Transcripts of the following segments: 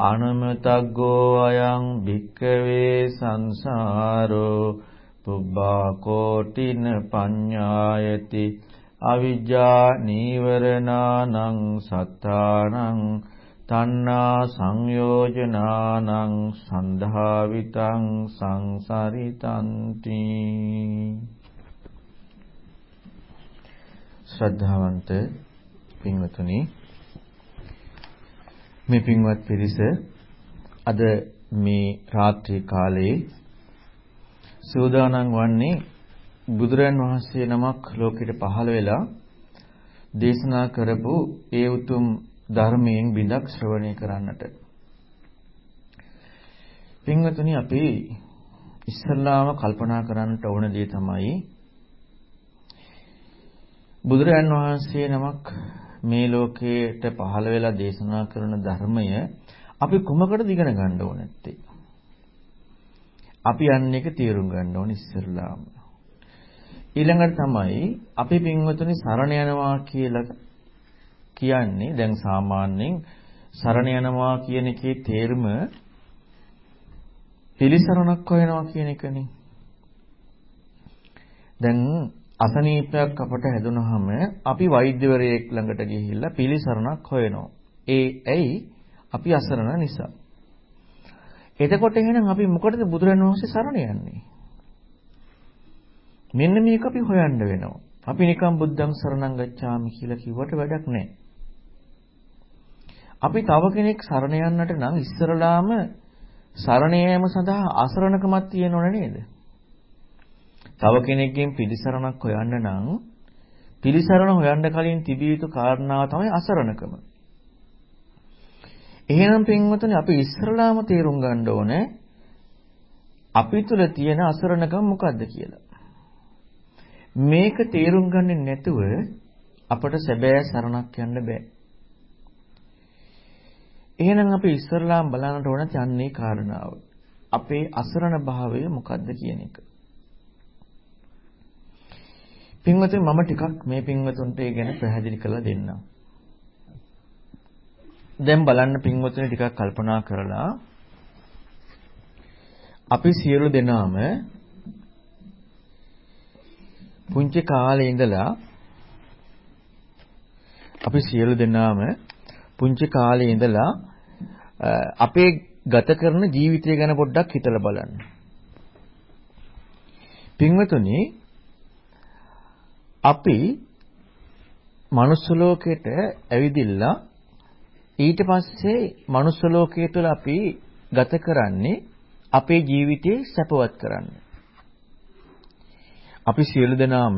අනමතග්ගෝ අයං භික්කවේ සංසාරෝ පුබ්බා කෝටින පඤ්ඤායති අවිජ්ජා නීවරණානං සත්තානං තණ්හා සංයෝජනානං සන්ධාවිතං සංසරිතಂತಿ ශ්‍රද්ධාවන්ත පින්වතුනි මේ පින්වත් පිරිස අද මේ රාත්‍රී කාලයේ සූදානම් වන්නේ බුදුරන් වහන්සේ නමක් ලෝකෙට පහළ වෙලා දේශනා කරපු ඒ උතුම් ධර්මයෙන් බිඳක් ශ්‍රවණය කරන්නට. පින්වතුනි අපි ඉස්සල්ලාම කල්පනා කරන්නට ඕන දේ තමයි බුදුරන් වහන්සේ නමක් මේ ලෝකයට පහළ වෙලා දේශනා කරන ධර්මය අපි කොමකටද ඉගෙන ගන්න ඕන නැත්තේ? අපි යන්නේ එක තේරුම් ගන්න ඕන ඉස්සෙල්ලාම. ඊළඟට තමයි අපි පින්වතුනි සරණ යනවා කියලා කියන්නේ දැන් සාමාන්‍යයෙන් සරණ යනවා කියන එකේ තේරුම පිළිසරණක් හොයනවා කියන එකනේ. දැන් අසනීපයක් අපට හැදුනහම අපි වෛද්‍යවරයෙක් ළඟට ගිහිල්ලා පිළිසරණක් හොයනවා. ඒ ඇයි? අපි අසරණ නිසා. එතකොට එහෙනම් අපි මොකටද බුදුරන් වහන්සේ සරණ යන්නේ? මෙන්න මේක අපි හොයන්න වෙනවා. අපි නිකම් බුද්ධං සරණං ගච්ඡාමි කියලා කිව්වට වැඩක් නැහැ. අපි තව කෙනෙක් සරණ යන්නට නම් ඉස්සරලාම සරණ යාම සඳහා අසරණකමක් තියෙනව නේද? තව කෙනෙක්ගෙන් පිළිසරණක් හොයන්න නම් පිළිසරණ හොයන්න කලින් තිබිය යුතු කාරණාව තමයි අසරණකම. එහෙනම් පින්වතුනි අපි ඉස්සරලාම තේරුම් ගන්න ඕනේ අපි තුල තියෙන අසරණකම මොකද්ද කියලා. මේක තේරුම් ගන්නේ නැතුව අපට සැබෑ සරණක් යන්න බෑ. එහෙනම් අපි ඉස්සරලාම බලන්නට ඕන යන්නේ කාරණාව. අපේ අසරණ භාවය මොකද්ද කියන එක. පින්වතුනි මම ටිකක් මේ පින්වතුන්ට ඒ ගැන පැහැදිලි කරලා දෙන්නම්. දැන් බලන්න පින්වතුනි ටිකක් කල්පනා කරලා අපි සියලු දෙනාම පුංචි කාලේ ඉඳලා අපි සියලු දෙනාම පුංචි කාලේ ඉඳලා අපේ ගත කරන ජීවිතය ගැන පොඩ්ඩක් හිතලා බලන්න. පින්වතුනි අපි මනුස්ස ලෝකෙට ඇවිදිලා ඊට පස්සේ මනුස්ස ලෝකයේ තුල අපි ගත කරන්නේ අපේ ජීවිතේ සැපවත් කරන්න. අපි සියලු දෙනාම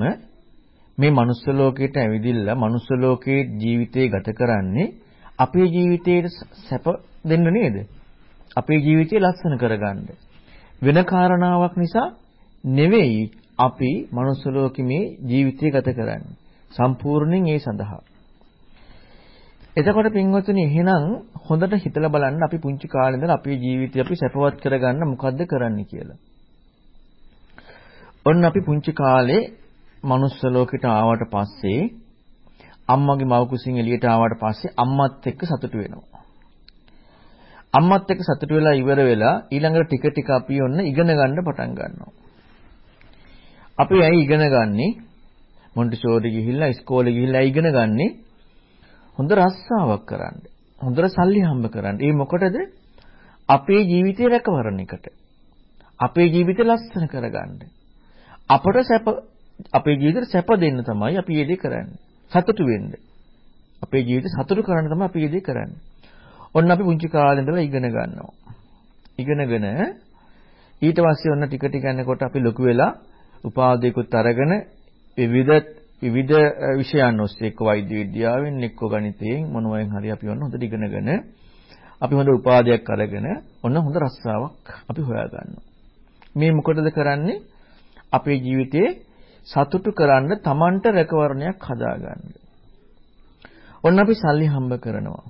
මේ මනුස්ස ලෝකයට ඇවිදිලා මනුස්ස ලෝකයේ ජීවිතේ ගත කරන්නේ අපේ ජීවිතේට සැප දෙන්න නේද? අපේ ජීවිතය ලස්සන කරගන්න. වෙන කාරණාවක් නිසා නෙවෙයි අපි මනුස්ස ලෝකෙමේ ජීවිතය ගත කරන්නේ. සම්පූර්ණයෙන් ඒ සඳහා. එතකොට පින්වතුනි එහෙනම් හොඳට හිතලා බලන්න අපි පුංචි කාලේ ඉඳලා අපේ ජීවිතය අපි සැපවත් කරගන්න මොකද්ද කරන්නේ කියලා. ඔන්න අපි පුංචි කාලේ මනුස්ස ලෝකෙට ආවට පස්සේ අම්මගේ මව කුසින් එළියට ආවට පස්සේ අම්මත් එක්ක සතුටු වෙනවා. අම්මත් එක්ක සතුටු වෙලා ඉවර වෙලා ඊළඟට ටික ටික අපි ඔන්න ඉගෙන ගන්න පටන් ගන්නවා. අපි ඇයි ඉගෙන ගන්නෙ? මොන්ටිසෝරි ගිහිල්ලා ඉස්කෝලේ ගිහිල්ලා ඉගෙන ගන්නෙ හොඳ රස්සාවක් කරන්න. හොඳට සල්ලි හම්බ කරන්න. ඒ මොකටද? අපේ ජීවිතය රැකවරණ එකට. අපේ ජීවිතය ලස්සන කරගන්න. අපට සැප අපේ ජීවිතේට සැප දෙන්න තමයි අපි ඊදී කරන්නේ. සතුටු වෙන්න. අපේ ජීවිතය සතුටු කරන්න තමයි අපි ඊදී කරන්නේ. ඔන්න අපි පුංචි කාලේ ඉඳලා ඉගෙන ගන්නවා. ඉගෙනගෙන ඊට පස්සේ ඔන්න ටික ටික යනකොට අපි ලොකු වෙලා උපාධියකුත් අරගෙන විවිධ විවිධ විෂයන් ඔස්සේ එක්ක වෛද්‍ය විද්‍යාවෙන් එක්ක ගණිතයෙන් මොනවායින් හරි අපි ඔන්න හොඳට ඉගෙනගෙන අපි හොඳ උපාදයක් අරගෙන ඔන්න හොඳ රස්සාවක් අපි හොයාගන්නවා. මේ මොකටද කරන්නේ? අපේ ජීවිතේ සතුටු කරන්න Tamanට රැකවරණයක් හදාගන්න. ඔන්න අපි සල්ලි හම්බ කරනවා.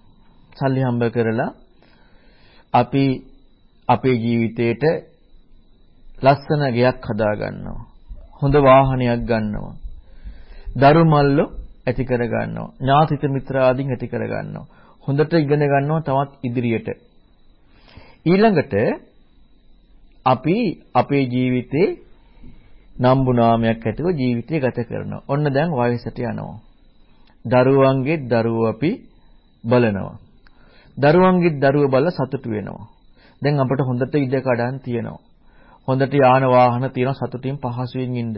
සල්ලි හම්බ කරලා අපි අපේ ජීවිතේට ලස්සන ගෙයක් හදාගන්නවා. හොඳ වාහනයක් ගන්නවා. දරු මල්ලෝ ඇති කර ගන්නවා. ඥාතිත මිත්‍ර ආදීන් ඇති කර ගන්නවා. හොඳට ඉගෙන ගන්නවා තවත් ඉදිරියට. ඊළඟට අපි අපේ ජීවිතේ නම්බු නාමයක් ඇතුව ජීවිතය ගත කරනවා. ඔන්න දැන් වයසට යනවා. දරුවන්ගේ දරුවෝ අපි බලනවා. දරුවන්ගේ දරුවෝ බල සතුටු වෙනවා. දැන් අපට හොඳට ඉඩ කඩන් තියෙනවා. හොඳට යාන වාහන තියෙනවා සතුටින් පහසුවෙන් ඉන්න.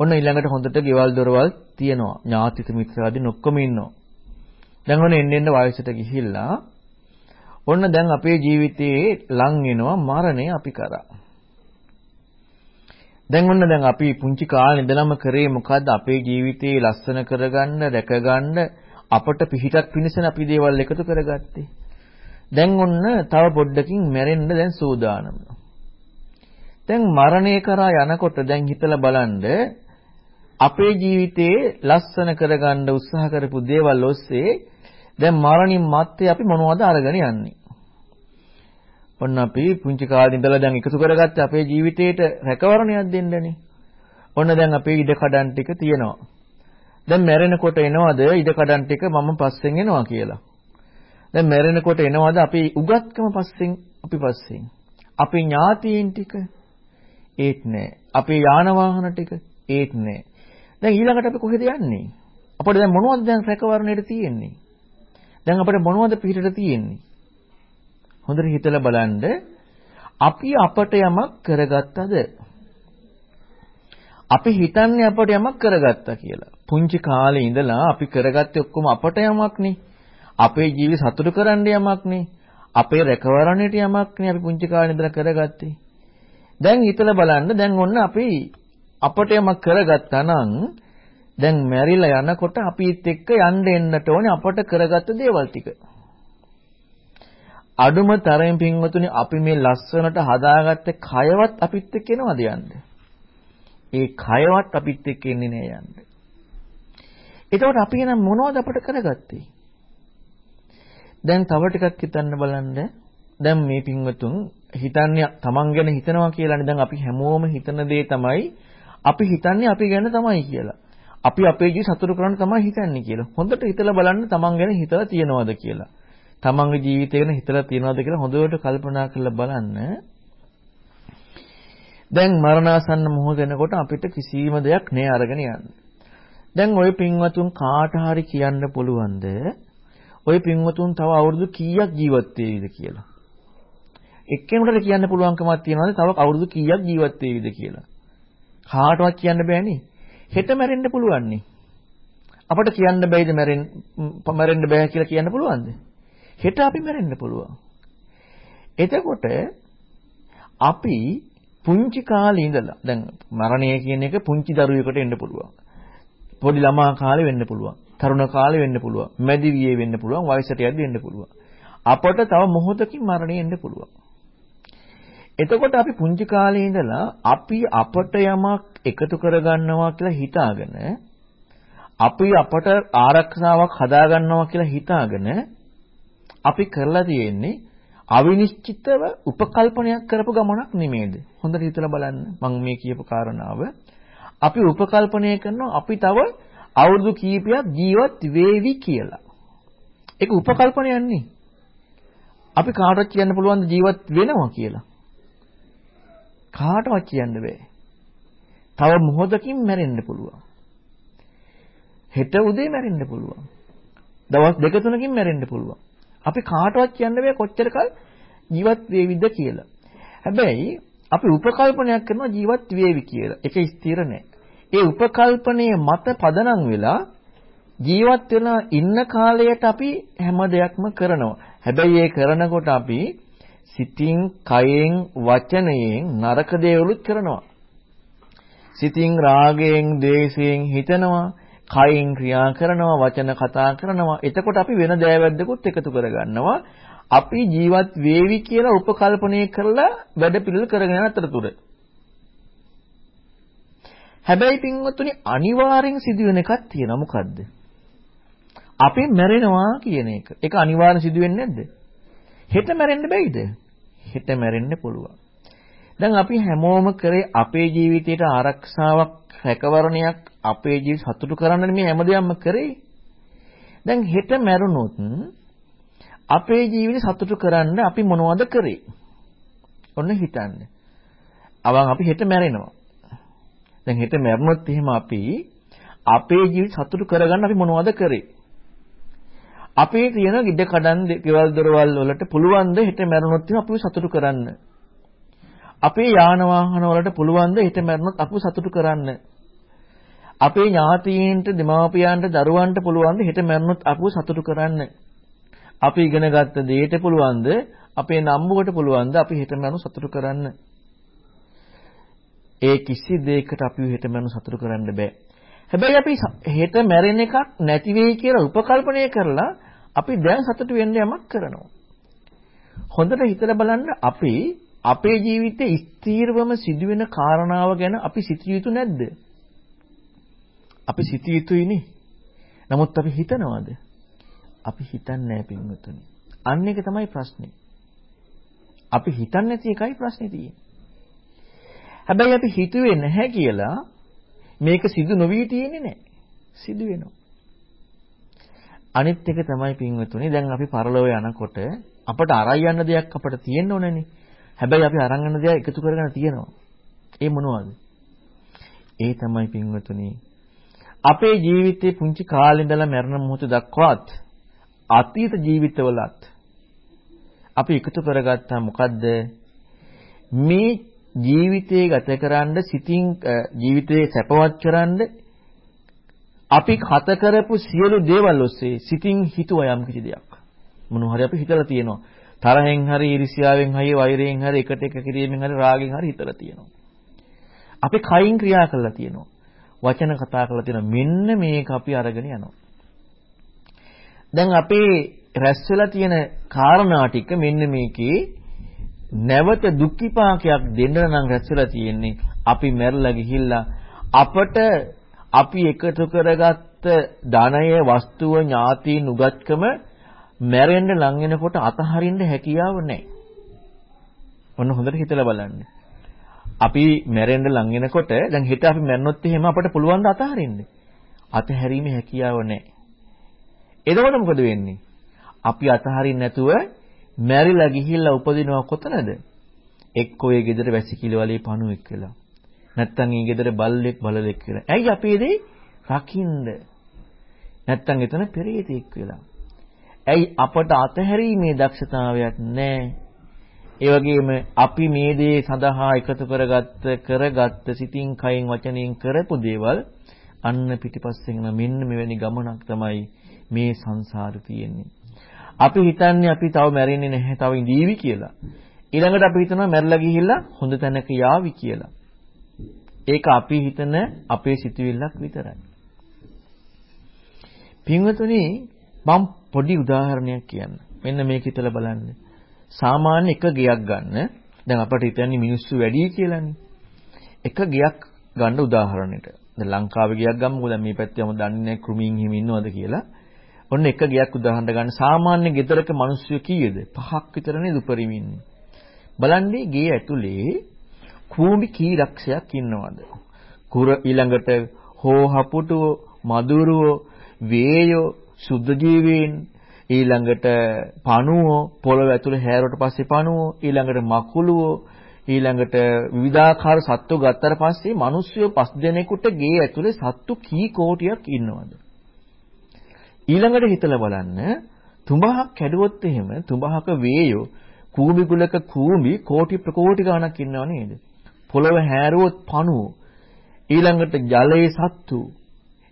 ඔන්න ඊළඟට හොඳට ගෙවල් දොරවල් තියෙනවා. ඥාතිත මිත්‍රාදීන් ඔක්කොම ඉන්නවා. දැන් ඔන්න එන්න එන්න වයසට ගිහිල්ලා ඔන්න දැන් අපේ ජීවිතයේ ලං වෙනවා මරණය අපි කරා. දැන් ඔන්න දැන් අපි පුංචි කාලේ ඉඳලම කරේ මොකද්ද අපේ ජීවිතේ ලස්සන කරගන්න, රැකගන්න අපට පිහිටක් පිණිසන අපි දේවල් එකතු කරගත්තේ. දැන් ඔන්න තව පොඩ්ඩකින් මැරෙන්න දැන් සූදානම්. දැන් මරණය කරා යනකොට දැන් හිතලා බලන්න අපේ ජීවිතේ ලස්සන කරගන්න උත්සාහ කරපු දේවල් ඔස්සේ දැන් මරණින් මත්තේ අපි මොනවද අරගෙන යන්නේ? ඔන්න අපි පුංචි කාලේ ඉඳලා දැන් එකතු කරගත්තේ අපේ ජීවිතේට රැකවරණයක් දෙන්නනේ. ඔන්න දැන් අපේ ඉඩ කඩන් ටික තියෙනවා. දැන් මැරෙනකොට එනවද ඉඩ කඩන් ටික මම පස්සෙන් එනවා කියලා. දැන් මැරෙනකොට එනවද අපි උගත්කම පස්සෙන් අපි පස්සෙන්. අපේ ඥාතීන් ටික ඒත් නෑ. අපේ යාන වාහන ටික ඒත් නෑ. දැන් ඊළඟට අපි කොහෙද යන්නේ? අපිට දැන් මොනවද දැන් රැකවරණයට තියෙන්නේ? දැන් අපිට මොනවද පිටට තියෙන්නේ? හොඳට හිතලා බලන්න අපි අපට යමක් කරගත්තද? අපි හිතන්නේ අපට යමක් කරගත්තා කියලා. පුංචි කාලේ ඉඳලා අපි කරගත්තේ ඔක්කොම අපට යමක්නේ. අපේ ජීවි සතුටු කරන්න යමක්නේ. අපේ රැකවරණයට යමක්නේ අපි පුංචි කාලේ ඉඳලා කරගත්තේ. දැන් හිතලා බලන්න දැන් ඔන්න අපි අපට යමක් කරගත්තා නම් දැන් මැරිලා යනකොට අපිත් එක්ක යන්න එන්නට ඕනේ අපට කරගත්ත දේවල් ටික. අඩුම තරම් පින්වතුනි අපි මේ ලස්සනට හදාගත්ත කයවත් අපිත් එක්ක එනවද යන්න? ඒ කයවත් අපිත් එක්ක එන්නේ නෑ යන්න. එතකොට අපි එනම් මොනවද අපිට කරගත්තේ? දැන් තව ටිකක් හිතන්න බලන්න. දැන් මේ පින්වතුන් හිතන්නේ තමන් ගැන හිතනවා කියලානේ දැන් අපි හැමෝම හිතන දේ තමයි අපි හිතන්නේ අපි ගැන තමයි කියලා. අපි අපේ ජී සතුටු කරන්න තමයි හිතන්නේ කියලා. හොඳට හිතලා බලන්න තමන් ගැන හිතලා තියනවද කියලා. තමන්ගේ ජීවිතය ගැන හිතලා තියනවද කියලා හොඳට කල්පනා කරලා බලන්න. දැන් මරණාසන්න මොහොත වෙනකොට අපිට කිසිම දෙයක් නෑ අරගෙන යන්න. දැන් ওই පින්වතුන් කාට හරි කියන්න පුළුවන්ද? ওই පින්වතුන් තව අවුරුදු කීයක් ජීවත් වෙයිද කියලා? එක්කෙනෙකුට කියන්න පුළුවන්කමක් තියනවාද තව අවුරුදු කීයක් ජීවත් වෙයිද කියලා? කාටවත් කියන්න බෑනේ. හෙට මැරෙන්න පුළුවන් නේ. අපට කියන්න බෑද මැරෙන්න මැරෙන්න බෑ කියලා කියන්න පුළුවන්ද? හෙට අපි මැරෙන්න පුළුවන්. එතකොට අපි පුංචි කාලේ ඉඳලා දැන් මරණය කියන එක පුංචි දරුවෙකුට එන්න පුළුවන්. පොඩි ළමා කාලේ වෙන්න පුළුවන්. තරුණ කාලේ වෙන්න පුළුවන්. මැදි වියේ වෙන්න පුළුවන්. වයසට යද්දී වෙන්න පුළුවන්. අපට තව මොහොතකින් මරණය එන්න පුළුවන්. එතකොට අපි පුංචි කාලේ ඉඳලා අපි අපට යමක් එකතු කරගන්නවා කියලා හිතාගෙන අපි අපට ආරක්ෂාවක් හදාගන්නවා කියලා හිතාගෙන අපි කරලා තියෙන්නේ අවිනිශ්චිතව උපකල්පනයක් කරපු ගමනක් නෙමේද? හොඳට හිතලා බලන්න මම මේ කියපු කාරණාව. අපි උපකල්පනය කරනවා අපි තව අවුරුදු කීපයක් ජීවත් වෙවි කියලා. ඒක උපකල්පනයක් නේ. අපි කාටවත් කියන්න පුළුවන් ජීවත් වෙනවා කියලා. කාටවත් කියන්න බෑ. තව මොහොතකින් මැරෙන්න පුළුවන්. හෙට උදේ මැරෙන්න පුළුවන්. දවස් දෙක තුනකින් මැරෙන්න පුළුවන්. අපි කාටවත් කියන්න බෑ කොච්චර කල් ජීවත් වේවිද කියලා. හැබැයි අපි උපකල්පනයක් කරනවා ජීවත් වේවි කියලා. ඒක ස්ථිර නෑ. ඒ උපකල්පනයේ මත පදනම් වෙලා ජීවත් වෙලා ඉන්න කාලයට අපි හැම දෙයක්ම කරනවා. හැබැයි ඒ කරනකොට අපි සිතින්, කයෙන්, වචනයෙන් නරක දේවලුත් කරනවා. සිතින් රාගයෙන්, ද්වේෂයෙන් හිතනවා, කයින් ක්‍රියා කරනවා, වචන කතා කරනවා. එතකොට අපි වෙන දෑවැද්දකුත් එකතු කරගන්නවා. අපි ජීවත් වේවි කියලා උපකල්පනය කරලා වැඩ පිළිවෙල කරගෙන යන අතරතුර. හැබැයි පින්වත්තුනි අනිවාර්යෙන් සිදුවෙන එකක් තියෙනවා මොකද්ද? අපි මැරෙනවා කියන එක. ඒක අනිවාර්යෙන් සිදුවෙන්නේ නැද්ද? හෙට මැරෙන්න බැයිද? හෙට මැරෙන්න පුළුවන්. දැන් අපි හැමෝම කරේ අපේ ජීවිතයට ආරක්ෂාවක් රැකවරණයක් අපේ ජීවිත සතුටු කරන්න මේ හැමදේම කරේ. දැන් හෙට මැරුණොත් අපේ ජීවිත සතුටු කරන්න අපි මොනවද කරේ? ඔන්න හිතන්න. අවන් අපි හෙට මැරෙනවා. දැන් හෙට මැරුණොත් එහෙම අපි අපේ ජීවිත සතුටු කරගන්න අපි මොනවද කරේ? අපේ තියෙන ඉඩ කඩන් ගෙවල් දොරවල් වලට පුළුවන් ද හෙට මැරුණොත් අපිව සතුටු කරන්න. අපේ යාන වාහන වලට පුළුවන් ද හෙට මැරුණොත් අපිව සතුටු කරන්න. අපේ ඥාතීන්ට දෙමාපියන්ට දරුවන්ට පුළුවන් ද හෙට මැරුණොත් අපිව සතුටු කරන්න. අපි ඉගෙන ගත්ත දෙයට පුළුවන් ද අපේ නම්බුවට පුළුවන් ද අපි හෙට මැරුණු සතුටු කරන්න. ඒ කිසි දෙයකට අපිව හෙට මැරුණු සතුටු කරන්න බෑ. හැබැයි අපි හෙට මැරෙන එකක් නැති වෙයි කියලා උපකල්පනය කරලා අපි දැන් සතුටු වෙන්න යමක් කරනවා. හොඳට හිතලා බලන්න අපි අපේ ජීවිතේ ස්ථීරවම සිදුවෙන කාරණාව ගැන අපි සිතිය යුතු නැද්ද? අපි සිතිය යුතුයිනේ. නමුත් අපි හිතනවද? අපි හිතන්නේ නැහැ පින්වතුනි. අන්න ඒක තමයි ප්‍රශ්නේ. අපි හිතන්නේ නැති එකයි ප්‍රශ්නේ තියෙන්නේ. හැබැයි අපි හිතුවේ නැහැ කියලා මේක සිදු නොවී තියෙන්නේ නැහැ. සිදු වෙනවා. අනිත් එක තමයි පින්වතුනි දැන් අපි පරලොව යනකොට අපට අරයි යන්න දෙයක් අපට තියෙන්න ඕනනේ. හැබැයි අපි අරන් යන දේවල් එකතු කරගෙන තියෙනවා. ඒ මොනවද? ඒ තමයි පින්වතුනි අපේ ජීවිතේ පුංචි කාලේ ඉඳලා මරණ මොහොත දක්වාත් අතීත ජීවිතවලත් අපි එකතු කරගත්තා මොකද්ද මේ ජීවිතේ ගතකරන සිතින් ජීවිතේ සැපවත් කරන්න අපි කත කරපු සියලු දේවල් ඔස්සේ සිතින් හිතුවා යම් කිසි දෙයක්. මොනවා හරි අපි හිතලා තියෙනවා. තරහෙන් හරි iriසියාවෙන් හරි වෛරයෙන් හරි එකට එක කිරීමෙන් හරි රාගෙන් හරි හිතලා තියෙනවා. අපි කයින් ක්‍රියා කරලා තියෙනවා. වචන කතා කරලා තියෙනවා. මෙන්න මේක අපි අරගෙන යනවා. දැන් අපේ රැස් වෙලා තියෙන කාරණා ටික මෙන්න මේකේ නැවත දුක් විපාකයක් දෙන්න නම් රැස් වෙලා තියෙන්නේ අපි මැරලා ගිහිල්ලා අපට අපි එකතු කරගත්ත ධනය වස්තුව ඥාතීන් උගත්කම මැරෙන්න ලං වෙනකොට අතහරින්න හැකියාව නැහැ. ඔන්න හොඳට හිතලා බලන්න. අපි මැරෙන්න ලං වෙනකොට දැන් හිත අපි මැරෙනොත් එහෙම අපට පුළුවන් ද අතහරින්න? අතහැරීමේ හැකියාව නැහැ. එතකොට මොකද වෙන්නේ? අපි අතහරින්න නැතුව මැරිලා ගිහිල්ලා උපදිනවා කොතනද? එක්කෝ ඒ ගෙදර වැසිකිලි වලේ පණුවෙක් වෙලා. නැත්තම් ඒ ගෙදර බල්ලෙක් බලලෙක් වෙලා. ඇයි අපේ දේ රකින්න? නැත්තම් එතන පෙරේතෙක් වෙලා. ඇයි අපට අතහැරීමේ දක්ෂතාවයක් නැහැ? ඒ වගේම අපි මේ දේ සඳහා එකතු කරගත්ත කරගත්ත සිතින් කයින් වචනෙන් කරපු දේවල් අන්න පිටිපස්සෙන් මෙන්න මෙවැනි ගමනක් තමයි මේ සංසාරේ තියෙන්නේ. අපි හිතන්නේ අපි තව මැරෙන්නේ නැහැ තව ඉඳීවි කියලා. ඊළඟට අපි හිතනවා මැරලා ගිහිල්ලා හොඳ තැනක යාවි කියලා. ඒක අපි හිතන අපේ සිතුවිල්ලක් විතරයි. පින්වතුනි මම පොඩි උදාහරණයක් කියන්න. මෙන්න මේක හිතලා බලන්න. සාමාන්‍ය එක ගෙයක් ගන්න. දැන් අපට හිතන්නේ මිනිස්සු වැඩි කියලානේ. එක ගෙයක් ගන්න උදාහරණයට. දැන් ලංකාවේ ගෙයක් ගමුකෝ. දැන් මේ පැත්තේ යමු දන්නේ නැහැ කෘමීන් හිමි ඉන්නවද කියලා. ඔන්න එක ගයක් උදාහරණ ගන්න. සාමාන්‍ය ගෙදරක මිනිස්සු කීයද? පහක් විතර නේද උපරිම ඉන්නේ. බලන්නේ ගේ ඇතුලේ කූඹි කී ලක්ෂයක් ඉන්නවද? කුර ඊළඟට හෝ හපුටුව, මදුරුව, වේයෝ, සුද්ධ ජීවීන් ඊළඟට පණුවෝ, පොළොව ඇතුලේ හැරුවට පස්සේ පණුවෝ, ඊළඟට මකුළුවෝ, ඊළඟට විවිධාකාර සත්තු ගත්තට පස්සේ මිනිස්සු පස් දෙනෙකුට ගේ ඇතුලේ සත්තු කී කෝටියක් ඉන්නවද? ඊළඟට හිතලා බලන්න තුඹහක් කැඩුවොත් එහෙම තුඹහක වේයෝ කූඹි ගුලක කූඹි කෝටි ප්‍රකෝටි ගණක් ඉන්නව නේද? පොළව හැරුවොත් පණුව. ඊළඟට ජලයේ සත්තු.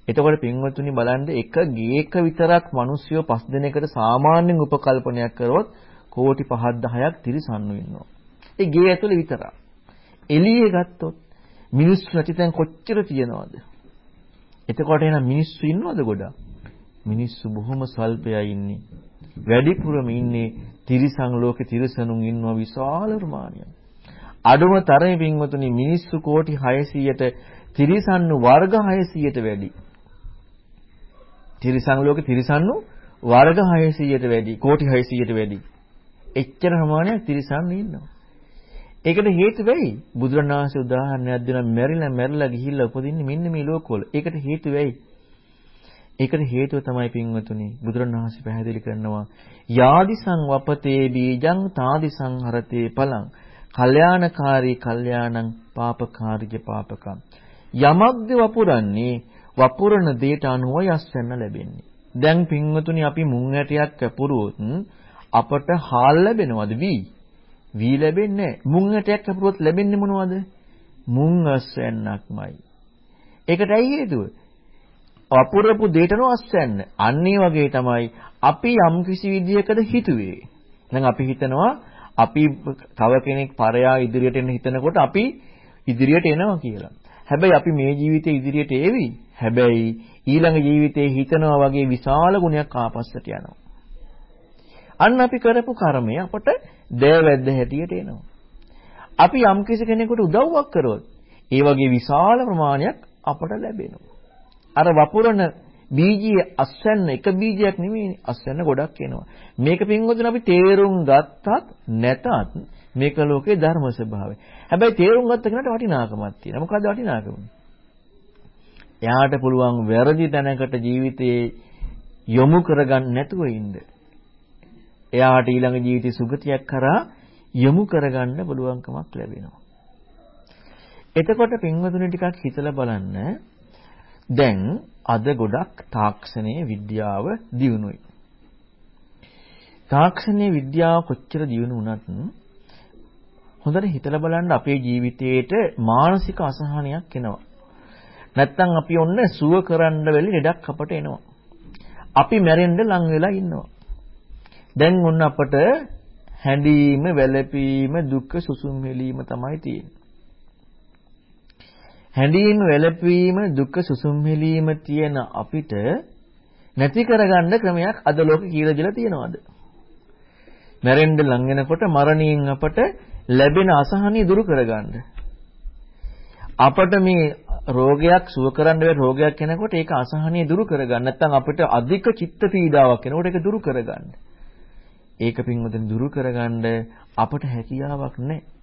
එතකොට පින්වත්තුනි බලන්න එක ගේක විතරක් මිනිස්සුયો පස් දිනයකට සාමාන්‍යයෙන් උපකල්පනයක් කරොත් කෝටි 5ක් 10ක් තිරිසන්නු ඉන්නවා. ඒ ගේ ඇතුලේ විතරක්. එළියේ ගත්තොත් මිනිස්සු නැති තැන් කොච්චර තියනවද? එතකොට එන මිනිස්සු ඉන්නවද ගොඩක්? මිනිස්සු බොහොම ස්වල්පයයි ඉන්නේ. වැඩිපුරම ඉන්නේ තිරිසන් ලෝකේ තිරිසනුන් ඉන්නවා විශාල ප්‍රමාණයක්. අඩුම තරමේ පින්වතුනි මිනිස්සු කෝටි 600ට තිරිසන්නු වර්ග 600ට වැඩි. තිරිසන් ලෝකේ තිරිසන්නු වර්ග 600ට වැඩි, කෝටි 600ට වැඩි. එච්චර ප්‍රමාණයක් තිරිසන් ඉන්නවා. ඒකට හේතු වෙයි. බුදුරණාහි උදාහරණයක් දෙනවා මැරිලා මැරිලා ගිහිල්ලා උපදින්නේ මෙන්න මේ ලෝකවල. ඒකට හේතු වෙයි. ඒකට හේතුව තමයි පින්වතුනි බුදුරණාහි පැහැදිලි කරනවා යාදිසං වපතේ බීජං තාදිසං හරතේ පලං කල්යාණකාරී කල්යාණං පාපකාරීජ පාපකම්. යමක්ද වපුරන්නේ වපුරන දෙයට අනුව යස්සන්න ලැබෙන්නේ. දැන් පින්වතුනි අපි මුං ඇටයක් කැපුරුවොත් අපට හාල් ලැබෙනවද? වී. වී ලැබෙන්නේ මුං ඇටයක් කැපුරුවොත් ලැබෙන්නේ මොනවද? මුං අස්සන්නක්මයි. ඒකට ඇයි හේතුව? වපුරපු දෙයටන අස්සන්න අන්න වගේ තමයි අපි යම් කිසි විදියකට හිතුවේ දැන් අපි හිතනවා අපි තව කෙනෙක් පරයා ඉදිරියට එන්න හිතනකොට අපි ඉදිරියට එනවා කියලා. හැබැයි අපි මේ ජීවිතේ ඉදිරියට එවි. හැබැයි ඊළඟ ජීවිතේ හිතනවා වගේ විශාල ගුණයක් ආපස්සට යනවා. අන්න අපි කරපු කර්මය අපට දෑවැද්ද හැටියට එනවා. අපි යම් කිසි කෙනෙකුට උදව්වක් කරොත් ඒ වගේ විශාල ප්‍රමාණයක් අපට ලැබෙනවා. අර වපුරන බීජයේ අස්වැන්න එක බීජයක් නෙමෙයි අස්වැන්න ගොඩක් එනවා. මේක පින්වතුනි අපි තේරුම් ගත්තත් නැතත් මේක ලෝකේ ධර්ම ස්වභාවය. හැබැයි තේරුම් ගත්ත කෙනාට වටිනාකමක් තියෙනවා. මොකද්ද වටිනාකම? එයාට පුළුවන් වැරදි තැනකට ජීවිතේ යොමු කරගන්න නැතුව ඉන්න. එයාට ඊළඟ ජීවිතේ සුගතියක් කරා යොමු කරගන්න පුළුවන්කමක් ලැබෙනවා. එතකොට පින්වතුනි ටිකක් හිතලා බලන්න දැන් අද ගොඩක් තාක්ෂණයේ විද්‍යාව දියුණුයි. තාක්ෂණයේ විද්‍යාව කොච්චර දියුණු වුණත් හොඳට හිතලා බලන්න අපේ ජීවිතේට මානසික අසහනයක් එනවා. නැත්තම් අපි ඔන්න සුව කරන්න වෙලෙ ලෙඩක් අපට එනවා. අපි මැරෙන්න ලං වෙලා ඉන්නවා. දැන් ඔන්න අපට හැඬීම, වැළපීම, දුක් සුසුම් හෙලීම තමයි තියෙන්නේ. හැඬීම වැළපීම දුක සුසුම් හෙලීම තියෙන අපිට නැති කරගන්න ක්‍රමයක් අද ලෝකෙ කියලා දීලා තියෙනවද? මැරෙන්න ලං වෙනකොට මරණයෙන් අපට ලැබෙන අසහනිය දුරු කරගන්න. අපට මේ රෝගයක් සුව කරන්න බැරි රෝගයක් කෙනකොට ඒක අසහනිය දුරු කරගන්න. නැත්නම් අපිට අධික චිත්ත පීඩාවක් එනකොට ඒක දුරු කරගන්න. ඒක පින්වතුනි දුරු කරගන්න අපට හැකියාවක් නැහැ.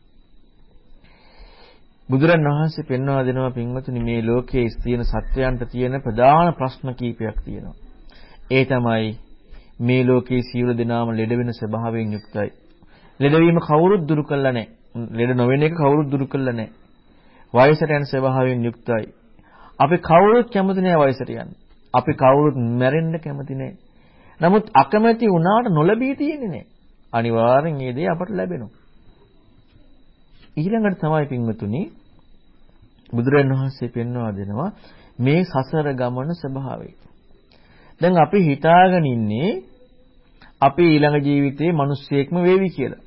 බුදුරන් වහන්සේ පෙන්වා දෙනවා පින්වතුනි මේ ලෝකයේ තියෙන සත්වයන්ට තියෙන ප්‍රධාන ප්‍රශ්න කීපයක් තියෙනවා. ඒ තමයි මේ ලෝකයේ සියලු දෙනාම ලෙඩ වෙන ස්වභාවයෙන් යුක්තයි. ලෙඩවීම කවුරුත් දුරු කළා නැහැ. ලෙඩ නොවෙන එක කවුරුත් දුරු කළා නැහැ. වයසට යන ස්වභාවයෙන් යුක්තයි. අපි කවුරුත් කැමති නැහැ වයසට යන්න. අපි කවුරුත් මැරෙන්න කැමති නැහැ. නමුත් අකමැති වුණාට නොලැබී තියෙන්නේ නැහැ. අනිවාර්යෙන් මේ දේ අපට ලැබෙනවා. ඊළඟට තමයි පින්වතුනි බුදුරන් වහන්සේ පෙන්වා දෙනවා මේ සසර ගමන ස්වභාවය. දැන් අපි හිතාගෙන ඉන්නේ අපි ඊළඟ ජීවිතේ මිනිස්සෙක්ම වෙවි කියලා.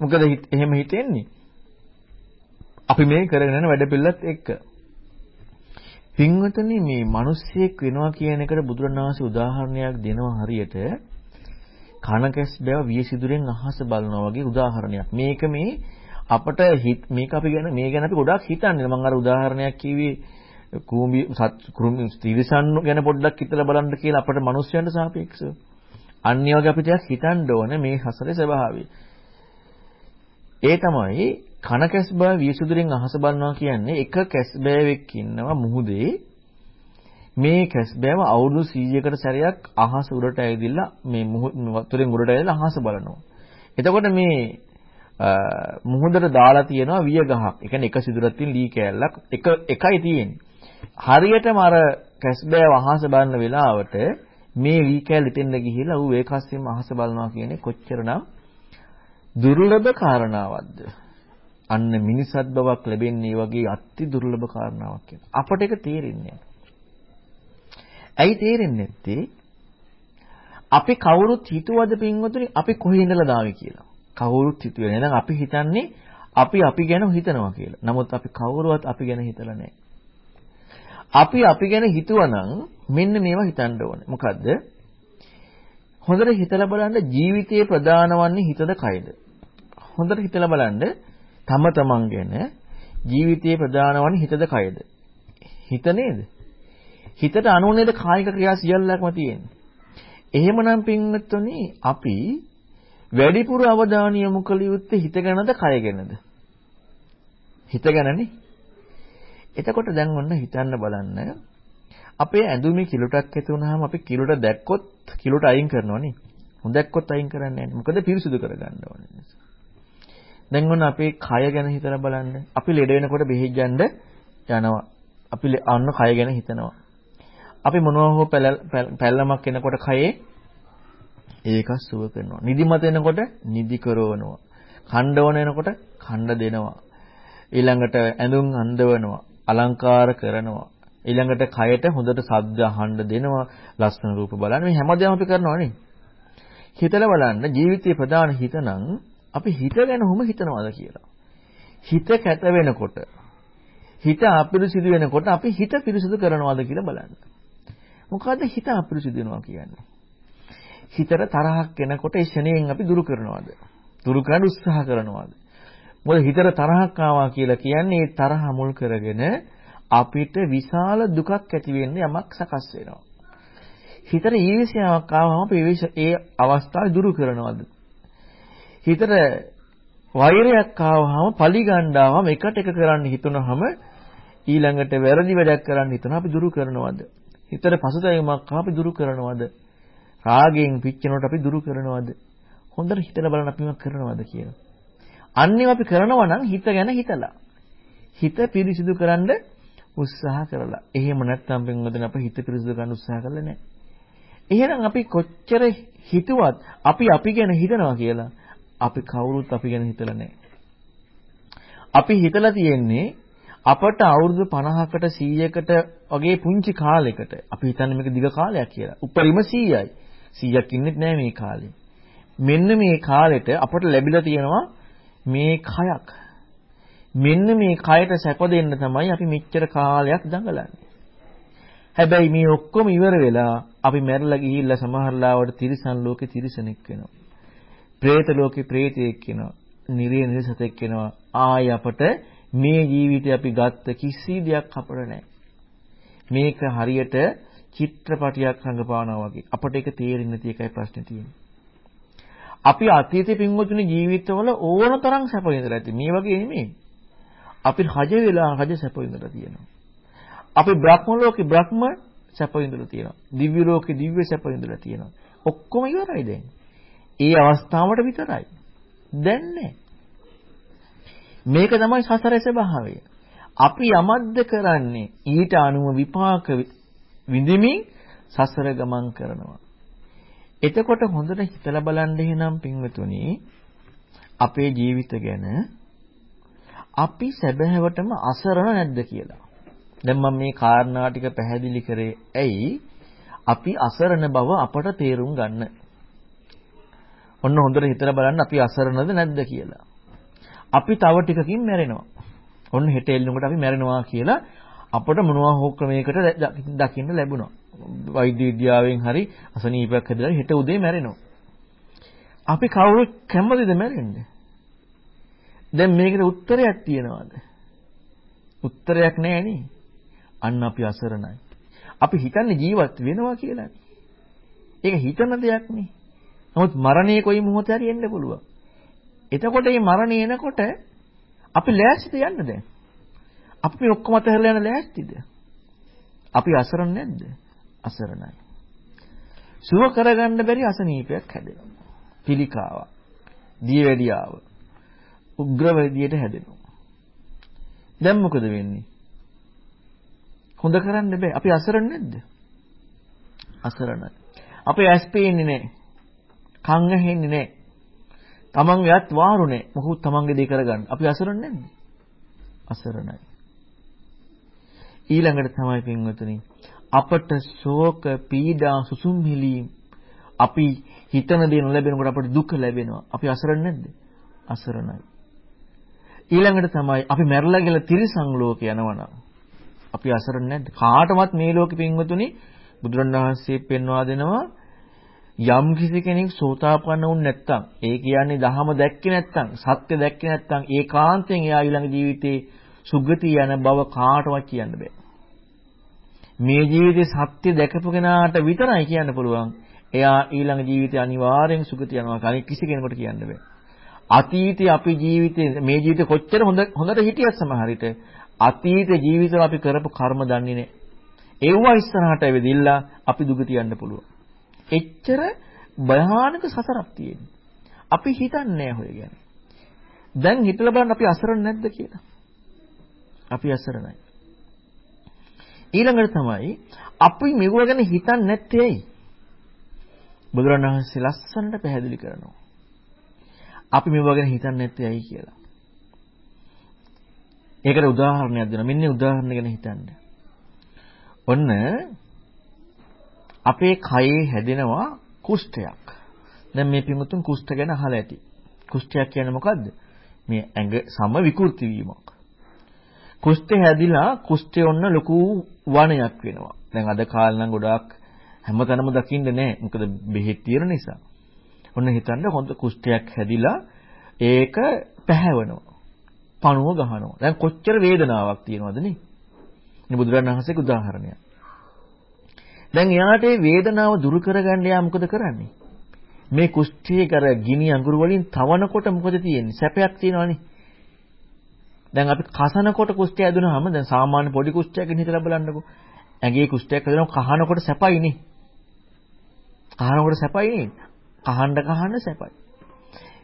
මොකද එහෙම හිතෙන්නේ? අපි මේ කරගෙන යන වැඩ පිළිලත් එක්ක. පින්වතුනි මේ මිනිස්සෙක් වෙනවා කියන එකට බුදුරණවහන්සේ උදාහරණයක් දෙනවා හරියට කනකැස් බෑව වියසිදුරෙන් අහස බලනවා වගේ උදාහරණයක්. මේක මේ අපට මේක අපි ගැන මේ ගැන අපි ගොඩාක් හිතන්නේ. මම අර උදාහරණයක් කිව්වේ කූඹි කෘමි තිරිසන් ගැන පොඩ්ඩක් හිතලා බලන්න කියලා අපට මිනිස්යන්ට සාපේක්ෂව. අන්‍ය වගේ අපි ටිකක් හිතන්න ඕනේ මේ හසරේ ස්වභාවය. ඒ තමයි කන කැස්බෑ වියසුදුරෙන් අහස බලනවා කියන්නේ එක කැස්බෑවෙක් ඉන්නවා මුහුදේ මේ කැස්බෑව අවුරුදු 100කට සැරයක් අහස උඩට ඇවිදilla මේ වතුරෙන් උඩට ඇවිදලා අහස බලනවා. එතකොට මේ මුහුදට දාලා තියෙනවා විය ගහක්. ඒ කියන්නේ එක සිදුරක් තියෙන ලී කෑල්ලක් එක එකයි තියෙන්නේ. හරියටම අර කැස්බෑව අහස බලන වෙලාවට මේ ලී කෑල්ල ඉතින්ද ගිහිලා ඌ ඒකස්සෙම අහස බලනවා කියන්නේ කොච්චරනම් දුර්ලභ කාරණාවක්ද? අන්න මිනිසත් බවක් ලැබෙන්නේ වගේ අති දුර්ලභ කාරණාවක් කියලා. අපට ඒක තේරෙන්නේ නැහැ. ඇයි තේරෙන්නේ නැත්තේ? අපි කවුරුත් හිතුවද පින්වතුනි අපි කොහේ ඉඳලා දාවේ කියලා. කවුරුත් හිතුවේ නෑ. අපි හිතන්නේ අපි අපි ගැන හිතනවා කියලා. නමුත් අපි කවුරුවත් අපි ගැන හිතලා නෑ. අපි අපි ගැන හිතුවනම් මෙන්න මේවා හිතන්න ඕනේ. මොකද්ද? හොඳට හිතලා බලන්න ජීවිතයේ ප්‍රධාන වන්නේ හිතද කයද? හොඳට හිතලා බලන්න තම තමන් ගැන ජීවිතයේ ප්‍රධාන වන්නේ හිතද කයද? හිත නේද? හිතට අනුව නේද කායික ක්‍රියා සියල්ලක්ම තියෙන්නේ. එහෙමනම් පින්වත්තුනි අපි වැඩිපුර අවධානය යොමු කළ යුත්තේ හිත ගැනද කය ගැනද? හිත ගැනනේ. එතකොට දැන් ඔන්න හිතන්න බලන්න අපේ ඇඳුමේ කිලුටක් ඇති වුනහම අපි කිලුට දැක්කොත් කිලුට අයින් කරනවනේ. හොඳක්කොත් අයින් කරන්නේ නැහැ. මොකද පිරිසිදු කරගන්න ඕනේ නිසා. දැන් ඔන්න අපේ කය ගැන හිතලා බලන්න. අපි ලෙඩ වෙනකොට බෙහෙත් ගන්න යනවා. අපි අන්න කය ගැන හිතනවා. අපි මොනවා හෝ පැල්ලමක් එනකොට කයේ ඒක සුව කරනවා. නිදිමත එනකොට නිදි කරවනවා. ඛණ්ඩ ඕන එනකොට ඛණ්ඩ දෙනවා. ඊළඟට ඇඳුම් අඳවනවා. අලංකාර කරනවා. ඊළඟට කයට හොඳට ශබ්ද අහන්න දෙනවා. ලස්සන රූප බලන්න. මේ හැමදේම අපි කරනවා නේ. හිතලා බලන්න ජීවිතයේ ප්‍රධාන හිත නම් අපි හිත ගැන හොම හිතනවාද කියලා. හිත කැත වෙනකොට හිත අපිරිසිදු වෙනකොට අපි හිත පිරිසිදු කරනවාද කියලා බලන්න. මොකද්ද හිත අපිරිසිදු වෙනවා කියන්නේ? හිතට තරහක් එනකොට ඒ ෂණයෙන් අපි දුරු කරනවාද? දුරු කරන්න උත්සාහ කරනවාද? මොකද හිතට තරහක් ආවා කියලා කියන්නේ ඒ තරහ මුල් කරගෙන අපිට විශාල දුකක් ඇති වෙන්නේ යමක් සකස් වෙනවා. හිතට ඊර්ෂ්‍යාවක් ආවම අපි ඒ අවස්ථාව දුරු කරනවාද? හිතට වෛරයක් ආවම පලිගණ්ඩාවම එකට එක කරන්න හිතුනහම ඊළඟට වැරදි වැඩක් කරන්න හිතන අපි දුරු කරනවද? හිතට පසුතැවීමක් අපි දුරු කරනවද? රාගයෙන් පිච්චෙනකොට අපි දුරු කරනවද? හොඳට හිතලා බලන්න අපි මොකක් කරනවද කියලා. අන්නේ අපි කරනවා නම් හිත ගැන හිතලා. හිත පිරිසිදු කරන්න උත්සාහ කරලා. එහෙම නැත්නම් පින්වදින අපි හිත පිරිසිදු කරන්න උත්සාහ කරලා නැහැ. එහෙනම් අපි කොච්චර හිතුවත් අපි අපි ගැන හිතනවා කියලා අපි කවුරුත් අපි ගැන හිතලා නැහැ. අපි හිතලා තියෙන්නේ අපට අවුරුදු 50කට 100කට වගේ පුංචි කාලයකට අපි හිතන්නේ මේක දිග කාලයක් කියලා. උපරිම 100යි. 100ක් ඉන්නෙත් නෑ මේ කාලේ. මෙන්න මේ කාලෙට අපට ලැබිලා තියෙනවා මේ කයක්. මෙන්න මේ කයට සැප දෙන්න තමයි අපි මෙච්චර කාලයක් දඟලන්නේ. හැබැයි මේ ඔක්කොම ඉවර වෙලා අපි මැරලා ගිහිල්ලා සමහරලාවට තිරිසන් ලෝකේ තිරිසනෙක් වෙනවා. പ്രേත ලෝකේ പ്രേතයෙක් වෙනවා. නිරේ නිරසතෙක් වෙනවා. ආයි අපට මේ ජීවිතේ අපි ගත්ත කිසි දෙයක් අපට නැහැ. මේක හරියට චිත්‍රපටියක් රඟපානවා වගේ. අපට ඒක තේරෙන්නේ නැති එකයි ප්‍රශ්නේ තියෙන්නේ. අපි අතීතේ පින්වතුනි ජීවිතවල ඕන තරම් සැප විඳලා ඇති. මේ වගේ නෙමෙයි. අපි රජ වෙලා රජ සැප විඳලා තියෙනවා. අපි බ්‍රහ්ම ලෝකේ බ්‍රහ්ම සැප විඳලා තියෙනවා. දිව්‍ය ලෝකේ දිව්‍ය සැප විඳලා තියෙනවා. ඔක්කොම ඉවරයි දැන්. ඒ අවස්ථාවට විතරයි. දැන් නෑ. මේක තමයි සසරේ ස්වභාවය. අපි යමද්ද කරන්නේ ඊට අනුව විපාක විඳිමින් සසර ගමන් කරනවා. එතකොට හොඳට හිතලා බලන්න එහෙනම් පින්වතුනි අපේ ජීවිත ගැන අපි සැබෑවටම අසරණ නැද්ද කියලා. දැන් මම මේ කාරණා ටික පැහැදිලි කරේ ඇයි අපි අසරණ බව අපට තේරුම් ගන්න. ඔන්න හොඳට හිතලා බලන්න අපි අසරණද නැද්ද කියලා. අපි තව ටිකකින් මැරෙනවා. ඔන්න හෙට එල්ලුමකට අපි මැරෙනවා කියලා අපට මොනවා හෝ ක්‍රමයකට දකින්න ලැබුණා. වෛද්‍ය විද්‍යාවෙන් හරි අසනීපයක් හැදලා හෙට උදේ මැරෙනවා. අපි කවුරු කැමතිද මැරෙන්න? දැන් මේකට උත්තරයක් තියනවාද? උත්තරයක් නැහැ නේ. අන්න අපි අසරණයි. අපි හිතන්නේ ජීවත් වෙනවා කියලානේ. ඒක හිතන දෙයක් නේ. නමුත් මරණය කොයි මොහොතේ හරි එන්න පුළුවන්. එතකොට මේ මරණය එනකොට අපි ලෑස්තිද යන්න දැන්? අපි ඔක්කොම අතහැරලා යන ලෑස්තිද? අපි අසරණ නැද්ද? අසරණයි. සුව කරගන්න බැරි අසනීපයක් හැදෙනවා. පිළිකාවක්. දියවැඩියාව. උග්‍ර විදියට හැදෙනවා. දැන් මොකද වෙන්නේ? හොඳ කරන්න බෑ. අපි අසරණ නැද්ද? අසරණයි. අපේ ඇස් පේන්නේ නැහැ. කන් ඇහෙන්නේ නැහැ. තමන්ගේ යත් වාරුනේ මොකුත් තමන්ගේ දේ කරගන්න. අපි අසරණ නැද්ද? අසරණයි. ඊළඟට තමයි පින්වතුනි අපට ශෝක පීඩා සුසුම් හිලීම් අපි හිතන දේ නොලැබෙනකොට අපට දුක ලැබෙනවා. අපි අසරණ නැද්ද? අසරණයි. ඊළඟට තමයි අපි මැරලා ගිහලා තිරිසන් ලෝක යනවනම් අපි අසරණ නැද්ද? කාටවත් මේ ලෝකෙ පින්වතුනි බුදුරණවහන්සේ පෙන්වා දෙනවා යම් කිසි කෙනෙක් සෝතාපන්න වුණ නැත්නම් ඒ කියන්නේ දහම දැක්කේ නැත්නම් සත්‍ය දැක්කේ නැත්නම් ඒකාන්තයෙන් එයා ඊළඟ ජීවිතේ සුගතිය යන බව කාටවත් කියන්න බෑ. මේ ජීවිතේ සත්‍ය දැකපු කෙනාට විතරයි කියන්න පුළුවන්. එයා ඊළඟ ජීවිතේ අනිවාර්යෙන් සුගතිය යනවා. අනික කිසි කෙනෙකුට කියන්න බෑ. අතීතයේ අපි ජීවිතේ මේ ජීවිතේ කොච්චර හොඳ හොඳට හිටියත් සමහර විට අතීත ජීවිතවල අපි කරපු කර්ම දන්නේ නැහැ. ඒවා ඉස්සරහට ඇවිදිලා අපි දුගතිය යන්න පුළුවන්. එච්චර භයානක සසරක් තියෙන්නේ. අපි හිතන්නේ නැහැ ඔය ගැන. දැන් හිතලා බලන්න අපි අසරණ නැද්ද කියලා. අපි අසරණයි. ඊළඟට තමයි අපි මෙව ගැන හිතන්නේ නැත්තේ ඇයි? බුදුරණවහන්සේ ලස්සනට පැහැදිලි කරනවා. අපි මෙව ගැන හිතන්නේ නැත්තේ ඇයි කියලා. ඒකට උදාහරණයක් දෙනවා. මෙන්න උදාහරණ ගැන හිතන්න. ඔන්න අපේ කයේ හැදෙනවා කුෂ්ඨයක්. දැන් මේ පිමුතුන් කුෂ්ඨ ගැන අහලා ඇති. කුෂ්ඨයක් කියන්නේ මොකද්ද? මේ ඇඟ සම විකෘති වීමක්. කුෂ්ඨය හැදිලා කුෂ්ඨය ඔන්න ලොකු වණයක් වෙනවා. දැන් අද කාලේ නම් ගොඩාක් හැමතැනම දකින්නේ නැහැ. මොකද බෙහෙත් තියෙන නිසා. ඔන්න හිතන්න හොඳ කුෂ්ඨයක් හැදිලා ඒක පැහැවෙනවා. පණුව ගහනවා. දැන් කොච්චර වේදනාවක් තියෙනවද නේ? මේ බුදුරණන් වහන්සේගේ උදාහරණයක්. දැන් එයාට මේ වේදනාව දුරු කරගන්න එයා මොකද කරන්නේ? මේ කුෂ්ඨයේ කර ගිනි අඟුරු වලින් තවනකොට මොකද තියෙන්නේ? සැපයක් තියෙනවනේ. දැන් අපි කසනකොට කුෂ්ඨය ඇදුනහම දැන් සාමාන්‍ය පොඩි කුෂ්ඨයක් ගැන හිතලා බලන්නකෝ. ඇඟේ කුෂ්ඨයක් ඇදුනම කහනකොට සැපයිනේ. කහනකොට සැපයිනේ. කහන්න කහන්න සැපයි.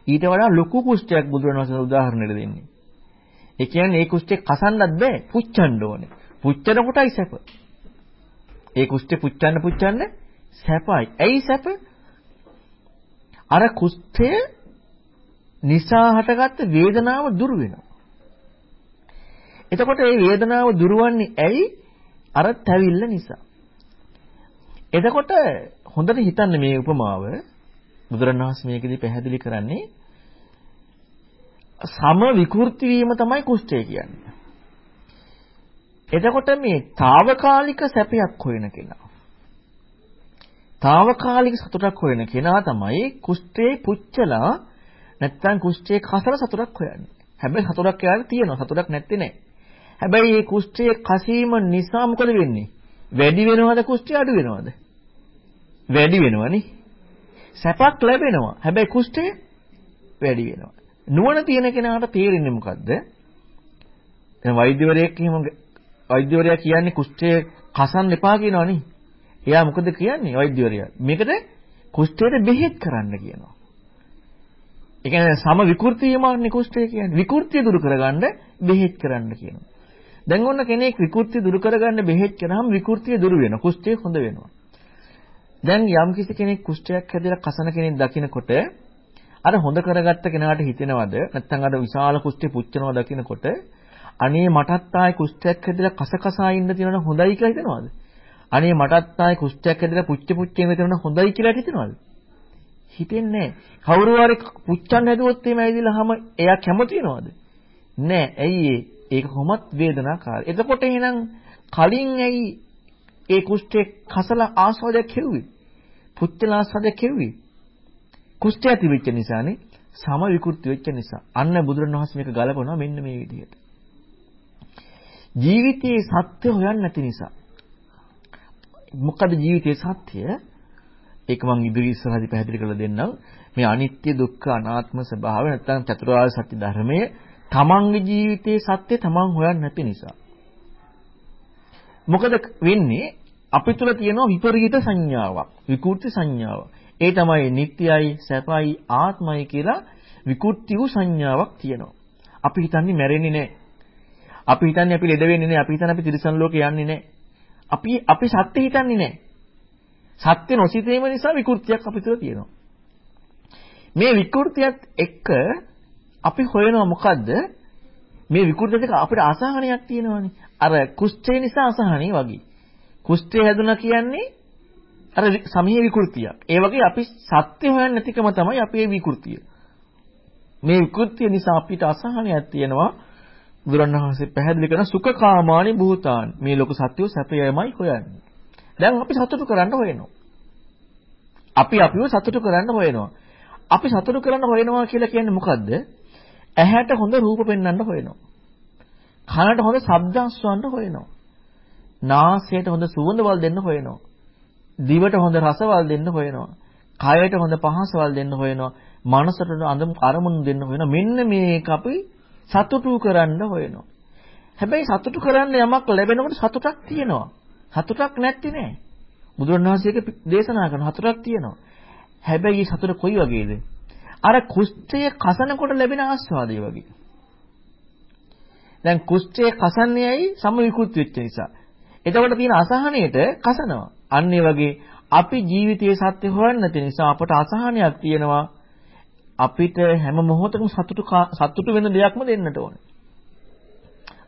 ඊට වඩා ලොකු කුෂ්ඨයක් බුදුරණවහන්සේ උදාහරණයක් දෙන්නේ. ඒ කියන්නේ ඒ කුෂ්ඨේ කසන්නත් බෑ පුච්චන්න ඕනේ. පුච්චන කොටයි සැප. ඒ කුෂ්ඨේ පුච්චන්න පුච්චන්න සැපයි. ඇයි සැප? අර කුෂ්ඨය නිසා හටගත්ත වේදනාව දුර වෙනවා. එතකොට මේ වේදනාව දුරවන්නේ ඇයි? අර තැවිල්ල නිසා. එතකොට හොඳට හිතන්න මේ උපමාව බුදුරණවහන්සේ මේකදී පැහැදිලි කරන්නේ සම විකෘති වීම තමයි කුෂ්ඨය කියන්නේ. එතකොට මේ తాවකාලික සැපයක් හොයන කෙනා. తాවකාලික සතුටක් හොයන කෙනා තමයි කුෂ්ඨේ පුච්චලා නැත්තම් කුෂ්ඨේ කසල සතුටක් හොයන්නේ. හැබැයි සතුටක් යාළුවා තියෙනවා. සතුටක් නැත්තේ නෑ. හැබැයි මේ කුෂ්ඨයේ කසීම නිසා මොකද වෙන්නේ? වැඩි වෙනවද කුෂ්ඨය අඩු වෙනවද? වැඩි වෙනවනේ. සැපක් ලැබෙනවා. හැබැයි කුෂ්ඨය වැඩි වෙනවා. නුවණ තියෙන කෙනාට තේරෙන්නේ මොකද්ද? දැන් වෛද්‍යවරයෙක් එහෙම වෛද්‍යවරයා කියන්නේ කුෂ්ඨය කසන්න එපා කියනවනේ. එයා මොකද කියන්නේ වෛද්‍යවරයා? මේකට කුෂ්ඨයට බෙහෙත් කරන්න කියනවා. ඒ කියන්නේ සම විකෘතියමාන්නේ කුෂ්ඨය කියන්නේ. විකෘතිය දුරු කරගන්න බෙහෙත් කරන්න කියනවා. දැන් ඔන්න කෙනෙක් විකෘතිය දුරු කරගන්න බෙහෙත් කරාම විකෘතිය දුරු වෙනවා. කුෂ්ඨය හොඳ වෙනවා. දැන් යම් කිසි කෙනෙක් කුෂ්ඨයක් හැදලා කසන කෙනෙක් දකිනකොට අර හොඳ කරගත්ත කෙනාට හිතෙනවද නැත්නම් අර විශාල කුෂ්ඨේ පුච්චනවා දකිනකොට අනේ මටත් ආයේ කුෂ්ඨයක් හැදලා කසකසා ඉන්න තියෙනවා හොඳයි කියලා හිතනවද? අනේ මටත් ආයේ කුෂ්ඨයක් හැදලා පුච්ච පුච්චේම තියෙනවා හොඳයි කියලා හිතනවද? හිතෙන්නේ නැහැ. කවුරු හරි පුච්චන්න හැදුවොත් එහෙම ඇවිදලාම එයා කැමති වෙනවද? නෑ. ඇයි ඒක කොහොමත් වේදනාකාරයි. එතකොට එහෙනම් කලින් ඇයි ඒ කුෂ්ඨේ කසල ආස්වාදයක් කෙරුවේ? පුච්චල ආස්වාදයක් කෙරුවේ? කුෂ්ඨය තිබෙච්ච නිසානේ. සම විකෘති වෙච්ච නිසා. අන්න බුදුරණවහන්සේ මේක ගලපනවා මෙන්න මේ විදිහට. ජීවිතයේ සත්‍ය හොයන්නේ නැති නිසා. මොකද ජීවිතයේ සත්‍ය? ඒක මම ඉදිරි ඉස්සරහදී පැහැදිලි කරලා දෙන්නම්. මේ අනිත්‍ය දුක්ඛ අනාත්ම ස්වභාවය නැත්නම් චතුරාර්ය සත්‍ය ධර්මය තමන්ගේ ජීවිතයේ සත්‍ය තමන් හොයන්නේ නැති නිසා. මොකද වෙන්නේ අපි තුල තියෙන විපරීත සංඥාවක්, විකෘති සංඥාවක්. ඒ තමයි නිට්ටයයි, සැපයි, ආත්මයි කියලා විකෘති වූ සංඥාවක් තියෙනවා. අපි හිතන්නේ මැරෙන්නේ නැහැ. අපි හිතන්නේ අපි ලෙඩ වෙන්නේ නැහැ. අපි හිතන්නේ අපි තිරිසන් ලෝකේ යන්නේ නැහැ. අපි අපි සත්‍ය හිතන්නේ නැහැ. සත්‍ය නොසිතීම නිසා විකෘතියක් අපි තුළ තියෙනවා. මේ විකෘතියත් එක්ක අපි හොයනවා මොකද්ද? මේ විකෘතියත් එක්ක අපිට අසහනයක් තියෙනවානේ. අර කුෂ්ඨය නිසා අසහනෙ වගේ. කුෂ්ඨය හැදුනා කියන්නේ අර සමීහ විකෘතියක්. ඒ වගේ අපි සත්‍ය හොයන්නේ නැතිකම තමයි අපේ විකෘතිය. මේ විකෘතිය නිසා අපිට අසහනයක් තියෙනවා. බුදුරණවහන්සේ පැහැදිලි කරන සුඛකාමානි භූතාන් මේ ලෝක සත්‍යෝ සැපයමයි හොයන්නේ. දැන් අපි සතුටු කරන්න හොයනවා. අපි අපිව සතුටු කරන්න හොයනවා. අපි සතුටු කරන්න හොයනවා කියලා කියන්නේ මොකද්ද? ඇහැට හොඳ රූප පෙන්වන්න හොයනවා. කනට හොඳ ශබ්ද අස්වන්න හොයනවා. නාසයට හොඳ සුවඳවල් දෙන්න හොයනවා. දිවට හොඳ රසවල් දෙන්න හොයනවා. කයට හොඳ පහසවල් දෙන්න හොයනවා. මනසට අරමුණු දෙන්න හොයනවා. මෙන්න මේක අපි සතුටු කරන්න හොයනවා. හැබැයි සතුටු කරන්න යමක් ලැබෙනකොට සතුටක් තියෙනවා. සතුටක් නැති නෑ. බුදුරණවහන්සේක දේශනා කරන සතුටක් තියෙනවා. හැබැයි මේ සතුට කොයි වගේද? අර කුෂ්ඨය කසනකොට ලැබෙන ආස්වාදය වගේ. දැන් කුෂ්ඨය කසන්නේයි සමවිකුත් වෙච්ච නිසා. එතකොට තියෙන අසහනයට කසනවා. අන්න වගේ අපි ජීවිතයේ සත්‍ය හොයන්න නැති නිසා අපට අසහනයක් තියෙනවා. අපිට හැම මොහොතකම සතුටු සතුටු වෙන දෙයක්ම දෙන්නට ඕනේ.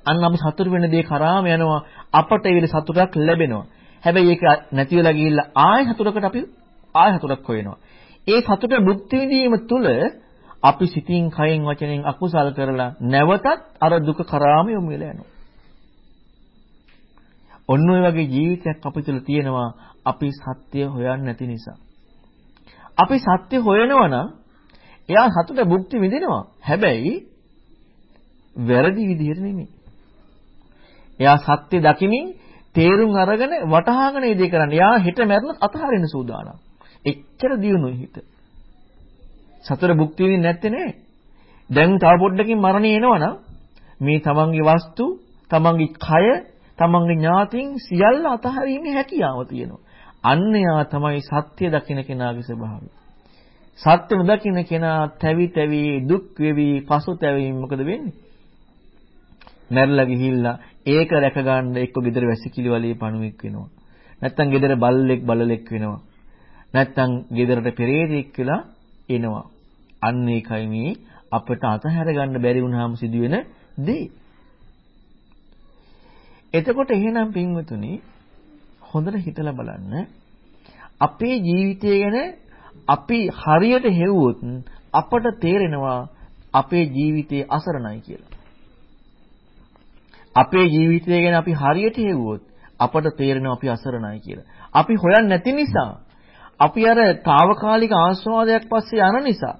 අන්න අපි සතුටු වෙන දේ කරාම යනවා අපට ඒ සතුටක් ලැබෙනවා. හැබැයි ඒක නැති වෙලා ගිහිල්ලා ආය සතුටකට අපි ආය සතුටක් හොයනවා. ඒ සතුට භුක්ති විඳීම තුළ අපි සිතින් කයෙන් වචනෙන් අකුසල් කරලා නැවතත් අර දුක කරාම යොමු වෙලා යනවා. ඔන්න ඔය වගේ ජීවිතයක් අපි තුළ තියෙනවා අපි සත්‍ය හොයන්නේ නැති නිසා. අපි සත්‍ය හොයනවා නම් එයා සතුට භුක්ති විඳිනවා. හැබැයි වැරදි විදිහට නෙමෙයි. එයා සත්‍ය දකිමින් තේරුම් අරගෙන වටහාගෙන ඒ දේ කරන්නේ. එයා හිත මැරුණොත් අතහරින්න සූදානම්. එච්චර දියුණුයි හිත. සතර භුක්ති විඳින්නේ නැත්තේ නේ. දැන් තව පොඩ්ඩකින් මරණය එනවනම් මේ තමන්ගේ වස්තු, තමන්ගේ කය, තමන්ගේ ඥාතින් සියල්ල අතහරීමේ හැකියාව තියෙනවා. අන්න යා තමයි සත්‍ය දකින්න කෙනාගේ ස්වභාවය. සත්‍ය නොදකින්න කෙනා තැවි තැවි දුක් වෙවි පසුතැවීම මොකද වෙන්නේ? මැරලා ගිහිල්ලා ඒක රැක ගන්න එක්ක ගෙදර වැසිකිලි වලේ පණුවෙක් වෙනවා. නැත්තම් ගෙදර බල්ලෙක් බලලෙක් වෙනවා. නැත්තම් ගෙදරට පෙරේතෙක් වෙලා එනවා. අන්න ඒකයි මේ අපට අතහැර ගන්න බැරි වුණාම සිදුවෙන දේ. එතකොට එහෙනම් පින්වතුනි හොඳට හිතලා බලන්න අපේ ජීවිතය ගැන අපි හරියට හෙව්වොත් අපට තේරෙනවා අපේ ජීවිතේ අසරණයි කියලා. අපේ ජීවිතය ගැන අපි හරියට හෙව්වොත් අපට තේරෙනවා අපි අසරණයි කියලා. අපි හොයන්නේ නැති නිසා අපි අර తాවකාලික ආස්වාදයක් පස්සේ යන නිසා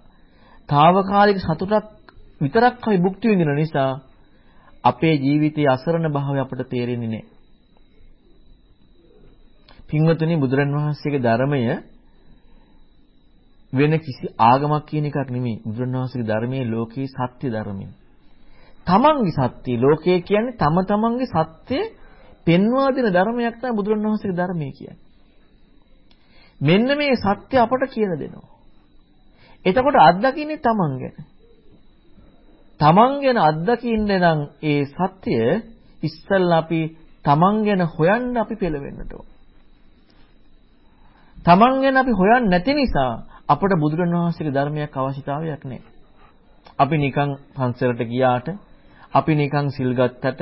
తాවකාලික සතුටක් විතරක් අපි භුක්ති විඳින නිසා අපේ ජීවිතයේ අසරණ භාවය අපට තේරෙන්නේ නැහැ. පින්වතුනි බුදුරන් වහන්සේගේ ධර්මය වෙන කිසි ආගමක් කියන එකක් නෙමෙයි. බුදුරන් වහන්සේගේ ධර්මයේ ලෝකේ සත්‍ය ධර්මය. තමන්ගේ සත්‍ය ලෝකය කියන්නේ තම තමන්ගේ සත්‍ය පෙන්වා දෙන ධර්මයක් තමයි බුදුරන් වහන්සේගේ ධර්මය කියන්නේ. මෙන්න මේ සත්‍ය අපට කියලා දෙනවා. එතකොට අත්දකින්නේ තමන් ගැන. තමන් ගැන අත්දකින්න නම් ඒ සත්‍ය ඉස්සල්ලා අපි තමන් ගැන හොයන්න අපි පෙළවෙන්නට ඕන. තමන් ගැන අපි හොයන්නේ නැති නිසා අපට බුදුරණවහන්සේගේ ධර්මයක් අවශ්‍යතාවයක් නැහැ. අපි නිකන් පන්සලට ගියාට, අපි නිකන් සිල් ගත්තට,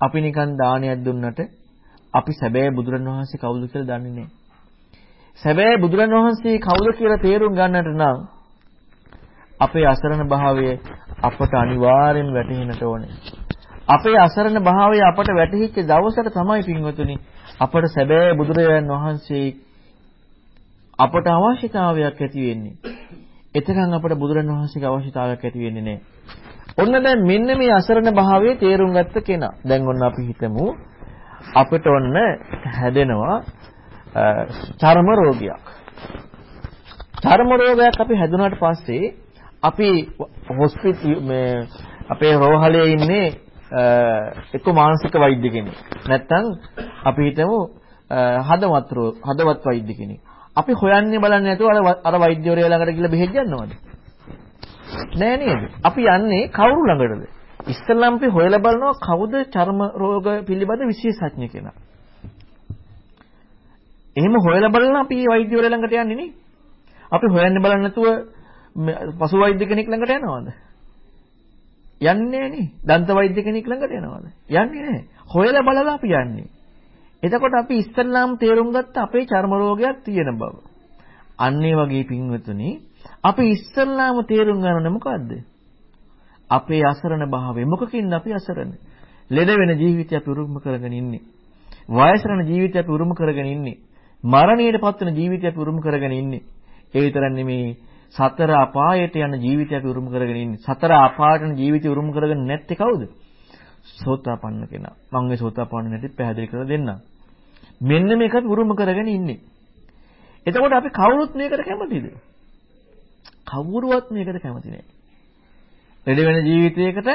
අපි නිකන් දානයක් දුන්නට අපි සැබෑ බුදුරණවහන්සේ කවුද කියලා දන්නේ නැහැ. සැබෑ බුදුරන් වහන්සේ කවුද කියලා තේරුම් ගන්නට නම් අපේ අසරණ භාවය අපට අනිවාර්යෙන් වැටහෙන්නට ඕනේ. අපේ අසරණ භාවය අපට වැටහිච්ච දවසට තමයි පින්වතුනි අපට සැබෑ බුදුරජාණන් වහන්සේ අපට අවශ්‍යතාවයක් ඇති වෙන්නේ. එතකන් අපට බුදුරන් වහන්සේගේ අවශ්‍යතාවයක් ඇති වෙන්නේ නැහැ. ඔන්න දැන් මෙන්න මේ අසරණ භාවයේ තේරුම් ගත්ත කෙනා. දැන් ඔන්න අපි හිතමු අපිට ඔන්න හැදෙනවා චර්ම රෝගයක්. චර්ම රෝගයක් අපි හැදුනාට පස්සේ අපි හොස්පිටල් මේ අපේ රෝහලේ ඉන්නේ එක්ක මානසික වෛද්‍ය කෙනෙක්. නැත්නම් අපි හිතමු හදවත් හදවත් වෛද්‍ය කෙනෙක්. අපි හොයන්නේ බලන්නේ නැතුව අර අර වෛද්‍යවරයා ළඟට ගිහලා බෙහෙත් ගන්නවද? නෑ නේද? අපි යන්නේ කවුරු ළඟටද? ඉස්සෙල්ලාම අපි හොයලා බලනවා කවුද චර්ම රෝග පිළිබඳ විශේෂඥ කෙනා. එහෙම හොයලා බලලා අපි වෛද්‍යවරයා ළඟට යන්නේ නේ. අපි හොයන්න බලන්න නැතුව පසු වෛද්‍ය කෙනෙක් ළඟට යනවද? යන්නේ නේ. දන්ත වෛද්‍ය කෙනෙක් ළඟට යනවද? යන්නේ නැහැ. හොයලා බලලා අපි යන්නේ. එතකොට අපි ඉස්සල්ලාම තේරුම් ගත්ත අපේ චර්ම රෝගයක් තියෙන බව. අන්න ඒ වගේ පින්වතුනි අපි ඉස්සල්ලාම තේරුම් ගන්නනේ මොකද්ද? අපේ අසරණ භාවය. මොකකින්ද අපි අසරණ? ලෙඩ වෙන ජීවිතය අපි උරුම කරගෙන ඉන්නේ. වයසරණ ජීවිතය අපි උරුම කරගෙන ඉන්නේ. මරණයට පත්වන ජීවිතයක් උරුම කරගෙන ඉන්නේ. ඒ විතරක් නෙමෙයි සතර අපායට යන ජීවිතයක් උරුම කරගෙන ඉන්නේ. සතර අපායට යන ජීවිතය උරුම කරගෙන නැත්තේ කවුද? සෝතාපන්න කෙනා. මම මේ සෝතාපන්න නැති පැහැදිලි කරලා දෙන්නම්. මෙන්න මේකත් උරුම කරගෙන ඉන්නේ. එතකොට අපි කවුරුත් මේකට කැමතිද? කවුරුවත් මේකට කැමති නැහැ. ලෙඩ වෙන ජීවිතයකට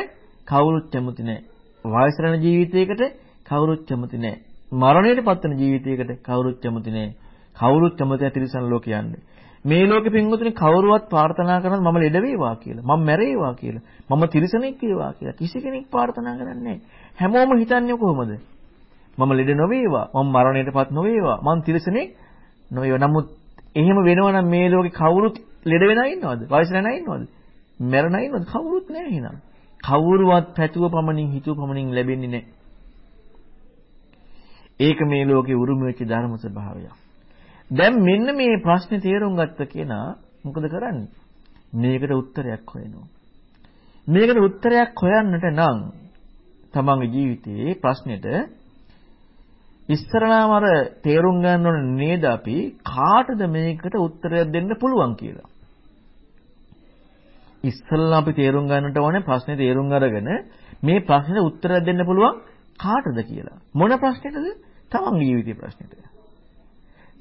කවුරුත් කැමති නැහැ. වයස යන ජීවිතයකට කවුරුත් කැමති නැහැ. මරණයට පත්වන ජීවිතයකට කවුරුත් කැමති නැහැ. කවුරුත් කැමති නැහැ තිරිසන් ලෝකේ යන්නේ. මේ ලෝකෙ පින්වතුනි කවුරුවත් ප්‍රාර්ථනා කරන්නේ මම ලෙඩ වේවා කියලා. මම මැරේවා කියලා. මම තිරිසනෙක් වේවා කියලා. කිසි කෙනෙක් ප්‍රාර්ථනා කරන්නේ හැමෝම හිතන්නේ කොහොමද? මම ලෙඩ නොවේවා. මම මරණයටපත් නොවේවා. මං තිරිසනෙක් නොවේවා. නමුත් එහෙම වෙනවා නම් මේ ලෝකේ කවුරුත් ලෙඩ වෙනා ඉන්නවද? වයස නැනා ඉන්නවද? මැරෙනා ඉන්නවද? කවුරුත් නැහැ එහෙනම්. කවුරුවත් පැතුව පමණින් හිතුව පමණින් ලැබෙන්නේ නැහැ. ඒක මේ ලෝකේ උරුම වෙච්ච ධර්ම ස්වභාවයක්. දැන් මෙන්න මේ ප්‍රශ්නේ තේරුම් ගත්ත කෙනා මොකද කරන්නේ? මේකට උත්තරයක් හොයනවා. මේකට උත්තරයක් හොයන්නට නම් තමන්ගේ ජීවිතයේ ප්‍රශ්නෙට ඉස්සරලාම අර තේරුම් ගන්න ඕනේ නේද අපි කාටද මේකට උත්තරයක් දෙන්න පුළුවන් කියලා. ඉස්සල්ලා අපි තේරුම් ගන්නට ඕනේ ප්‍රශ්නේ තේරුම් අරගෙන මේ ප්‍රශ්නෙට උත්තරයක් දෙන්න පුළුවන් කාටද කියලා. මොන ප්‍රශ්නෙටද? තමන්ගේ ජීවිතයේ ප්‍රශ්නෙට.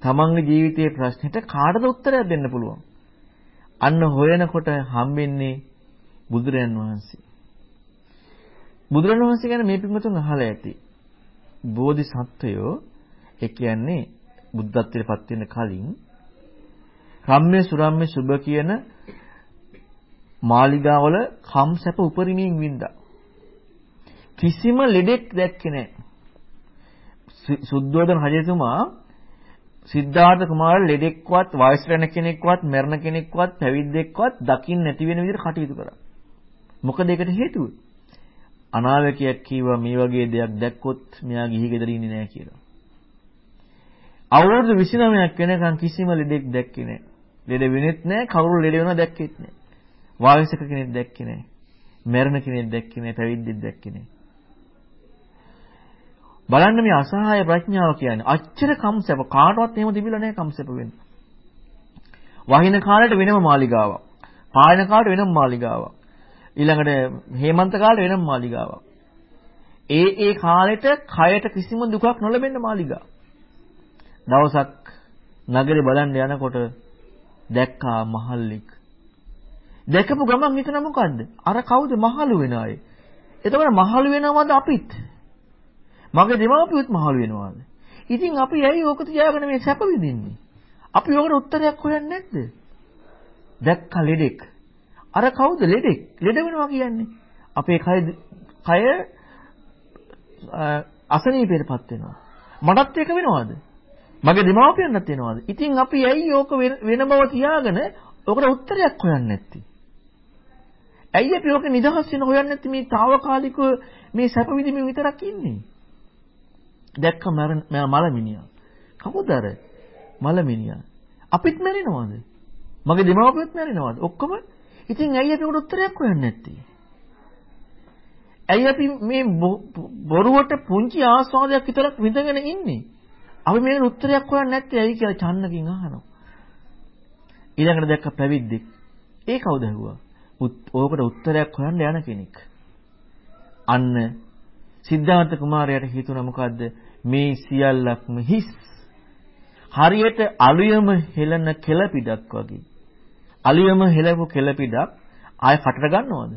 තමන්ගේ ජීවිතයේ ප්‍රශ්නෙට කාටද උත්තරයක් දෙන්න පුළුවන්? අන්න හොයනකොට හම්බෙන්නේ බුදුරයන් වහන්සේ. බුදුරන් වහන්සේ ගැන මේ පිටුමතුන් අහලා ඇති. බෝධිසත්වයෝ ඒ කියන්නේ බුද්ධත්වයට පත් වෙන කලින් රම්ම්‍ය සුරම්ම්‍ය සුබ කියන මාලිගාවල කම් සැප උපරිමයෙන් වින්දා. කිසිම ලෙඩෙක් දැක්කේ නැහැ. සුද්ධෝදන රජතුමා සිද්ධාර්ථ කුමාර ලෙඩෙක්වත් වයස් වෙන කෙනෙක්වත් මරණ කෙනෙක්වත් පැවිද්දෙක්වත් දකින්න නැති වෙන විදිහට කටයුතු කරා. මොකද ඒකට හේතුව? අනාවැකියක් කීවා මේ වගේ දෙයක් දැක්කොත් මෙයා ගිහි ගෙදර ඉන්නේ නැහැ කියලා. අවුරුදු 29ක් වෙනකන් කිසිම ලෙඩෙක් දැක්කේ නැහැ. ලෙඩ වෙනෙත් නැහැ, කවුරු ලෙඩ වෙනව දැක්කෙත් නැහැ. වායසක කෙනෙක් දැක්කේ නැහැ. මරණ කෙනෙක් දැක්කේ නැහැ, පැවිද්දෙක් දැක්කේ නැහැ. බලන්න මේ අසහාය ප්‍රඥාව කියන්නේ අච්චර කම්සප කාටවත් එහෙම තිබිලා නැහැ කම්සප වෙන්න. වහින කාලයට වෙනම මාලිගාවක්. පායන කාලයට වෙනම මාලිගාවක්. ඊළඟට හේමන්ත කාලේ වෙනම මාලිගාවක්. ඒ ඒ කාලෙට කයට කිසිම දුකක් නොලැබෙන්න මාලිගා. දවසක් නගරේ බලන්න යනකොට දැක්කා මහල්ලෙක්. දැකපු ගමන් හිතන මොකද්ද? අර කවුද මහලු වෙන අය? එතකොට මහලු වෙනවද අපිත්? මගේ දෙමාපියොත් මහලු වෙනවාද? ඉතින් අපි ඇයි ඕක තියාගෙන මේ සැප විඳින්නේ? අපි ඕකට උත්තරයක් හොයන්නේ නැද්ද? දැක්ක ලෙඩෙක්. අර කවුද ලෙඩෙක්? ලෙඩ වෙනවා කියන්නේ. අපේ කය කය අසනීපයටපත් වෙනවා. මටත් ඒක වෙනවද? මගේ දෙමාපියන්ටත් වෙනවද? ඉතින් අපි ඇයි ඕක වෙන බව තියාගෙන ඕකට උත්තරයක් හොයන්නේ නැත්තේ? ඇයි අපි ඕක නිදහස් වෙන හොයන්නේ නැත්තේ මේ తాවකාලිකව මේ සැප විඳින්න විතරක් ඉන්නේ? දැක්ක මලමිනියා. කවුද අර මලමිනියා? අපිත් මැරෙනවද? මගේ දෙමාපියොත් මැරෙනවද? ඔක්කොම ඉතින් ඇයි අපි උඩ උත්තරයක් හොයන්නේ නැත්තේ? ඇයි අපි මේ බොරුවට පුංචි ආස්වාදයක් විතරක් විඳගෙන ඉන්නේ? අපි මේකට උත්තරයක් හොයන්නේ නැත්තේ ඇයි කියලා චන්නකින් අහනවා. ඊළඟට දැක්ක පැවිද්දෙක්. ඒ කවුද ඇහුවා? ඕකට උත්තරයක් හොයන්න යන කෙනෙක්. අන්න සිද්ධාර්ථ කුමාරයාට හිතුණා මොකද්ද මේ සියල්ලක්ම හිස්. හරියට අලුයම හෙලන කෙලපිඩක් වගේ. අලුයම හෙලපු කෙලපිඩක් ආය කටට ගන්නවද?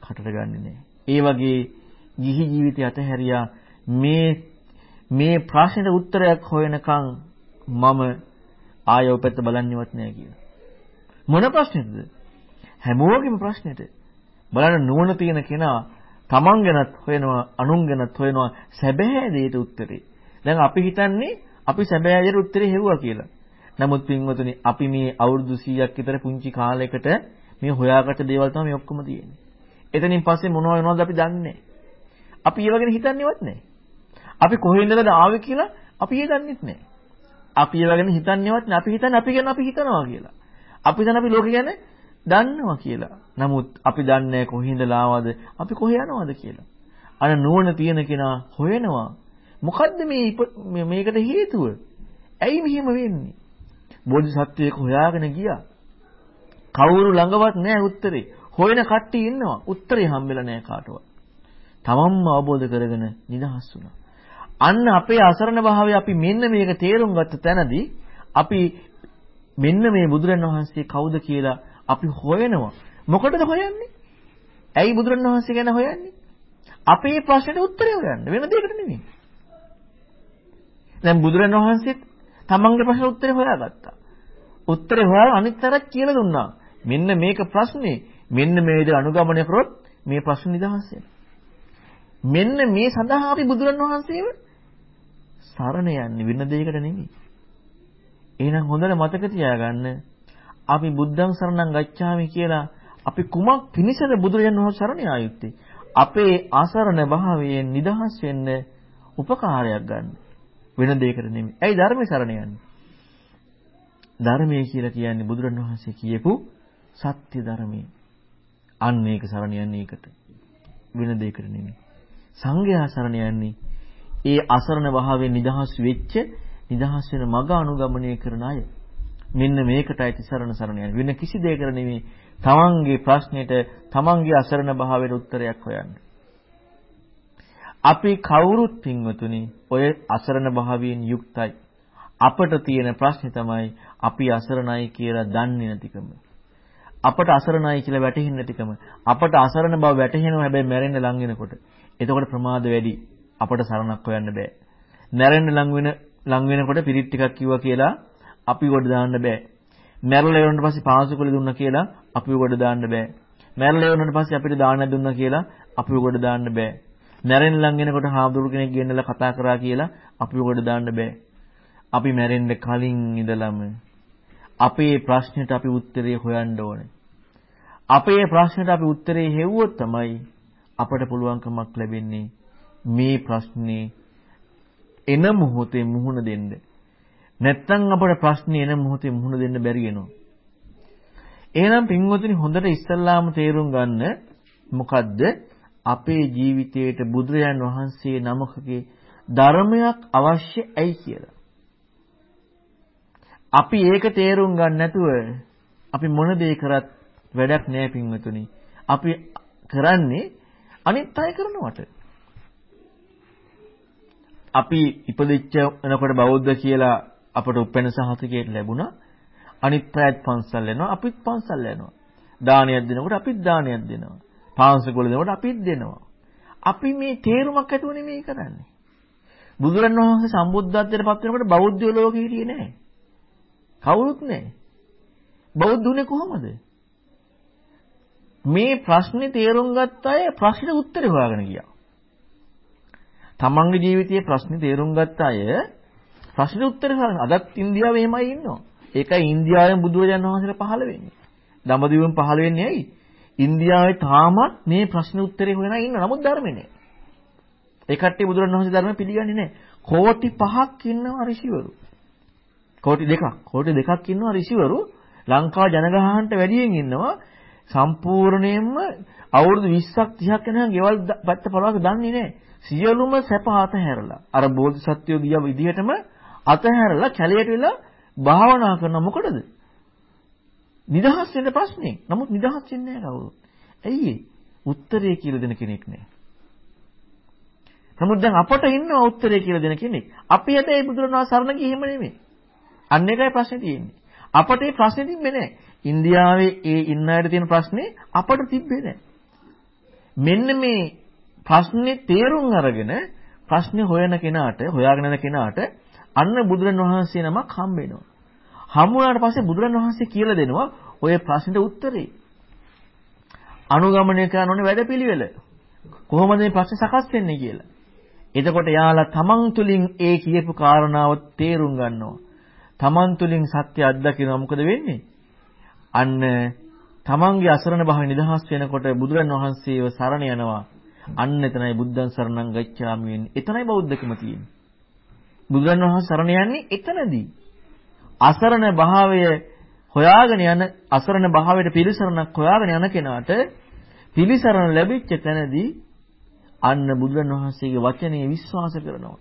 කටට ගන්නෙ නෑ. ඒ වගේ ගිහි ජීවිතය අතහැරියා මේ මේ ප්‍රශ්නෙට උත්තරයක් හොයනකම් මම ආය ඔය පැත්ත බලන්නේවත් නෑ කියලා. මොන ප්‍රශ්නේද? හැමෝගෙම ප්‍රශ්නෙට. බලන්න නුවණ තියෙන කෙනා තමන් ගැනත් හොයනවා අනුන් ගැනත් හොයනවා සැබෑ දෙයට උත්තරේ. දැන් අපි හිතන්නේ අපි සැබෑ දෙයට උත්තරේ හෙව්වා කියලා. නමුත් පින්වතුනි අපි මේ අවුරුදු 100ක් විතර පුංචි කාලයකට මේ හොයාගත්ත දේවල් තමයි මේ ඔක්කොම තියෙන්නේ. එතනින් පස්සේ මොනව වෙනවද අපි දන්නේ අපි ඒව ගැන හිතන්නේවත් නැහැ. අපි කොහෙන්දද ආවේ කියලා අපි ඒ දන්නෙත් නැහැ. අපි ඒව ගැන හිතන්නේවත් නැහැ. අපි හිතන්නේ අපි ගැන අපි හිතනවා කියලා. අපි දැන් අපි ලෝකෙ ගැන දන්නවා කියලා. නමුත් අපි දන්නේ කොහේඳලා ආවද අපි කොහේ යනවද කියලා. අර නුවණ තියෙන කෙනා හොයනවා. මොකද්ද මේ මේකට හේතුව? ඇයි මෙහෙම වෙන්නේ? බෝධිසත්වයෙක් හොයාගෙන ගියා. කවුරු ළඟවත් නැහැ උත්තරේ. හොයන කට්ටිය ඉන්නවා. උත්තරේ හම්බෙලා නැහැ කාටවත්. තමන්ම අවබෝධ කරගෙන නිදහස් වුණා. අන්න අපේ අසරණ භාවය අපි මෙන්න මේක තේරුම් ගත්ත තැනදී අපි මෙන්න මේ බුදුරන් වහන්සේ කවුද කියලා අපි හොයනවා. මොකටද හොයන්නේ? ඇයි බුදුරන් වහන්සේ ගැන හොයන්නේ? අපේ ප්‍රශ්නෙට උත්තරය හොයන්න වෙන දෙයකට නෙමෙයි. දැන් බුදුරන් වහන්සේත් තමන්ගේ ප්‍රශ්න උත්තරේ හොයාගත්තා. උත්තරේ හොයාලා අනිත් අරක් කියලා දුන්නා. මෙන්න මේක ප්‍රශ්නේ. මෙන්න මේ විදිහට අනුගමනය කරොත් මේ ප්‍රශ්න නිදහස් මෙන්න මේ සඳහා අපි බුදුරන් වහන්සේව සරණ යන්නේ වෙන දෙයකට නෙමෙයි. එහෙනම් හොඳට මතක තියාගන්න අපි බුද්ධං සරණං ගච්ඡාමි කියලා අපි කුමක් පිණිසද බුදුරජාණන් වහන්සේ සරණ ආයුත්තේ? අපේ අසරණ භාවයෙන් නිදහස් වෙන්න උපකාරයක් ගන්න. වෙන දෙයකට නෙමෙයි. ඇයි ධර්මයේ සරණ යන්නේ? ධර්මයේ කියලා කියන්නේ බුදුරණවහන්සේ කියපු සත්‍ය ධර්මයේ. අන්න ඒක සරණ යන්නේ ඒකට. වෙන දෙයකට නෙමෙයි. සංඝයා සරණ යන්නේ ඒ අසරණ භාවයෙන් නිදහස් වෙච්ච නිදහස් වෙන මඟ අනුගමනය කරන අය. මෙන්න මේකටයි තිසරණ සරණ යන්නේ. වෙන කිසි දෙයකට නෙමෙයි. තමන්ගේ ප්‍රශ්නෙට තමන්ගේ අසරණ භාවයට උත්තරයක් හොයන්න. අපි කවුරුත් පින්වතුනි ඔය අසරණ භාවයෙන් යුක්තයි. අපට තියෙන ප්‍රශ්නේ තමයි අපි අසරණයි කියලා දන්නේ නැතිකම. අපට අසරණයි කියලා වැටහෙන්නේ නැතිකම. අපට අසරණ බව වැටහෙනවා හැබැයි මැරෙන්න ලං වෙනකොට. එතකොට ප්‍රමාද වැඩි. අපට සරණක් හොයන්න බෑ. මැරෙන්න ලං වෙන ලං වෙනකොට පිරිත් ටිකක් කිව්වා කියලා අපි කොට දාන්න බෑ. මැරලා ඉවරනට පස්සේ පාසුකල දුන්නා කියලා අපිව කොට දාන්න බෑ. මැරලා ඉවරනට පස්සේ අපිට දාන දුන්නා කියලා අපිව කොට දාන්න බෑ. මැරෙන්න ලං වෙනකොට හාමුදුරු කෙනෙක් ගෙන්නලා කතා කරා කියලා අපිව කොට දාන්න බෑ. අපි මැරෙන්න කලින් ඉඳලම අපේ ප්‍රශ්නෙට අපි උත්තරේ හොයන්න ඕනේ. අපේ ප්‍රශ්නෙට අපි උත්තරේ හෙව්වොත් තමයි අපට පුළුවන්කමක් ලැබෙන්නේ මේ ප්‍රශ්නේ එන මොහොතේ මුහුණ දෙන්න. නැත්තම් අපට ප්‍රශ්නේ එන මොහොතේ මුහුණ දෙන්න බැරි වෙනවා. එහෙනම් පින්වතුනි හොඳට ඉස්සල්ලාම තේරුම් ගන්න මොකද්ද අපේ ජීවිතයේට බුදුරජාන් වහන්සේ නමකගේ ධර්මයක් අවශ්‍ය ඇයි කියලා. අපි ඒක තේරුම් ගන්න නැතුව අපි මොන දේ කරත් වැඩක් නෑ පින්වතුනි. අපි කරන්නේ අනිත් අය කරනවට. අපි ඉපදිච්ච වෙනකොට බෞද්ධ කියලා අපට උපෙන සහතිකයට ලැබුණා. අනිත් අයත් පන්සල් යනවා අපිත් පන්සල් යනවා. දානයක් දෙනකොට අපිත් දානයක් දෙනවා. පාංශකවල දෙනකොට අපිත් දෙනවා. අපි මේ තේරුමක් ඇතුව නෙමෙයි කරන්නේ. බුදුරණවහන්සේ සම්බුද්ධත්වයට පත් වෙනකොට බෞද්ධ ලෝකෙ හිටියේ නැහැ. කවුරුත් නැහැ. බෞද්ධුනේ කොහමද? මේ ප්‍රශ්නේ තේරුම් ගත්ත අය ප්‍රශ්නෙට උත්තරේ හොයාගෙන ගියා. තමන්ගේ ජීවිතයේ ප්‍රශ්නේ තේරුම් ගත්ත අය ප්‍රශ්නෙට උත්තර හොයන අදත් ඉන්දියාවේ එහෙමයි ඉන්නවා. ඒකයි ඉන්දියාවෙන් බුදුරජාණන් වහන්සේලා පහළ වෙන්නේ. දඹදිවෙන් පහළ වෙන්නේ ඇයි? ඉන්දියාවේ තාමත් මේ ප්‍රශ්න උත්තරේ හොයනා ඉන්න නමුත් ධර්මේ නෑ. ඒ කට්ටිය බුදුරජාණන් වහන්සේ ධර්ම පිළිගන්නේ නෑ. කෝටි 5ක් ඉන්නවා ඍෂිවරු. කෝටි දෙකක්. කෝටි දෙකක් ඉන්නවා ඍෂිවරු. ලංකා ජනගහනට වැඩියෙන් ඉන්නවා. සම්පූර්ණයෙන්ම අවුරුදු 20ක් 30ක් යනකම් ගෙවල් පැත්ත පළවක දන්නේ නැහැ. සියලුම සැප අතහැරලා අර බෝධිසත්වයෝ ගිය විදිහටම අතහැරලා කැලයට වෙලා භාවනා කරන මොකටද? නිදහස් වෙන්න ප්‍රශ්නේ. නමුත් නිදහස් වෙන්නේ නැහැ කවුරුත්. ඇයි උත්තරේ කියලා දෙන කෙනෙක් නැහැ. නමුත් දැන් අපට ඉන්නවා උත්තරේ කියලා දෙන කෙනෙක්. අපි හැබැයි බුදුරණවහන්සේ සරණ ගියේ එහෙම නෙමෙයි. අන්න එකයි ප්‍රශ්නේ තියෙන්නේ. අපට මේ ප්‍රශ්නේ තිබ්බේ නැහැ. ඉන්දියාවේ ඒ ඉන්න අයට තියෙන ප්‍රශ්නේ අපට තිබ්බේ නැහැ. මෙන්න මේ ප්‍රශ්නේ තේරුම් අරගෙන ප්‍රශ්නේ හොයන කෙනාට හොයාගෙන යන කෙනාට අන්න බුදුරන් වහන්සේ නමක් හම්බ වෙනවා. හමු වුණාට පස්සේ බුදුරන් වහන්සේ කියලා දෙනවා ඔය ප්‍රශ්නෙට උත්තරේ. අනුගමනය කරන ඕනේ වැඩපිළිවෙල. කොහොමද මේ ප්‍රශ්නේ සකස් වෙන්නේ කියලා. එතකොට යාලා තමන් තුලින් ඒ කියපු කාරණාව තේරුම් ගන්නවා. තමන් තුලින් සත්‍ය අත්දකිනවා මොකද වෙන්නේ? අන්න තමන්ගේ අසරණ භාවය නිදහස් වෙනකොට බුදුරන් වහන්සේව සරණ යනවා. අන්න එතනයි බුද්ධං සරණං ගච්ඡාමි වෙන්නේ. එතනයි බෞද්ධකම තියෙන්නේ. බුදුරන් වහන්සේ සරණ යන්නේ එතනදී. අසරණ භාවය හොයාගෙන යන අසරණ භාවයට පිළිසරණක් හොයාගෙන යන කෙනාට පිළිසරණ ලැබිච්ච තැනදී අන්න බුදුරන් වහන්සේගේ වචනේ විශ්වාස කරනවා.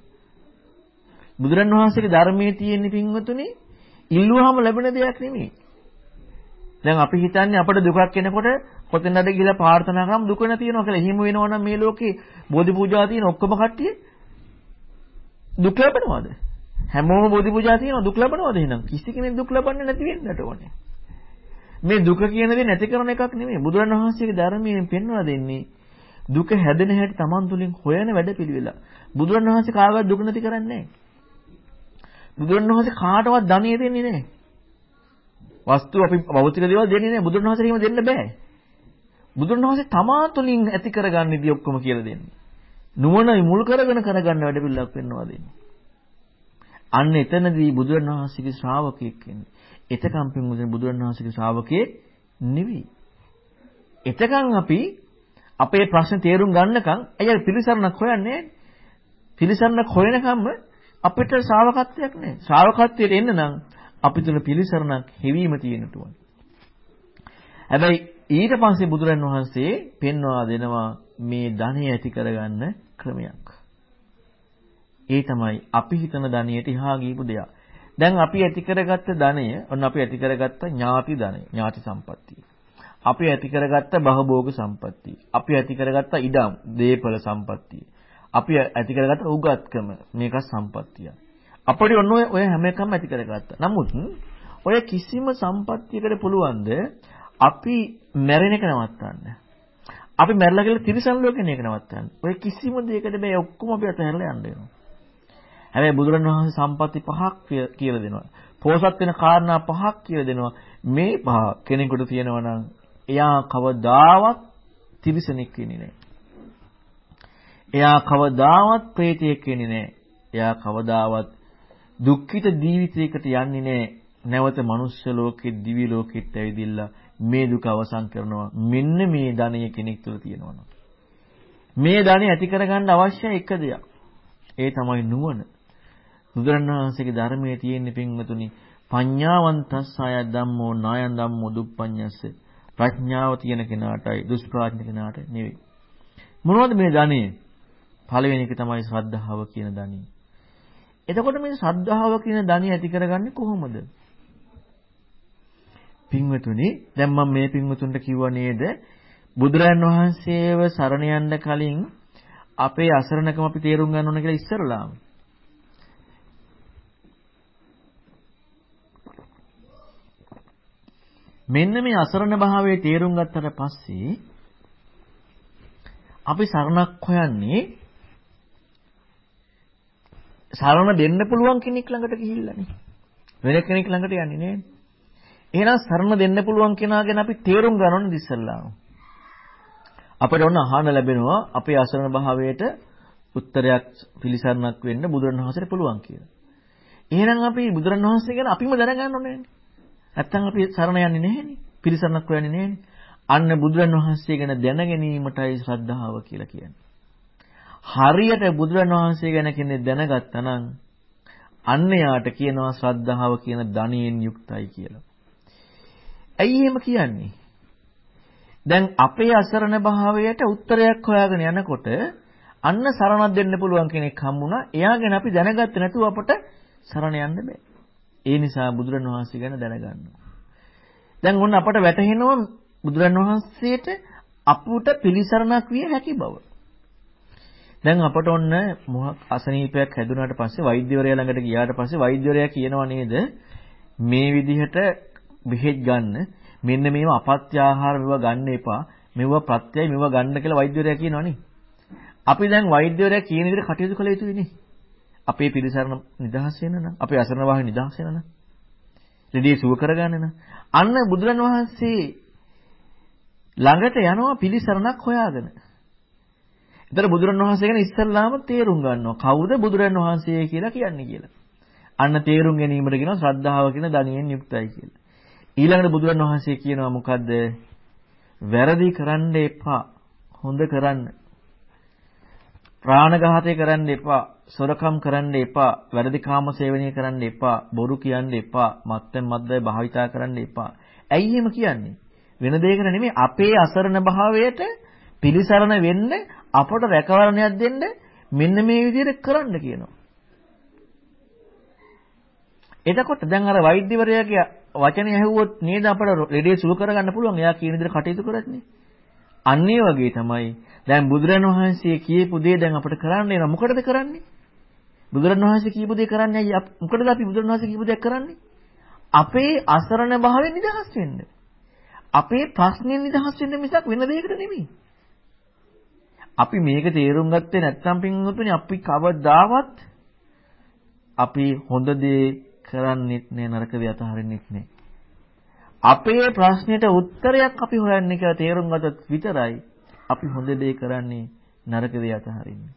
බුදුරන් වහන්සේගේ ධර්මයේ තියෙන පින්වතුනි ඉල්ලුවාම ලැබෙන දෙයක් නෙමෙයි. දැන් අපි හිතන්නේ අපිට දුකක් එනකොට කොතැනද ගිහලා ප්‍රාර්ථනා කරාම දුක නැති වෙනවා කියලා. එහෙම වෙනවනම් මේ ලෝකේ බෝධි පූජා තියෙන ඔක්කොම කට්ටිය දුක් ලැබනවද? හැමෝම බෝධි පූජා තියෙනවා දුක් ලැබනවද එහෙනම්? කිසි කෙනෙක් දුක් ලබන්නේ නැති වෙන්නට ඕනේ. මේ දුක කියන දේ නැති කරන එකක් නෙමෙයි. බුදුරණවහන්සේගේ ධර්මයෙන් පෙන්වලා දෙන්නේ දුක හැදෙන හැටි Taman තුලින් හොයන වැඩපිළිවෙල. බුදුරණවහන්සේ කාගවත් දුක නැති කරන්නේ නැහැ. බුදුරණවහන්සේ කාටවත් ධනිය දෙන්නේ නැහැ. වස්තු අපි භෞතික දේවල් දෙන්නේ නැහැ. බුදුරණවහන්සේ එහෙම දෙන්න බෑ. බුදුරණවහන්සේ තමා තුළින් ඇති කරගන්න ඉදී ඔක්කොම කියලා දෙන්නේ. නුවණ මුල් කරගෙන කරගන්න වැඩපිළිවෙලක් වෙනවා දෙන්නේ. අන්න එතනදී බුදුරණවහන්සේගේ ශ්‍රාවකයෙක් වෙන්නේ. එතකම් පින්වතුනි බුදුරණවහන්සේගේ ශ්‍රාවකයෙක් නෙවෙයි. එතකන් අපි අපේ ප්‍රශ්න තේරුම් ගන්නකම් අය පිළිසරණක් හොයන්නේ පිළිසරණක් හොයනකම්ම අපිට ශ්‍රාවකත්වයක් නැහැ. ශ්‍රාවකත්වයට එන්න නම් අපි තුල පිළිසරණක් හිවීම තියෙන්න ඕනේ. හැබැයි ඊට පස්සේ බුදුරන් වහන්සේ පෙන්වා දෙනවා මේ ධනය ඇති කරගන්න ක්‍රමයක්. ඒ තමයි අපි හිතන ධනියට එහා ගියපු දෙයක්. දැන් අපි ඇති කරගත්ත ධනය, ඔන්න අපි ඇති කරගත්ත ඥාති ධනය, ඥාති සම්පත්තිය. අපි ඇති කරගත්ත බහභෝග සම්පත්තිය. අපි ඇති කරගත්ත ඉඩම්, දීපල සම්පත්තිය. අපි ඇති කරගත්ත උගත්කම මේක සම්පත්තිය. අපිට ඔන්න ඔය හැම එකම ඇති කරගත්තා. නමුත් ඔය කිසිම සම්පත්තියකට පුළුවන්ද අපි මැරෙන එක නවත්තන්න? අපි මැරලා කියලා තිරිසන් ලෝකෙන එක නවත්තන්න. ඔය කිසිම දෙයකට මේ ඔක්කොම අපි අතහැරලා යන්න වෙනවා. හැබැයි බුදුරණවහන්සේ සම්පatti පහක් කියලා දෙනවා. පෝසත් වෙන කාරණා පහක් කියලා දෙනවා. මේ පහ කෙනෙකුට තියෙනවා නම් එයා කවදාවත් තිරිසනෙක් වෙන්නේ නැහැ. එයා කවදාවත් ප්‍රේතයෙක් වෙන්නේ නැහැ. එයා කවදාවත් දුක්ඛිත ජීවිතයකට යන්නේ නැහැ. නැවත මනුස්ස ලෝකෙ දිවි ලෝකෙට ඇවිදිලා මේ දුක අවසන් කරනවා. මෙන්න මේ ධනය කෙනෙක් තුළ තියෙනවා. මේ ධනය ඇති කරගන්න අවශ්‍ය එක දෙයක්. ඒ තමයි නුවණ. බුදුරණවහන්සේගේ ධර්මයේ තියෙන පින්වතුනි පඤ්ඤාවන්තස්සය ධම්මෝ නායන් ධම්මෝ දුප්පඤ්ඤස්ස ප්‍රඥාව තියෙන කෙනාටයි දුෂ්ප්‍රඥ කෙනාට නෙවෙයි. මොනවද මේ ධනෙ? පළවෙනි එක තමයි ශ්‍රද්ධාව කියන ධනෙ. එතකොට මේ ශ්‍රද්ධාව කියන ධනෙ ඇති කරගන්නේ කොහොමද? පින්වතුනි දැන් මම මේ පින්වතුන්ට කිව්වා නේද බුදුරයන් වහන්සේව සරණ යන්න කලින් අපේ අසරණකම අපි තේරුම් ගන්න ඕන කියලා ඉස්සරලාම මෙන්න මේ අසරණ භාවයේ තේරුම් ගත්තට පස්සේ අපි සරණක් හොයන්නේ සරණ දෙන්න පුළුවන් කෙනෙක් ළඟට ගිහිල්ලානේ. වෙන කෙනෙක් ළඟට යන්නේ නෑනේ. එහෙනම් සරණ දෙන්න පුළුවන් කෙනා ගැන අපි තේරුම් ගන්න ඕනේ ඉස්සල්ලාම. අපිට ඔන්න අහන්න ලැබෙනවා අපේ අසරණ භාවයට උත්තරයක් පිළිසරණක් වෙන්න බුදුරණවහන්සේට පුළුවන් කියලා. එහෙනම් අපි බුදුරණවහන්සේ ගැන අපිම දැනගන්න ඕනේ. නැත්තම් අපි සරණ යන්නේ නැහෙනේ. පිළිසරණක් හොයන්නේ නැහෙනේ. අන්න බුදුරන් වහන්සේ ගැන දැන ගැනීමටයි ශ්‍රද්ධාව කියලා කියන්නේ. හරියට බුදුරන් වහන්සේ ගැන කෙනෙක් දැනගත්තා නම් අන්න යාට කියනවා ශ්‍රද්ධාව කියන ධනියෙන් යුක්තයි කියලා. ඇයි එහෙම කියන්නේ? දැන් අපේ අසරණ භාවයට උත්තරයක් හොයාගෙන යනකොට අන්න සරණක් දෙන්න පුළුවන් කෙනෙක් හම්බුණා. එයාගෙන අපි දැනගත්තේ නැතුව අපට සරණ යන්න බෑ. ඒ නිසා බුදුරණවහන්සේ ගැන දැනගන්න. දැන් ඔන්න අපට වැටහෙනවා බුදුරණවහන්සේට අපුට පිළිසරණක් විය හැකි බව. දැන් අපට ඔන්න මොහක් අසනීපයක් හැදුනාට පස්සේ වෛද්‍යවරයා ළඟට ගියාට පස්සේ වෛද්‍යවරයා කියනවා නේද මේ විදිහට බෙහෙත් ගන්න මෙන්න මේව අපත්‍ය ආහාර මෙව ගන්න එපා මෙව ප්‍රත්‍යය මෙව ගන්න කියලා වෛද්‍යවරයා කියනවනේ අපි දැන් වෛද්‍යවරයා කියන විදිහට කටයුතු කළ යුතුනේ අපේ පිළිසරණ නිදහස් වෙන නම් අපේ අසරණ වාහන නිදහස් වෙන නම් ලෙඩේ සුව කරගන්න නම් අන්න බුදුරන් වහන්සේ ළඟට යනවා පිළිසරණක් හොයාගෙන. ඒතර බුදුරන් වහන්සේ ගැන ඉස්සල්ලාම තේරුම් ගන්නවා කවුද බුදුරන් වහන්සේ කියලා කියන්නේ කියලා. අන්න තේරුම් ගැනීමට කියනවා ශ්‍රද්ධාව කියන ධනියෙන් යුක්තයි කියලා. ඊළඟට බුදුරන් වහන්සේ කියනවා මොකද්ද? වැරදි කරන්න එපා. හොඳ කරන්න. ප්‍රාණඝාතය කරන්න එපා. සොරකම් කරන්න එපා. වැරදි කාම සේවනය කරන්න එපා. බොරු කියන්න එපා. මත්පැන් මද්දය භාවිතා කරන්න එපා. ඇයි එහෙම කියන්නේ? වෙන දෙයකට නෙමෙයි අපේ අසරණ භාවයට පිළිසරණ වෙන්න අපට රැකවරණයක් දෙන්න මෙන්න මේ විදිහට කරන්න කියනවා. එතකොට දැන් අර වෛද්‍යවරයාගේ වචනේ ඇහුවොත් නේද අපට ලෙඩේ සුව කරගන්න පුළුවන්. එයා කියන විදිහට කටයුතු කරන්නේ. අන්න ඒ වගේ තමයි දැන් බුදුරණන් වහන්සේ කියපු දේ දැන් අපිට කරන්න වෙනවා. මොකටද කරන්නේ? බුදුරණන් වහන්සේ කියපු දේ කරන්නේ අයියා මොකටද අපි බුදුරණන් වහන්සේ කියපු දේ කරන්නේ? අපේ අසරණ භාවයෙන් නිදහස් වෙන්න. අපේ ප්‍රශ්නෙන් නිදහස් වෙන්න මිසක් වෙන දෙයකට නෙමෙයි. අපි මේක තේරුම් ගත්තේ නැත්නම් පින්වතුනි අපි කවදාවත් අපි හොඳ දේ කරන්නෙත් නෑ නරක දේ අතහරින්නෙත් නෑ. අපේ ප්‍රශ්නෙට උත්තරයක් අපි හොයන්නේ කියලා තේරුම් ගත්තොත් විතරයි අපි හොඳ දේ කරන්නේ නරක දේ අතහරින්නේ.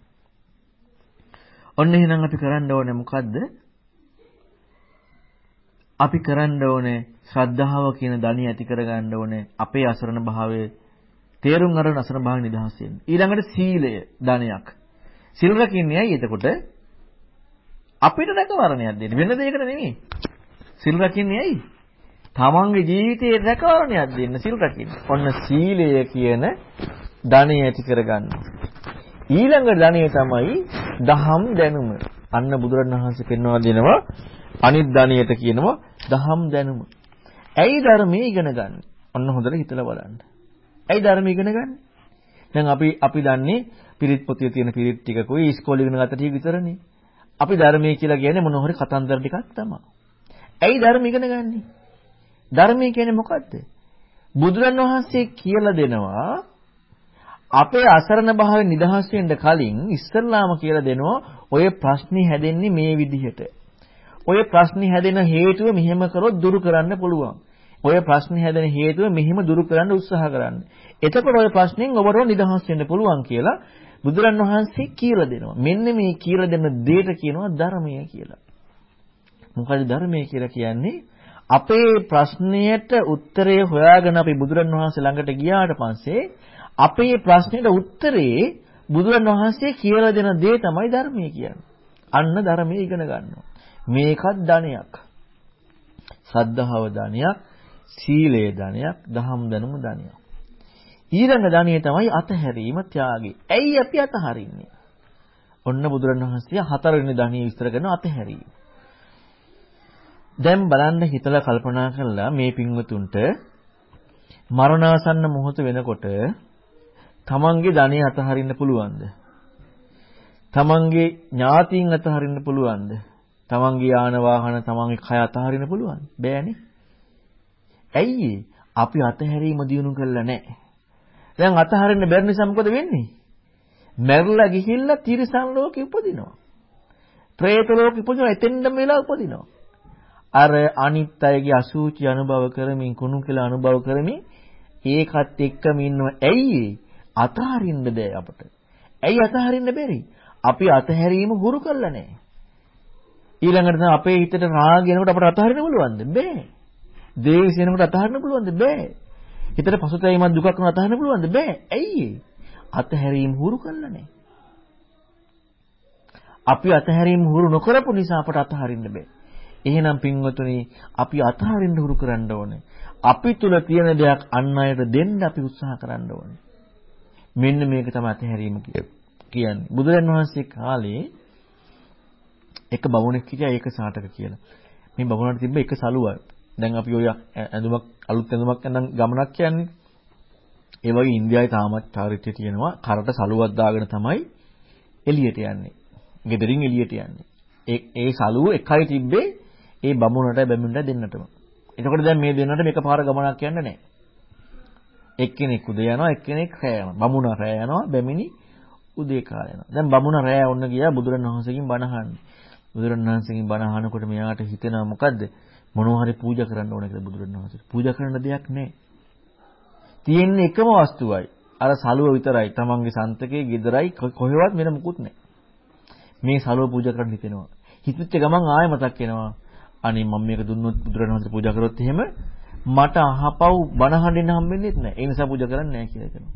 ඔන්න එහෙනම් අපි කරන්න ඕනේ මොකද්ද? අපි කරන්න ඕනේ ශ්‍රද්ධාව කියන ධනිය ඇති කරගන්න ඕනේ අපේ අසරණ භාවයේ තේරුම් අරගෙන අසරණ භාවය නිදහස් වෙන්න. ඊළඟට සීලය ධනයක්. සිල් රකින්නේ ඇයි එතකොට? අපිට රැකවරණයක් දෙන්න. වෙන දෙයකට නෙමෙයි. සිල් රකින්නේ ඇයි? තමන්ගේ ජීවිතයේ රැකවරණයක් දෙන්න සිල් රකින්න. ඔන්න සීලය කියන ධනය ඇති කරගන්න. ඊළඟ ධනය තමයි දහම් දැනුම. අන්න බුදුරණවහන්සේ පෙන්වා දෙනවා අනිත් ධනියට කියනවා දහම් දැනුම. ඇයි ධර්මයේ ඉගෙන ගන්න? ඔන්න හොඳට හිතලා බලන්න. ඇයි ධර්මයේ ඉගෙන ගන්න? දැන් අපි අපි දන්නේ පිරිත් පොතේ තියෙන පිරිත් ටිකකුයි ඉස්කෝලේ ඉගෙන ගත්ත ටික විතරනේ. අපි ධර්මයේ කියලා කියන්නේ මොන හරි කතන්දර ටිකක් තමයි. ඇයි ධර්ම ඉගෙන ගන්නෙ? ධර්මය කියන්නේ මොකද්ද? බුදුරණවහන්සේ කියලා දෙනවා අපේ අසරණ භාවයෙන් නිදහස් වෙන්න කලින් ඉස්සල්ලාම කියලා දෙනවා ඔය ප්‍රශ්නේ හැදෙන්නේ මේ විදිහට. ඔය ප්‍රශ්නේ හැදෙන හේතුව මෙහෙම කරොත් දුරු කරන්න පුළුවන්. ඔය ප්‍රශ්නේ හැදෙන හේතුව මෙහෙම දුරු කරන්න උත්සාහ කරන්න. එතකොට ඔය ප්‍රශ්نين ඔබට නිදහස් වෙන්න පුළුවන් කියලා බුදුරන් වහන්සේ කියලා දෙනවා. මෙන්න මේ කියලා දෙන දෙයට කියනවා ධර්මය කියලා. මොකද ධර්මය කියලා කියන්නේ අපේ ප්‍රශ්නයට උත්තරය හොයාගෙන අපි බුදුරන් වහන්සේ ළඟට ගියාට පස්සේ අපේ ප්‍රශ්නෙට උත්තරේ බුදුරන් වහන්සේ කියලා දෙන දේ තමයි ධර්මය කියන්නේ. අන්න ධර්මයේ ඉගෙන ගන්නවා. මේකත් ධනයක්. සද්ධාව ධනයක්, සීලය ධනයක්, දහම් දැනුම ධනයක්. ඊළඟ ධනිය තමයි අතහැරීම ත්‍යාගය. ඇයි අපි අතහරින්නේ? ඔන්න බුදුරණවහන්සේ හතරවෙනි ධනිය විස්තර කරන අතහැරීම. දැන් බලන්න හිතලා කල්පනා කළා මේ පින්වතුන්ට මරණාසන්න මොහොත වෙනකොට තමන්ගේ ධනෙ අතහරින්න පුළුවන්ද? තමන්ගේ ඥාතීන් අතහරින්න පුළුවන්ද? තමන්ගේ යාන වාහන තමන්ගේ කය අතහරින්න පුළුවන්? බෑනේ. ඇයි අපි අතහැරීම දිනු කළා නැහැ. දැන් අතහරින්න බැරි නිසා මොකද වෙන්නේ? මැරිලා ගිහිල්ලා තිරිසන් ලෝකෙ උපදිනවා. പ്രേත ලෝකෙ උපදිනවා එතෙන්දම වෙලා උපදිනවා. අර අනිත් අයගේ අසූචි අනුභව කරමින් කුණු කියලා අනුභව කරමින් ඒකත් එක්කම ඉන්නව. ඇයි අතහරින්න බෑ අපට. ඇයි අතහරින්න බැරි? අපි අතහැරීම හුරු කරලා නැහැ. ඊළඟට අපේ හිතට රාග එනකොට අපට අතහරින්න පුළුවන්ද? බෑ. දේශ එනකොට අතහරින්න පුළුවන්ද? බෑ. හිතට පසුතැවීමක් දුකක් වුණා අතහරින්න පුළුවන්ද? බෑ. ඇයි අතහැරීම හුරු කළා නෑ. අපි අතහැරීම හුරු නොකරපු නිසා අපට අතහරින්න බෑ. එහෙනම් පින්වතුනි අපි අතහරින්න හුරු කරන්න ඕනේ. අපි තුල තියෙන දෙයක් අන් අයට දෙන්න අපි උත්සාහ කරන්න ඕනේ. මෙන්න මේක තමයි අතහැරීම කියන්නේ. බුදුරන් වහන්සේ කාලේ එක බමුණෙක් හිටියා ඒක සාටක කියලා. මේ බමුණට තිබ්බ එක සලුවක්. දැන් අපි ඔය ඇඳුමක් අලුත් ඇඳුමක් අඳන් ගමනක් යන්නේ. ඒ වගේ ඉන්දියාවේ තාමත් චාරිත්‍රය තියෙනවා. කරට සලුවක් දාගෙන තමයි එළියට යන්නේ. ගෙදරින් එළියට යන්නේ. ඒ ඒ සලුව එකයි තිබ්බේ ඒ බමුණට බැමිණට දෙන්නටම. එතකොට දැන් මේ දෙන්නට මේක පාර ගමනක් යන්න නැහැ. එක්කෙනෙක් උදේ යනවා එක්කෙනෙක් රැය යනවා. බමුණ රැය යනවා බැමිණි උදේ කාලේ යනවා. දැන් බමුණ රැය ඔන්න ගියා බුදුරණවහන්සේගෙන් බණ අහන්නේ. බුදුරණවහන්සේගෙන් බණ අහනකොට මෙයාට හිතෙනවා මොකද්ද? මොනවා හරි පූජා කරන්න ඕන කියලා බුදුරණවහන්සේ. පූජා කරන්න දෙයක් නැහැ. තියෙන්නේ එකම වස්තුවයි. අර සලුව විතරයි. තමන්ගේ සන්තකේ ගෙදරයි කොහෙවත් වෙන මුකුත් නැහැ. මේ සලුව පූජා කරන්න හිතෙනවා. හිතෙච්ච ගමන් ආයෙ මතක් වෙනවා. අනේ මම මේක දුන්නොත් බුදුරණවහන්සේ පූජා කරොත් එහෙම මට අහපව් බණ හඬින්න හම්බෙන්නේ නැහැ. ඒ නිසා පූජා කරන්නේ නැහැ කියලා කියනවා.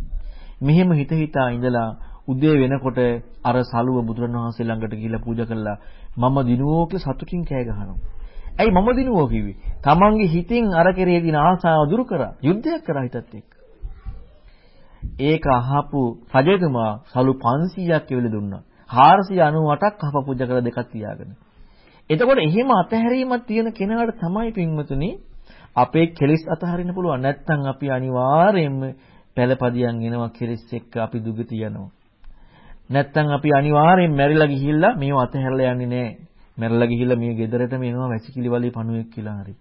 මෙහෙම හිත හිතා ඉඳලා උදේ වෙනකොට අර සලුව බුදුරණවහන්සේ ළඟට ගිහිල්ලා පූජා කළා. මම දිනුවෝ කියලා සතුටින් කෑ ගහනවා. ඇයි මම දිනුවෝ කිව්වේ? තමන්ගේ හිතින් අර කෙරේ දින ආසාව දුරු කරා. යුද්ධයක් කරා හිතත් එක්ක. ඒක අහපු රජතුමා සලු 500ක් එවල දුන්නා. 498ක් අහප පූජා කරලා දෙකක් තියාගෙන. එතකොට එහෙම අතහැරීමක් තියෙන කෙනාට තමයි පින්වතුනි අපේ කෙලිස් අතහරින්න පුළුවන්. නැත්නම් අපි අනිවාර්යයෙන්ම පළපදියන් එනවා කෙලිස් එක්ක අපි දුගති යනවා. නැත්නම් අපි අනිවාර්යෙන් මැරිලා ගිහිල්ලා මේව අතහැරලා යන්නේ නැහැ. මැරිලා ගිහිල්ලා මේ ගෙදරට මේනවා වැසිකිලි වලේ පණුවෙක් කියලා හරි.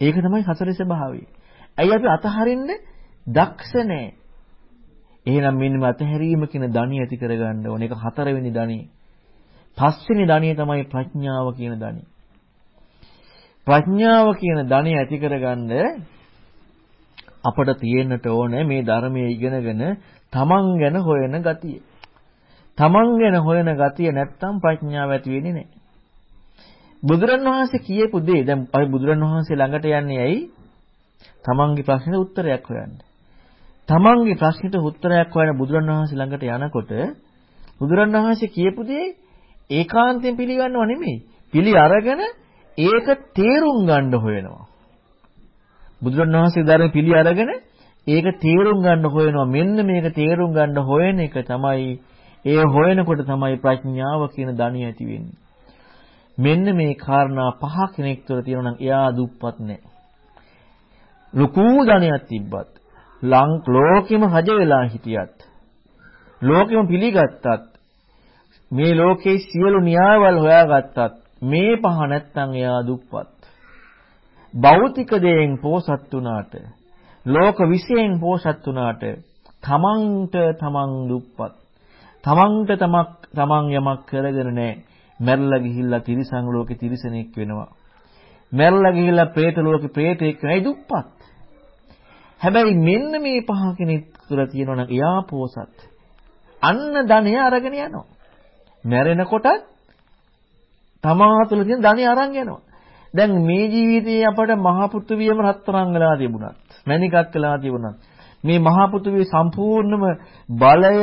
ඒක තමයි හතරේ ස්වභාවය. ඇයි අපි අතහරින්න දක්ෂ නැහැ. එහෙනම් මෙන්න මේ අතහැරීම කියන ධනිය ඇති කරගන්න ඕනේ. ඒක හතරවෙනි ධනිය. පස්වෙනි ධනිය තමයි ප්‍රඥාව කියන ධනිය. ප්‍රඥාව කියන ධනිය ඇති කරගන්න අපට තියෙන්නට ඕනේ මේ ධර්මයේ ඉගෙනගෙන තමන් ගැන හොයන ගතිය. තමන් ගැන හොයන ගතිය නැත්තම් ප්‍රඥාව ඇති වෙන්නේ නැහැ. බුදුරණවහන්සේ කියපු දේ දැන් අපි බුදුරණවහන්සේ ළඟට යන්නේ ඇයි? තමන්ගේ ප්‍රශ්නෙට උත්තරයක් හොයන්න. තමන්ගේ ප්‍රශ්නෙට උත්තරයක් හොයන බුදුරණවහන්සේ ළඟට යනකොට බුදුරණවහන්සේ කියපු දේ ඒකාන්තයෙන් පිළිගන්නව නෙමෙයි. පිළි අරගෙන ඒක තේරුම් ගන්න හොයනවා. බුදුරණවහන්සේ ධර්ම පිළි අරගෙන ඒක තේරුම් ගන්න හොයනවා. මෙන්න මේක තේරුම් ගන්න හොයන එක තමයි ඒ හොයනකොට තමයි ප්‍රඥාව කියන ධනිය ඇති වෙන්නේ. මෙන්න මේ කාරණා පහ කෙනෙක් තුළ තියෙනවා නම් එයා දුප්පත් නෑ. ලොකු ධනයක් තිබ්බත් ලං ලෝකෙම රජ වෙලා හිටියත් ලෝකෙම පිළිගත්තත් මේ ලෝකේ සියලු න්‍යායවල හොයාගත්තත් මේ පහ නැත්තම් එයා දුප්පත්. භෞතික දේෙන් පෝසත් වුණාට ලෝක විශ්යෙන් පෝසත් වුණාට තමන්ට තමන් දුප්පත්. තමන්ට තමක් තමන් යමක් කරගෙන නැහැ. මැරලා ගිහිල්ලා තිරිසන් ලෝකේ තිරිසනෙක් වෙනවා. මැරලා ගිහිල්ලා പ്രേත ලෝකේ പ്രേතෙක් වෙනයි දුප්පත්. හැබැයි මෙන්න මේ පහ කෙනෙක් තුළ තියෙනවනම් එයා පෝසත්. අන්න ධනය අරගෙන යනවා. මැරෙනකොටත් තමා තුළ තියෙන ධනය අරන් යනවා. දැන් මේ ජීවිතයේ අපට මහ පෘථුවියම රත්තරන් වෙලා තිබුණත්, මණිකක් වෙලා තිබුණත් මේ මහ පෘථුවිය සම්පූර්ණම බලය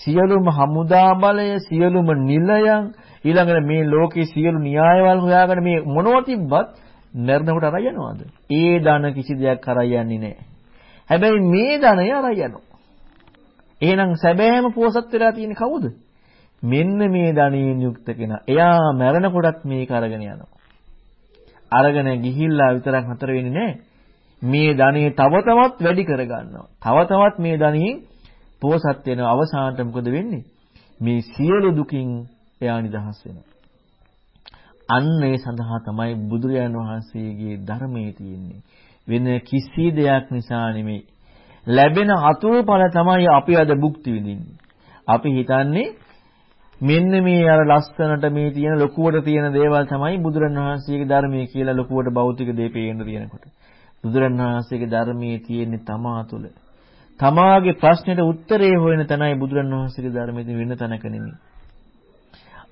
සියලුම හමුදා බලය සියලුම නිලයන් ඊළඟට මේ ලෝකේ සියලු න්‍යායවල හොයාගෙන මේ මොනව තිබ්බත් මරණකොට අරයි යනවාද? ඒ ධන කිසි දෙයක් අරයි යන්නේ නැහැ. හැබැයි මේ ධනය අරයි යනවා. එහෙනම් සැබෑම පෝසත් වෙලා තියෙන්නේ කවුද? මෙන්න මේ ධනියෙන් යුක්ත කෙනා. එයා මරණකොටත් මේක අරගෙන යනවා. අරගෙන ගිහිල්ලා විතරක් නතර වෙන්නේ නැහැ. මේ ධනෙ තව තවත් වැඩි කරගන්නවා. තව තවත් මේ ධනෙන් පෝසත් වෙන අවසානට මොකද වෙන්නේ? මේ සියලු දුකින් එයා නිදහස් වෙනවා. අන්න ඒ සඳහා තමයි බුදුරජාණන් වහන්සේගේ ධර්මයේ තියෙන්නේ. වෙන කිසි දෙයක් නිසා නෙමෙයි. ලැබෙන අතුරුඵල තමයි අපි අද භුක්ති විඳින්නේ. අපි හිතන්නේ මෙන්න මේ අර ලස්සනට මේ තියෙන ලොකුවට තියෙන දේවල් තමයි බුදුරණවහන්සේගේ ධර්මයේ කියලා ලොකුවට භෞතික දේ පේන්න තියෙනකොට. බුදුරණවහන්සේගේ ධර්මයේ තියෙන්නේ තමා තුළ. තමාගේ ප්‍රශ්නෙට උත්තරේ හොයන තැනයි බුදුරණවහන්සේගේ ධර්මයේ වෙන තැනක නෙමෙයි.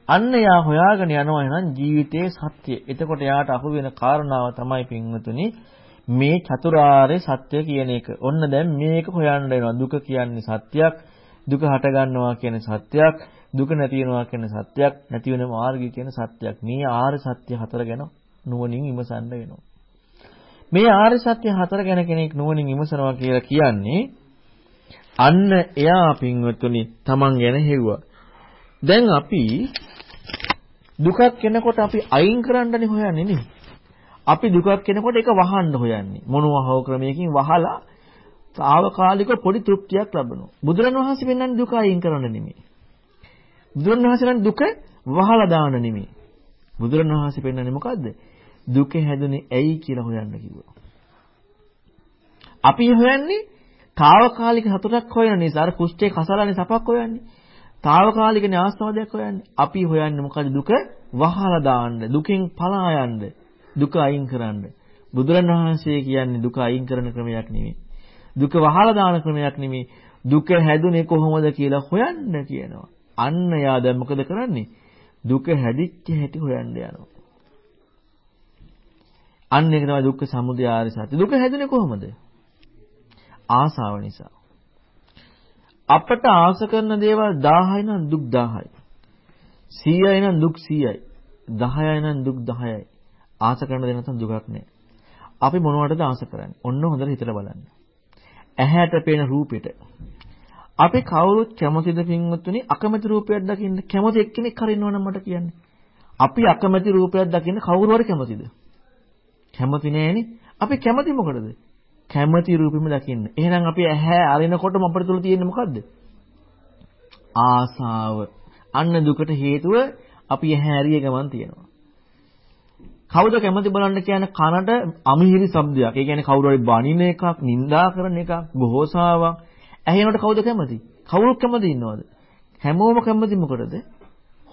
අන්න යා හොයාගෙන යනවා නම් ජීවිතයේ සත්‍ය. එතකොට යාට අහු වෙන කාරණාව තමයි පින්වතුනි මේ චතුරාර්ය සත්‍ය කියන එක. ඔන්න දැන් මේක හොයන්න වෙනවා. දුක කියන්නේ සත්‍යයක්. දුක හට ගන්නවා කියන්නේ සත්‍යයක්. දුක නැති වෙනවා කියන්නේ සත්‍යයක්. නැති වෙන මාර්ගය කියන සත්‍යයක්. මේ ආර්ය සත්‍ය හතර ගැන නුවණින් විමසන්න වෙනවා. මේ ආර්ය සත්‍ය හතර ගැන කෙනෙක් නුවණින් විමසනවා කියලා කියන්නේ අන්න එයා පින්වතුනි Taman ගැන හෙව්වා. දැන් අපි දුකක් එනකොට අපි අයින් කරන්නනේ හොයන්නේ නේ. අපි දුකක් එනකොට ඒක වහන්න හොයන්නේ. මොනවා හෝ ක්‍රමයකින් වහලා తాවකාලික පොඩි තෘප්තියක් ලබනවා. බුදුරණවහන්සේ පෙන්වන්නේ දුක අයින් කරන්න නෙමෙයි. බුදුරණවහන්සේ දුක වහලා දාන්න නෙමෙයි. බුදුරණවහන්සේ පෙන්වන්නේ මොකද්ද? දුක හැදුනේ ඇයි කියලා හොයන්න කිව්වා. අපි හොයන්නේ తాවකාලික සතුටක් හොයන නිසා අර කුෂ්ඨේ කසලානේ සපක් හොයන්නේ. తాවකාලික න්‍යාස්වාදයක් හොයන්නේ. අපි හොයන්නේ මොකද දුක වහලා දාන්න, දුකෙන් පලා යන්න, දුක අයින් කරන්න. බුදුරණවහන්සේ කියන්නේ දුක අයින් කරන ක්‍රමයක් නෙමෙයි. දුක වහලා දාන ක්‍රමයක් නෙමෙයි. දුක හැදුනේ කොහොමද කියලා හොයන්න කියනවා. අන්න යා දැන් මොකද කරන්නේ? දුක හැදිච්ච හැටි හොයන්න යනවා. අන්න ඒක තමයි දුක්ඛ සමුදය ආර්ය සත්‍ය. දුක හැදුනේ කොහොමද? ආසාව නිසා. අපට ආස කරන දේවල් 1000යි නම් දුක් 1000යි. 100යි නම් දුක් 100යි. 10යි නම් දුක් 10යි. ආස කරන දේ නැත්නම් දුකක් නෑ. අපි මොනවටද ආස කරන්නේ? ඔන්න හොඳට හිතලා බලන්න. ඇහැට පේන රූපෙට. අපි කවුරුත් කැමතිද පින්වත්තුනි අකමැති රූපයක් දකින්න කැමති එක්කෙනෙක් හරි ඉන්නවනම් මට කියන්නේ. අපි අකමැති රූපයක් දකින්න කවුරු හරි කැමතිද? කැමති නෑනේ. අපි කැමති මොකටද? කැමති රූපෙම දකින්න. එහෙනම් අපි ඇහැ අරිනකොටම අපිට තුල තියෙන්නේ මොකද්ද? ආසාව. අන්න දුකට හේතුව අපි ඇහැ ඇරිය ගමන් තියෙනවා. කවුද කැමති බලන්න කියන්නේ කනට අමිහිරි ශබ්දයක්. ඒ කියන්නේ කවුරු හරි බනින එකක්, නිඳා කරන එකක්, බොහෝසාවක්. ඇහෙනකොට කවුද කැමති? කවුරුත් කැමති ඉන්නවද? හැමෝම කැමති මොකටද?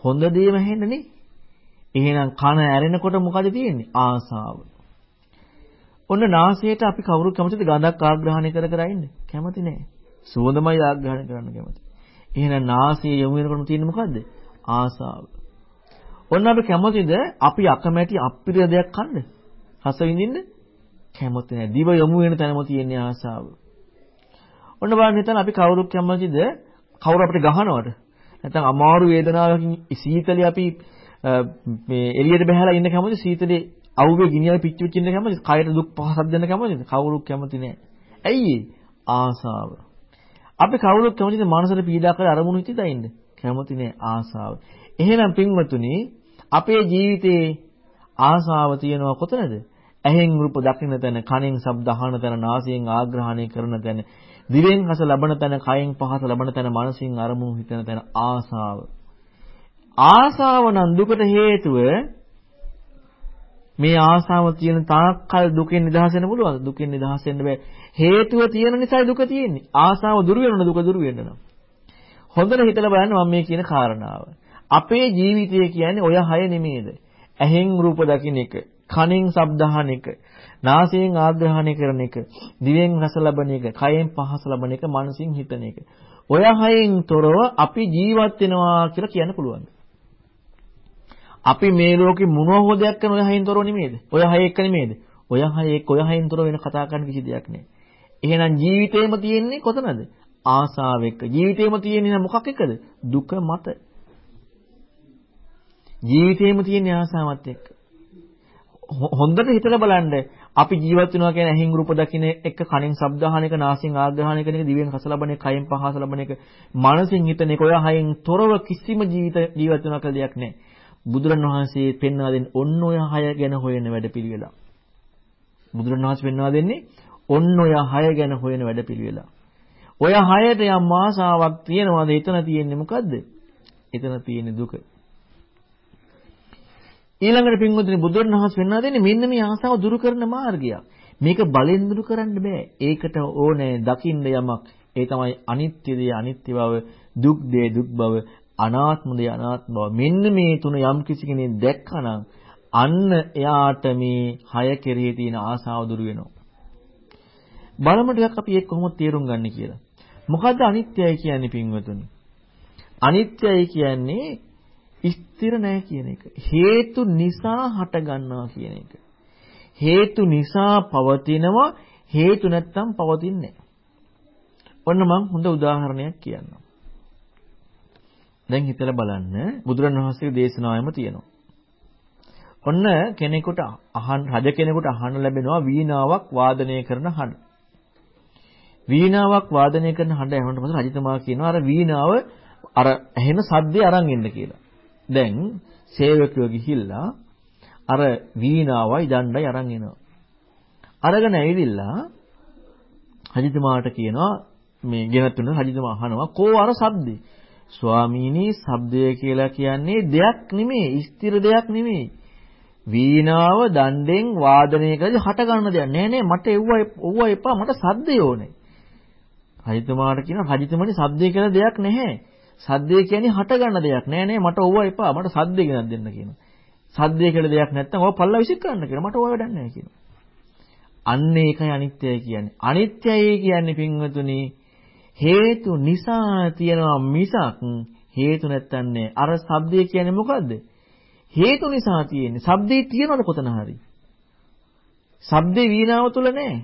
හොඳ දේම ඇහෙන්නනේ. එහෙනම් කන ඇරෙනකොට මොකද තියෙන්නේ? ආසාව. ඔන්න නාසයට අපි කවුරු කැමතිද ගඳක් ආග්‍රහණය කර කර ඉන්න? කැමති නෑ. සුවඳමයි ආග්‍රහණය කරන්න කැමති. එහෙනම් නාසය යොමු වෙනකොටම තියෙන්නේ මොකද්ද? ආසාව. ඔන්න අපි කැමතිද අපි අකමැති අප්‍රිය දෙයක් කන්න? රස විඳින්න? කැමති නෑ. දිව යොමු වෙන තැනම තියෙන ආසාව. ඔන්න බලන්න හිතන්න අපි කවුරුත් කැමතිද කවුරු අපිට ගහනවද? නැත්නම් අමාරු වේදනාවකින් සීතලේ අපි මේ එළියට බහැලා ඉන්න කැමති සීතලේ අවුවේ ගිනියල් පිච්චි පිච්චි ඉන්න කැමති කයට දුක් පහසක් දෙන්න කැමතිද? කවුරුත් කැමති නෑ. ඇයි ආසාව. අපි කවුරුත් කැමතිද මනසට පීඩා කර අරමුණු හිතේ ඉන්න? කැමති නෑ ආසාව. එහෙනම් පින්වතුනි අපේ ජීවිතේ ආසාව තියෙනවා කොතනද? ඇහෙන් රූප දකින්න තැන, කනෙන් ශබ්ද අහන තැන, නාසයෙන් ආග්‍රහණය කරන තැන, දිවෙන් රස ලබන තැන, කයෙන් පහස ලබන තැන, මනසින් අරමුණු හිතන තැන ආසාව. ආසාව නම් දුකට හේතුව මේ ආසාව තියෙන තාක්කල් දුකෙන් නිදහස් වෙන්න පුළුවන්ද? දුකෙන් නිදහස් වෙන්න බෑ. හේතුව තියෙන නිසායි දුක තියෙන්නේ. ආසාව දුරු වෙනවද දුක දුරු වෙන්න නම්. හොඳට හිතලා බලන්න මම මේ කියන කාරණාව. අපේ ජීවිතය කියන්නේ ඔය හය නෙමෙයිද? ඇහෙන් රූප දකින්න එක, කනෙන් ශබ්ද අහන එක, නාසයෙන් ආග්‍රහණය කරන එක, දිවෙන් රස ලබන එක, කයෙන් පහස ලබන එක, මනසින් හිතන එක. ඔය හයෙන් තොරව අපි ජීවත් වෙනවා කියලා කියන්න පුළුවන්. අපි මේ ලෝකේ මොනවා හෝ දෙයක් කරන ඔය හයෙන් තොරව නෙමෙයිද? ඔය හය එක්ක නෙමෙයිද? ඔය හය එක්ක ඔය හයෙන් තොරව වෙන කතා කරන්න කිසි දෙයක් නෑ. එහෙනම් ජීවිතේම තියෙන්නේ කොතනද? ආසාව එක්ක. ජීවිතේම තියෙන්නේ මොකක් එක්කද? දුක මත. ජීවිතේම තියෙන ආසාවත් එක්ක. හොඳට හිතලා බලන්න අපි ජීවත් වෙනවා කියන ඇහින් රූප දකින්න එක කනින් ශබ්ද අහන එක නාසයෙන් ආග්‍රහණය කරන එක දිවෙන් රස ලබන එක කයෙන් පහස ලබන එක මනසින් හිතන එක ඔය හයෙන් තොරව කිසිම ජීවිත ජීවත් වෙනවා කියලා දෙයක් නැහැ. බුදුරණවහන්සේ පෙන්වා දෙන්නේ ඔන්න ඔය හය ගැන හොයන වැඩපිළිවෙල. බුදුරණවහන්සේ පෙන්වා දෙන්නේ ඔන්න ඔය හය ගැන හොයන වැඩපිළිවෙල. ඔය හයට යම් ආසාවක් තියෙනවාද එතන තියෙන්නේ මොකද්ද? එතන තියෙන්නේ දුක. ඊළඟට පින්වතුනි බුදුරණවහන්සේ පෙන්වා දෙන්නේ මෙන්න මේ ආසාව දුරු කරන මාර්ගයක්. මේක බලෙන් දුරු කරන්න බෑ. ඒකට ඕනේ දකින්න යමක්. ඒ තමයි අනිත්‍ය දේ අනිත්‍ය බව, දුක් දේ දුක් බව, අනාත්ම දේ අනාත්ම බව. මෙන්න මේ තුන යම් කිසි කෙනෙක් දැක්කනම් අන්න එයාට මේ හය කෙරෙහි තියෙන ආසාව දුරු වෙනවා. බලමු ටිකක් අපි ඒක කොහොමද තේරුම් ගන්න කියලා. මොකද්ද අනිත්‍යයි කියන්නේ පින්වතුනි? අනිත්‍යයි කියන්නේ ස්ථිර නැහැ කියන එක. හේතු නිසා හට ගන්නවා කියන එක. හේතු නිසා පවතිනවා හේතු නැත්තම් පවතින්නේ ඔන්න මම හොඳ උදාහරණයක් කියන්නම්. දැන් හිතලා බලන්න බුදුරණවහන්සේගේ දේශනාවෙම තියෙනවා. ඔන්න කෙනෙකුට අහන් රජ කෙනෙකුට අහන්න ලැබෙනවා වීණාවක් වාදනය කරන හඬ. වීණාවක් වාදනය කරන හඬ ඇහුනට පස්සේ රජතුමා කියනවා අර වීණාව අර ඇහෙන සද්දේ අරන් එන්න කියලා. දැන් සේවකයෝ ගිහිල්ලා අර වීණාවයි දණ්ඩයි අරන් එනවා. අරගෙන ඇවිදිලා රජතුමාට කියනවා මේ ගෙනත් තුන රජතුමා අහනවා කෝ අර සද්දේ ස්වාමීනි ශබ්දය කියලා කියන්නේ දෙයක් නෙමෙයි ස්ථිර දෙයක් නෙමෙයි. වීණාව දණ්ඩෙන් වාදනය කරලා හට ගන්න දෙයක්. නෑ නෑ මට එව්ව එව්ව එපා මට සද්දය ඕනේ. රජතුමාට කියන රජතුමනි සද්දය කියලා දෙයක් නැහැ. සද්දය කියන්නේ හට ගන්න දෙයක්. නෑ නෑ මට ඕව එපා මට සද්දය ගෙනත් දෙන්න කියනවා. සද්දය කියලා දෙයක් නැත්නම් ඕව පල්ලා විසික් කරන්න කියලා. මට ඕව වැඩක් නෑ කියනවා. අන්න ඒකයි අනිත්‍යයි කියන්නේ. අනිත්‍යයි කියන්නේ පින්වතුනි හේතු නිසා තියෙනවා මිසක් හේතු නැත්තන් නෑ. අර ශබ්දය කියන්නේ මොකද්ද? හේතු නිසා තියෙන්නේ. ශබ්දේ තියෙනවද කොතන හරි? ශබ්දේ වීණාව තුල නෑ.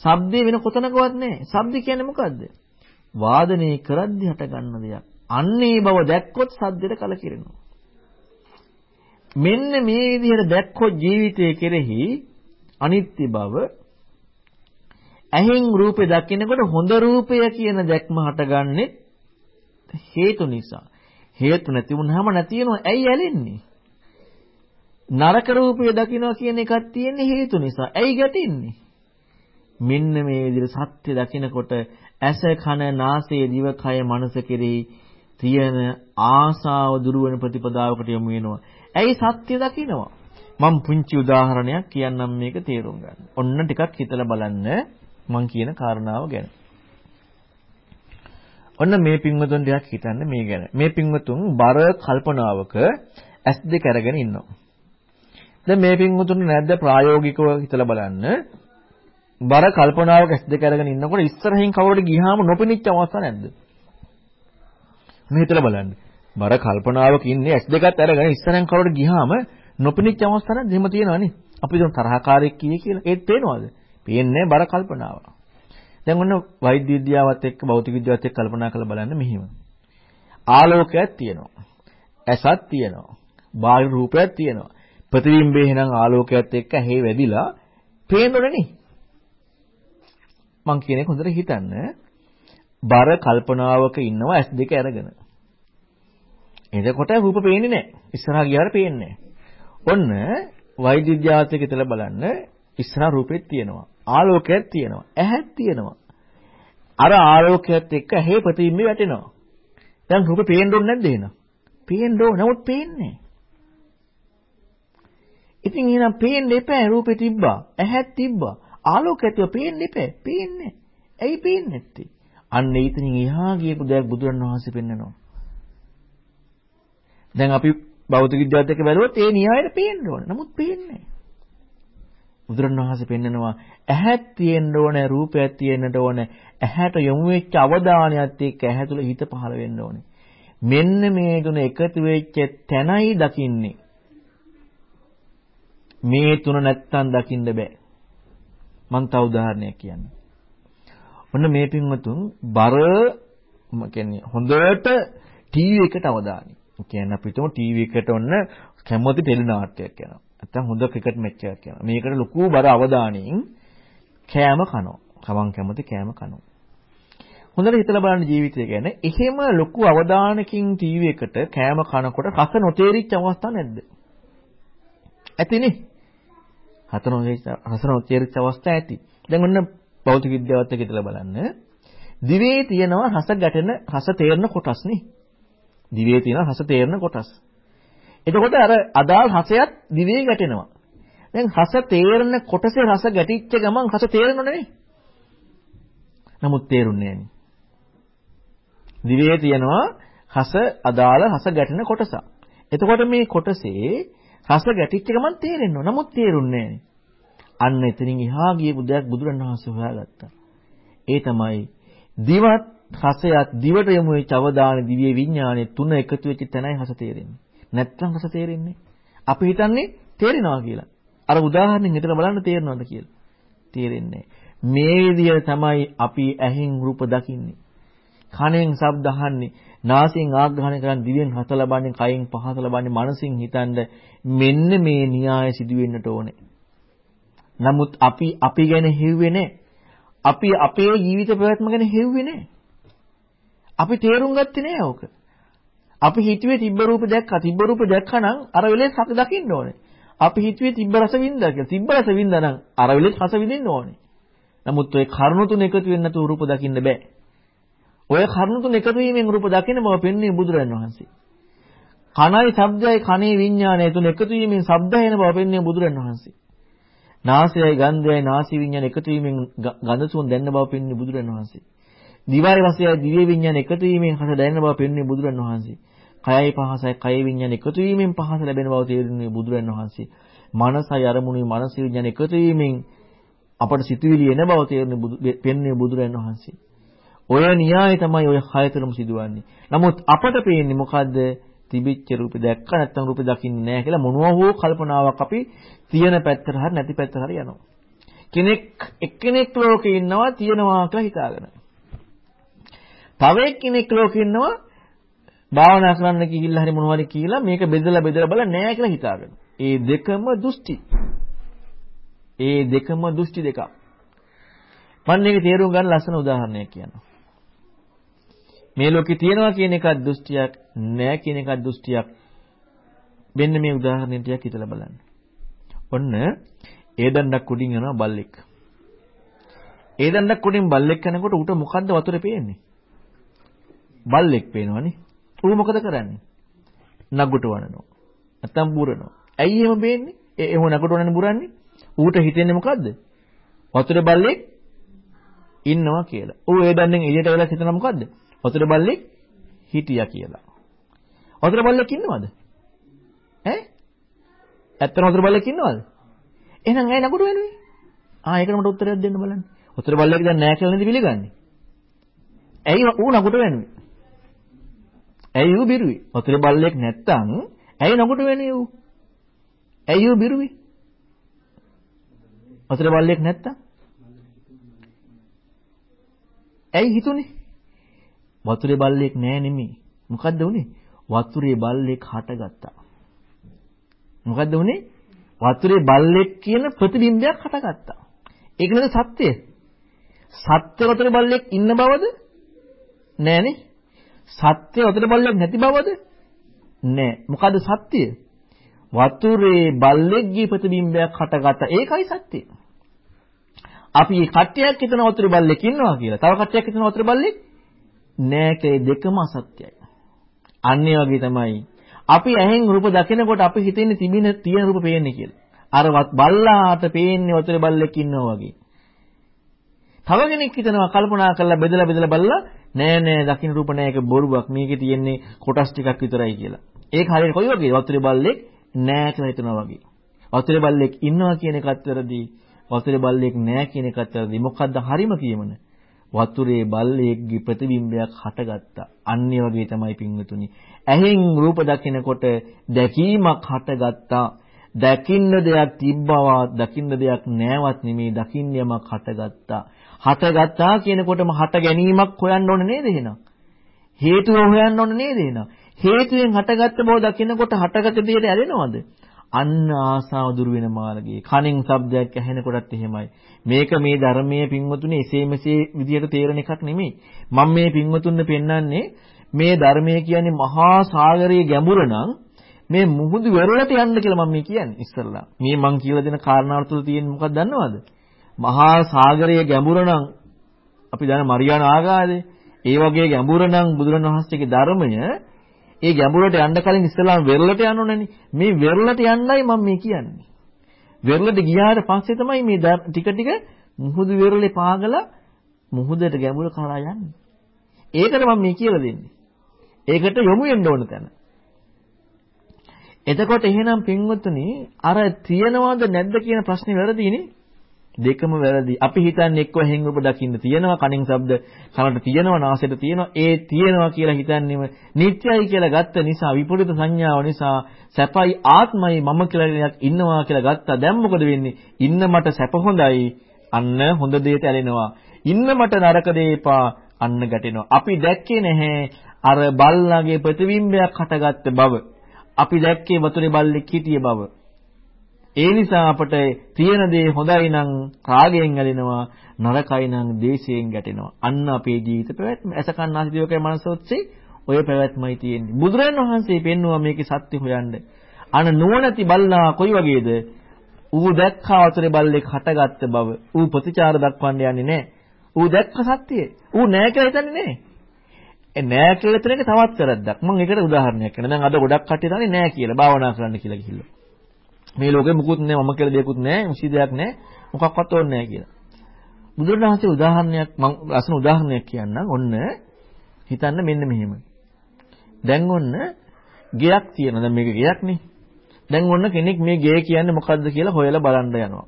ශබ්දේ වෙන කොතනකවත් නෑ. ශබ්ද කියන්නේ මොකද්ද? වාදනය කරද්දී හට ගන්න දෙයක්. අන්නේ බව දැක්කොත් සද්දෙට කලකිරෙනවා. මෙන්න මේ විදිහට දැක්කොත් ජීවිතයේ කෙරෙහි අනිත්‍ය බව ඇහෙන් රූපේ දකිනකොට හොඳ රූපය කියන දැක්ම හටගන්නේ හේතු නිසා. හේතු නැති වුනහම නැති වෙනවා. ඇයි ඇලෙන්නේ? නරක රූපය දකින්නවා කියන එකක් තියෙන්නේ හේතු නිසා. ඇයි ගැටෙන්නේ? මෙන්න මේ විදිහට සත්‍ය දකිනකොට ඇස කන නාසය දිව කය මනස කෙරෙහි තියෙන ආසාව දුරවන ප්‍රතිපදාවකට යමු වෙනවා. ඇයි සත්‍ය දකින්නවා? මම පුංචි උදාහරණයක් කියන්නම් මේක තේරුම් ගන්න. ඔන්න ටිකක් හිතලා බලන්න මම කියන කාරණාව ගැන. ඔන්න මේ පින්වතුන් ටිකක් හිතන්න මේ ගැන. මේ පින්වතුන් බර කල්පනාවක S2 අරගෙන ඉන්නවා. දැන් මේ පින්වතුන් නැද්ද ප්‍රායෝගිකව හිතලා බලන්න. බර කල්පනාවක S2 අරගෙන ඉන්නකොට ඉස්සරහින් කවුරුද ගියාම නොපෙනිච්ච අවස්ථා නැද්ද? මේ හිතලා බලන්න. බර කල්පනාවක ඉන්නේ S2ත් අරගෙන ඉස්සරහින් කවුරුද ගියාම නොපෙනිච්ච අවස්ථා නැද්ද? එහෙම තියෙනවනේ. අපි දැන් තරහකාරයෙක් කියේ කියලා. ඒත් පේනවද? පේන්නේ බර කල්පනාව. දැන් ඔන්න වෛද්‍ය විද්‍යාවත් එක්ක භෞතික විද්‍යාවත් එක්ක කල්පනා කරලා බලන්න මෙහිම. ආලෝකයක් තියෙනවා. ඇසක් තියෙනවා. බාහිර රූපයක් තියෙනවා. ප්‍රතිබිම්බේ එහෙනම් ආලෝකයත් එක්ක ඇහි වැදිලා පේනවනේ නේ. මං කියන එක හොඳට හිතන්න. බර කල්පනාවක ඉන්නවා S2 අරගෙන. එතකොට රූප පේන්නේ නැහැ. ඉස්සරහා ගියාට පේන්නේ ඔන්න වෛද්‍ය විද්‍යාවත් එක්ක ඉතලා බලන්න ඉස්සරහා රූපෙත් තියෙනවා. ආලෝකයක් තියෙනවා. ඇහක් තියෙනවා. අර ආලෝකයත් එක්ක ඇහි ප්‍රතිබිම්බේ වැටෙනවා. දැන් රූපේ පේන්න ඕනේ නැද්ද එහෙනම්? පේන්න ඕන. නමුත් පේන්නේ ඉතින් එහෙනම් පේන්න එපා රූපේ තිබ්බා. ඇහක් තිබ්බා. ආලෝකයත් පේන්න එපා. පේන්නේ. ඇයි පේන්නේ නැත්තේ? අන්න ඊතනින් එහා ගියපු දෙයක් බුදුරණවහන්සේ පෙන්නනවා. දැන් අපි භෞතික විද්‍යාවත් එක්ක බැලුවොත් ඒ න්‍යායයට පේන්න ඕන. නමුත් පේන්නේ නැහැ. බුදුරණවහන්සේ පෙන්නනවා ඇහක් තියෙන්න ඕනේ රූපයක් තියෙන්නට ඕනේ. ඇහැට යොමු වෙච්ච අවධානයත් එක්ක ඇහැ තුල හිත පහළ වෙන්න ඕනේ. මෙන්න මේ තුන එකතු වෙච්ච තැනයි දකින්නේ. මේ තුන නැත්තම් දකින්න බෑ. මං තව උදාහරණයක් කියන්නම්. ඔන්න මේ පින්වතුන් බර කියන්නේ හොඳට ටීවී එකට අවධානය. කියන්නේ අපිටම ටීවී එකට ඔන්න කැමති ටෙලි නාට්‍යයක් යනවා. නැත්තම් හොඳ ක්‍රිකට් මැච් එකක් යනවා. මේකට ලොකු බර අවධානයෙන් කෑම කනවා. කවන් කැමති කෑම කනවා. හොඳට හිතලා බලන්න ජීවිතය ගැන. එහෙම ලොකු අවධානකින් ටීවී එකට කෑම කනකොට රස නොතේරිච්ච අවස්ථා නැද්ද? ඇතිනේ. හත නොතේරිච්ච රස නොතේරිච්ච අවස්ථා ඇති. දැන් ඔන්න භෞතික විද්‍යාවත් එක්ක හිතලා බලන්න. දිවේ තියෙනවා රස ගැටෙන රස තේරෙන කොටස් නේ. දිවේ තියෙන රස තේරෙන කොටස්. එතකොට අර අදාළ රසයත් දිවේ ගැටෙනවා. දැන් රස තේරෙන කොටසේ රස ගැටිච්ච ගමන් රස තේරෙනව නෙවෙයි. නමුත් තේරුන්නේ නැහැ. දිවේ තියෙනවා රස අදාළ රස ගැටෙන කොටස. එතකොට මේ කොටසේ රස ගැටිච්ච ගමන් තේරෙන්නව. නමුත් තේරුන්නේ අන්න එතනින් එහා ගියපු දෙයක් බුදුරණවහන්සේ හොයාගත්තා. ඒ තමයි දිවත් රසයත් දිවට යොමු වෙච්ච අවදාන දිව්‍ය විඥානයේ තුන එකතු වෙච්ච තැනයි රස තේරෙන්නේ. නැත්නම් රස තේරෙන්නේ අපි හිතන්නේ තේරෙනවා කියලා. අර උදාහරණෙන් හිතලා බලන්න තේරෙනවද කියලා. තේරෙන්නේ මේ විදිය තමයි අපි ඇහෙන් රූප දකින්නේ. කනෙන් ශබ්ද අහන්නේ, නාසයෙන් ආග්‍රහණය කරන් දිවෙන් රස ලබන්නේ, කයෙන් පහස ලබන්නේ, මනසින් හිතනද මෙන්න මේ න්‍යාය සිදු වෙන්නට ඕනේ. නමුත් අපි අපි ගැන හෙව්වේ නැහැ. අපි අපේ ජීවිත පැවැත්ම ගැන හෙව්වේ නැහැ. අපි තේරුම් ගත්තේ නැහැ ඕක. අපි හිතුවේ තිබ්බ රූප දැක්කා. තිබ්බ රූප දැක්කනම් අර වෙලේ සත දකින්න ඕනේ. අපි හිතුවේ තිබ්බ රස වින්දා කියලා. තිබ්බ රස වින්දා නම් අර වෙලේ රස විඳින්න ඕනේ. නමුත් ඔය කරුණු තුන එකතු වෙන්නේ නැතුව රූප දකින්න බෑ. ඔය කරුණු තුන එකතු වීමෙන් රූප දකින්න බව පෙන්වන්නේ බුදුරජාණන් වහන්සේ. කනයි ශබ්දයයි කනේ විඥානය තුන එකතු වීමෙන් ශබ්ද හෙන බව පෙන්වන්නේ බුදුරජාණන් වහන්සේ. නාසයයි ගන්ධයයි නාසි විඥාන එකතු වීමෙන් ගඳ සුවඳ දැනන බව පෙන්වන්නේ බුදුරජාණන් වහන්සේ. දිවාරි රසයයි දිව්‍ය විඥාන එකතු වීමෙන් රස දැනෙන බව පෙන්වන්නේ බුදුරන් වහන්සේ. කයයි පහසයි කය විඥාන එකතු වීමෙන් පහස ලැබෙන බව තේරුන්නේ බුදුරන් වහන්සේ. මනසයි අරමුණුයි මනස විඥාන එකතු වීමෙන් අපට සිතුවිලි එන බව තේරුන්නේ පෙන්වන්නේ බුදුරන් වහන්සේ. ඔය න්‍යාය තමයි ඔය හයතරම සිදුවන්නේ. නමුත් අපට පේන්නේ මොකද්ද? තිබිච්ච රූපේ දැක්ක නැත්නම් රූපේ දකින්නේ නැහැ කියලා මොනවා හෝ කල්පනාවක් අපි තියෙන පැත්තට හරි නැති පැත්තට හරි යනවා. කෙනෙක් එක්කෙනෙක් ලෝකේ ඉන්නවා තියෙනවා කියලා හිතාගෙන. තව එක්කෙනෙක් ලෝකෙ ඉන්නවා භාවනා කරන්න ගිහිල්ලා හරි මොනවද කියලා මේක බෙදලා බෙදලා බලලා නෑ කියලා හිතාගෙන. ඒ දෙකම දෘෂ්ටි. ඒ දෙකම දෘෂ්ටි දෙකක්. මම මේක තේරුම් ගන්න ලස්සන උදාහරණයක් කියනවා. මේ ලෝකේ තියෙනවා කියන එකක් දෘෂ්ටියක්, නැහැ කියන එකක් දෘෂ්ටියක්. මෙන්න මේ උදාහරණයක් ටිකක් හිතලා බලන්න. ඔන්න ඒ දණ්ඩක් උඩින් යනවා බල්ලෙක්. ඒ දණ්ඩක් උඩින් බල්ලෙක් යනකොට ඌට මොකද්ද වතුරේ පේන්නේ? බල්ලෙක් පේනවනේ. ඌ මොකද කරන්නේ? නගුට වනනවා. නැත්තම් බුරනවා. ඇයි එහෙම වෙන්නේ? ඒ එහෙම නගුට වනන්නේ බුරන්නේ? ඌට හිතෙන්නේ මොකද්ද? වතුරේ බල්ලෙක් ඉන්නවා කියලා. ඌ ඒ දණ්ඩෙන් එළියට වෙලා හිතනවා මොකද්ද? වතුරේ බල්ලෙක් හිටියා කියලා. වතුරේ බල්ලෙක් ඉන්නවද? ඈ? ඇත්තටම වතුරේ බල්ලෙක් ඉන්නවද? එහෙනම් ඇයි නගුට වෙනුවේ? ආ ඒකට මට උත්තරයක් දෙන්න බලන්න. වතුරේ බල්ලෙක් දැන් නැහැ කියලා නේද පිළිගන්නේ? ඇයි ඌ නගුට වෙනුවේ? ඇයි ඌ බිරුවේ? වතුරේ බල්ලෙක් නැත්තම් ඇයි නගුට වෙන්නේ ඌ? ඇයි ඌ බිරුවේ? වතුරේ බල්ලෙක් නැත්තම්? ඇයි හිතුනේ? වතුරේ බල්ලෙක් නෑ නෙමෙයි. මොකද්ද උනේ? වතුරේ බල්ලෙක් හටගත්තා. මොකද්ද උනේ? වතුරේ බල්ලෙක් කියන ප්‍රතිබිම්බයක් හටගත්තා. ඒක නේද සත්‍යය? සත්‍ය වතුරේ බල්ලෙක් ඉන්න බවද? නෑනේ. සත්‍ය වතුරේ බල්ලෙක් නැති බවද? නෑ. මොකද්ද සත්‍යය? වතුරේ බල්ලෙක්ගේ ප්‍රතිබිම්බයක් හටගත්තා. ඒකයි සත්‍යය. අපි කට්ටියක් හිතන වතුරේ බල්ලෙක් ඉන්නවා කියලා. තව කට්ටියක් හිතන වතුරේ බල්ලෙක් නෑ කියලා දෙකම අසත්‍යයි. අන්න ඒ වගේ තමයි අපි ඇහෙන් රූප දකිනකොට අපි හිතන්නේ තිබෙන තියෙන රූප පේන්නේ කියලා. අර බල්ලාට පේන්නේ වතුරේ බල්ලෙක් ඉන්නවා වගේ. තව කෙනෙක් හිතනවා කල්පනා කරලා බෙදලා බෙදලා බලලා නෑ නෑ දකින්න රූප නෑ ඒක බොරුවක් මේකේ තියෙන්නේ කොටස් ටිකක් විතරයි කියලා. ඒක හරියට කොයි වගේද? වතුරේ බල්ලෙක් නෑ කියලා හිතනවා වගේ. වතුරේ බල්ලෙක් ඉන්නවා කියන එකත් වැරදි. වතුරේ බල්ලෙක් නෑ කියන එකත් වැරදි. මොකද්ද හරිම කියමන? වතුරේ බල්ලෙක්ගේ ප්‍රතිබිම්බයක් හටගත්තා. අන්න වගේ තමයි පින්වතුනි. ඇහෙන් රූප දකිනකොට දැකීමක් හටගත්තා. දකින්න දෙයක් තිබ්බවා දකින්න දෙයක් නෑවත් නෙමේ දකින්න යමක් හටගත්තා. හටගත්තා කියනකොටම හට ගැනීමක් හොයන්න ඕනේ නේද එහෙනම්? හේතුව හොයන්න ඕනේ නේද එහෙනම්? හේතුවෙන් හටගත්ත බව දකිනකොට හටගත දෙයට ඇලෙනවද? අන්න ආසාව දුරු වෙන මාර්ගය. කණෙන් ශබ්දයක් ඇහෙනකොටත් එහෙමයි. මේක මේ ධර්මයේ පින්වතුනි එසේ මෙසේ විදියට තේරෙන එකක් නෙමෙයි. මම මේ පින්වතුන්ට පෙන්වන්නේ මේ ධර්මයේ කියන්නේ මහා සාගරයේ ගැඹුර නම් මේ මුහුදු වෙරළට යන්න කියලා මම මේ කියන්නේ ඉස්සල්ලා. මේ මං කියලා දෙන කාරණාවල තුල තියෙන මොකක්ද දන්නවද? මහා සාගරයේ ගැඹුර නම් අපි දන්න මරියානා ආගාදේ ඒ වගේ ගැඹුර නම් බුදුරණවහන්සේගේ ධර්මය ඒ ගැඹුරට යන්න කලින් ඉස්සලාම වෙරළට යන්න ඕනනේ. මේ වෙරළට යන්නයි මම මේ කියන්නේ. වෙරළට ගියාට පස්සේ තමයි මේ ටික ටික මුහුදු වෙරළේ පාගලා මුහුදට ගැඹුර කරා යන්නේ. ඒකට මම මේ කියලා දෙන්නේ. ඒකට යොමු වෙන්න ඕන තැන. එතකොට එහෙනම් පින්වත්නි අර තියනවද නැද්ද කියන ප්‍රශ්නේ වැරදීනේ. දෙකම වැරදි. අපි හිතන්නේ එක්ක හැංග ඔබ දකින්න තියෙනවා කණින් ශබ්ද කනට තියෙනවා නාසයට තියෙනවා ඒ තියෙනවා කියලා හිතන්නේම නිත්‍යයි කියලා ගත්ත නිසා විපරිත සංඥාව නිසා සැපයි ආත්මයි මම කියලා දෙයක් ඉන්නවා කියලා ගත්තා. දැන් මොකද වෙන්නේ? ඉන්න මට සැප හොඳයි. අන්න හොඳ දෙයට ඇලෙනවා. ඉන්න මට නරක දේපා අන්න ගැටෙනවා. අපි දැක්කේ නැහැ අර බල්ලාගේ ප්‍රතිබිම්බයක් හටගත්ත බව. අපි දැක්කේ වතුරේ බල්ලෙක් හිටිය බව. ඒ නිසා අපට තියෙන දේ හොඳයි නම් රාගයෙන් ඇලෙනවා නරකයි නම් දේශයෙන් ගැටෙනවා. අන්න අපේ ජීවිත පැවැත්ම ඇසකන්නාසි දිවකේ මනස ඔස්සේ ඔය පැවැත්මයි තියෙන්නේ. බුදුරජාණන් වහන්සේ පෙන්වුවා මේකේ සත්‍ය හොයන්න. අන නුවණැති බල්ලා කොයි වගේද? ඌ දැක්කා වතුරේ බල්ලෙක් හටගත්ත බව. ඌ ප්‍රතිචාර දක්වන්න යන්නේ නැහැ. ඌ දැක්ක සත්‍යය. ඌ නෑ කියලා හිතන්නේ නැහැ. ඒ නෑ කියලා හිතන එක තවත් වැරද්දක්. මම ඒකට උදාහරණයක් කියන්න. දැන් අද ගොඩක් කට්ටිය දන්නේ නෑ කියලා භාවනා කරන්න කියලා ගිහිල්ලා. මේ ලෝකෙ මුකුත් නෑ මම කියලා දෙයක්වත් නෑ කිසි දෙයක් නෑ මොකක්වත් ඕනේ නෑ කියලා. බුදුරජාණන්සේ උදාහරණයක් මම අසන උදාහරණයක් කියන්නම්. ඔන්න හිතන්න මෙන්න මෙහෙම. දැන් ඔන්න ගෙයක් තියෙනවා. දැන් මේක ගෙයක් නේ. දැන් ඔන්න කෙනෙක් මේ ගේ කියන්නේ මොකද්ද කියලා හොයලා බලන්න යනවා.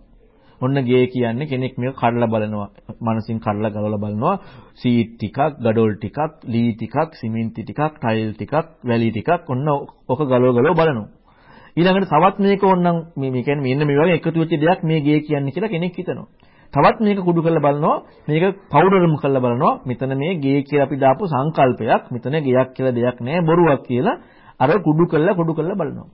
ඔන්න ගේ කියන්නේ කෙනෙක් මේක කඩලා බලනවා. මනසින් කඩලා ගලවලා බලනවා. සීට් ටිකක්, ගඩොල් ටිකක්, ලී ටිකක්, සිමෙන්ති ටිකක්, ටයිල් ටිකක්, වැලි ටිකක් ඔන්න ඔක ගලව ගලව බලනවා. ඊළඟට තවත් මේක ඕනනම් මේ මේ කියන්නේ මෙන්න මේ වගේ එකතු වෙච්ච දෙයක් මේ ගේ කියන්නේ කියලා කෙනෙක් හිතනවා. තවත් මේක කුඩු කරලා බලනවා මේක පවුඩරම් කරලා බලනවා මෙතන මේ ගේ කියලා අපි දාපු සංකල්පයක් මෙතන ගයක් කියලා දෙයක් නෑ බොරුවක් කියලා අර කුඩු කරලා කුඩු කරලා බලනවා.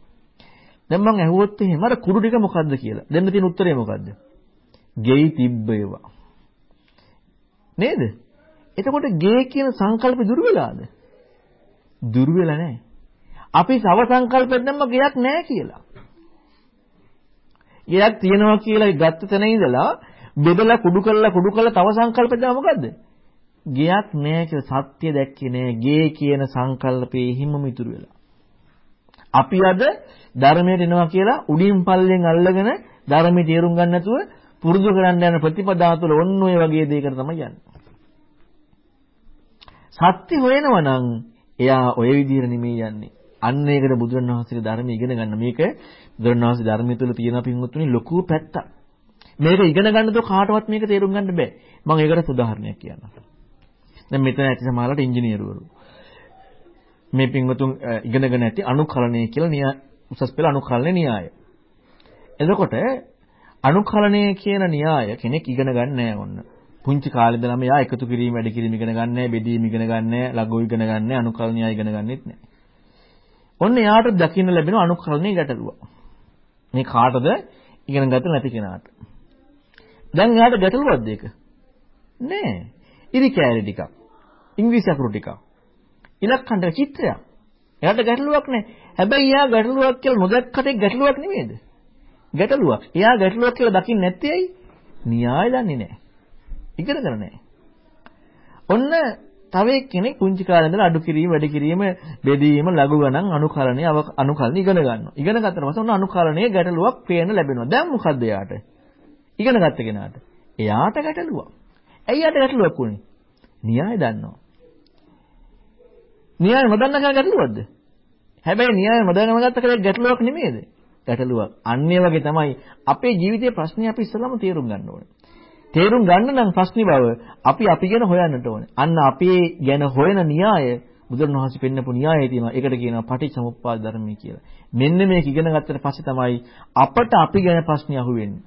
දැන් මම ඇහුවොත් එහෙම අර කුඩු ටික මොකද්ද කියලා. දෙන්න තියෙන උත්තරේ මොකද්ද? ගෙයි තිබ්බ ඒවා. නේද? එතකොට ගේ කියන සංකල්ප දුර වෙලාද? දුර වෙලා නැහැ. අපි සව සංකල්පෙන් නම් ගයක් නැහැ කියලා. ගයක් තියෙනවා කියලා ගත්ත තැන ඉඳලා බෙදලා කුඩු කරලා කුඩු කරලා තව සංකල්ප දාම මොකද්ද? ගයක් නැහැ කියලා සත්‍ය දැක්කේ නැහැ. ගේ කියන සංකල්පේ හිමම ඉතුරු වෙලා. අපි අද ධර්මයට එනවා කියලා උඩින් පල්ලෙන් අල්ලගෙන ධර්මයේ තේරුම් ගන්න නැතුව පුරුදු කරන්න යන ප්‍රතිපදාව තුළ ඔන්න ඔය වගේ දෙයකට තමයි යන්නේ. සත්‍ය හොයනවා නම් එයා ඔය විදිහට නෙමෙයි යන්නේ. අන්න ඒකට බුදුරණවහන්සේගේ ධර්මය ඉගෙන ගන්න. මේක බුදුරණවහන්සේ ධර්මය තුළ තියෙන පින්වත්තුනි ලොකු පැත්තක්. මේක ඉගෙන ගන්නතෝ කාටවත් මේක තේරුම් ගන්න බෑ. මම ඒකට උදාහරණයක් කියන්නම්. දැන් මෙතන ඇති සමහරවිට ඉංජිනේරුවරු. මේ පින්වතුන් ඉගෙනගෙන ඇති අනුකලණය කියලා න්‍යාය උසස් පෙළ අනුකලණය න්‍යාය. එතකොට අනුකලණය කියන න්‍යාය කෙනෙක් ඉගෙන ගන්න නෑ ඔන්න. පුංචි කාලේ ඉඳලම යා එකතු කිරීම වැඩි කිරීම ඉගෙන ගන්න නෑ, බෙදීම ඉගෙන ගන්න නෑ, ලඝු ඉගෙන ගන්න නෑ, අනුකලණය ඉගෙන ගන්නෙත් නෑ. ඔන්න එයාට දකින්න ලැබෙන අනුකරණයේ ගැටලුව. මේ කාටද ඉගෙන ගන්න නැති කෙනාට. දැන් එයාට ගැටලුවක්ද ඒක? නෑ. ඉරි කෑලි ටිකක්. ඉංග්‍රීසි අකුරු ටිකක්. ඉලක්කන්ට චිත්‍රයක්. එයාට ගැටලුවක් නෑ. හැබැයි එයා ගැටලුවක් කියලා නොදැක්කට ගැටලුවක් නෙමෙයිද? ගැටලුවක්. එයා ගැටලුවක් කියලා දකින්නේ නැත්තේ ඇයි? න්‍යාය දන්නේ නෑ. ඉගෙන ගන්න නෑ. ඔන්න තව එක්කෙනෙක් පුංචි කාලේ ඉඳලා අඩු කිරීම, වැඩි කිරීම, බෙදීම, ලඝු ගණන්, අනුකරණය, අනුකරණ ඉගෙන ගන්නවා. ඉගෙන ගත්තට පස්සේ ඔන්න අනුකරණයේ ගැටලුවක් පේන්න ලැබෙනවා. දැන් මොකද්ද එයාට? ඉගෙන ගත්ත කෙනාට. එයාට ගැටලුවක්. ඇයි යාට ගැටලුවක් උනේ? න්‍යාය දන්නවා. න්‍යාය නොදන්න කෙනා ගැටලුවක්ද? හැබැයි න්‍යාය නොදන්නම ගත්ත කෙනෙක් ගැටලුවක් නෙමෙයිද? ගැටලුවක්. අන්නේ වගේ තමයි අපේ ජීවිතයේ ප්‍රශ්නේ අපි ඉස්සෙල්ලාම තේරුම් ගන්න ඕනේ. තේරුම් ගන්න නම් ප්‍රශ්නේ බව අපි අපි ගැන හොයන්නට ඕනේ. අන්න අපේ ගැන හොයන න්‍යාය බුදුරණවහන්සේ පෙන්නපු න්‍යායය තියෙනවා. ඒකට කියනවා පටිච්චසමුප්පාද ධර්මය කියලා. මෙන්න මේක ඉගෙන ගත්තට පස්සේ තමයි අපට අපි ගැන ප්‍රශ්නේ අහුවෙන්නේ.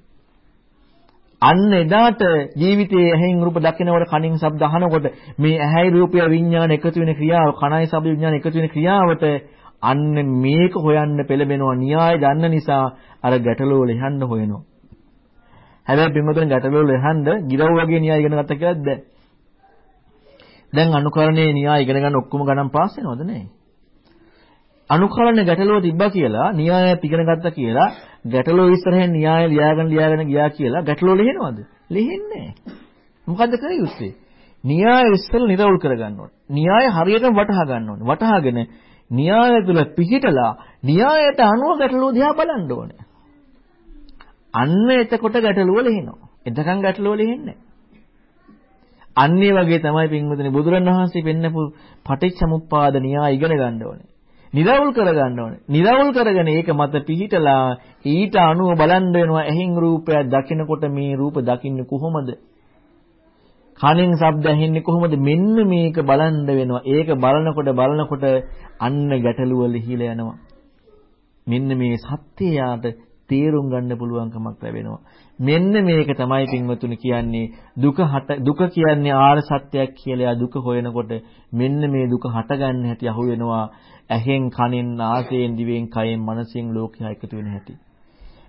අන්න එදාට ජීවිතයේ ඇහෙන් රූප දකිනකොට කනින් ශබ්ද අහනකොට මේ ඇහැයි රූපය විඥාන එකතු වෙන ක්‍රියාව කනයි ශබ්ද විඥාන එකතු වෙන ක්‍රියාවට අන්න මේක හොයන්න පෙළඹෙනවා න්‍යාය දන්න නිසා අර ගැටලුව ලෙහන්න හොයනවා හැබැයි පින්වතුන් ගැටලුව ලෙහන්න ගිරව් වගේ න්‍යාය ඉගෙන ගත්ත කියලාත් බෑ දැන් අනුකරණයේ න්‍යාය ඉගෙන ගන්න ඔක්කොම ගණන් පාස් වෙනවද නැහැ අනුකරණ ගැටලුව තිබ්බා කියලා න්‍යායත් ඉගෙන ගත්තා කියලා ගැටලුව ඉස්සරහින් න්‍යාය ලියාගෙන ලියාගෙන ගියා කියලා ගැටලුව ලිහෙනවද? ලිහෙන්නේ මොකද්ද කර යුත්තේ? න්‍යාය ඉස්සෙල් නිරවුල් කරගන්න ඕනේ. න්‍යාය හරියටම වටහා ගන්න ඕනේ. වටහාගෙන න්‍යාය තුල පිහිටලා න්‍යායට අනුව ගැටලුව දිහා බලන්න ඕනේ. අන්න එතකොට ගැටලුව ලිහිනවා. එතකන් ගැටලුව ලිහෙන්නේ අන්නේ වගේ තමයි පින්වතුනි බුදුරණවහන්සේ පෙන්නපු පටිච්චසමුප්පාද න්‍යාය ඉගෙන ගන්න ඕනේ. නිරවුල් කරගන්න ඕනේ. නිරවුල් කරගෙන ඒක මත පිහිටලා ඊට අනුව බලන් වෙනවා ඇහින් රූපයක් දකිනකොට මේ රූප දකින්නේ කොහොමද? කනෙන් ශබ්ද ඇහෙන්නේ කොහොමද? මෙන්න මේක බලන් වෙනවා. ඒක බලනකොට බලනකොට අන්න ගැටලුව ලිහිලා යනවා. මෙන්න මේ සත්‍යයට තේරුම් ගන්න පුළුවන්කමක් ලැබෙනවා. මෙන්න මේක තමයි පින්වතුනි කියන්නේ දුක හට දුක කියන්නේ ආර සත්‍යයක් කියලා දුක හොයනකොට මෙන්න මේ දුක හටගන්න හැටි අහු වෙනවා ඇහෙන් කනෙන් නාසයෙන් දිවෙන් කයෙන් මනසෙන් ලෝකයා එකතු වෙන හැටි.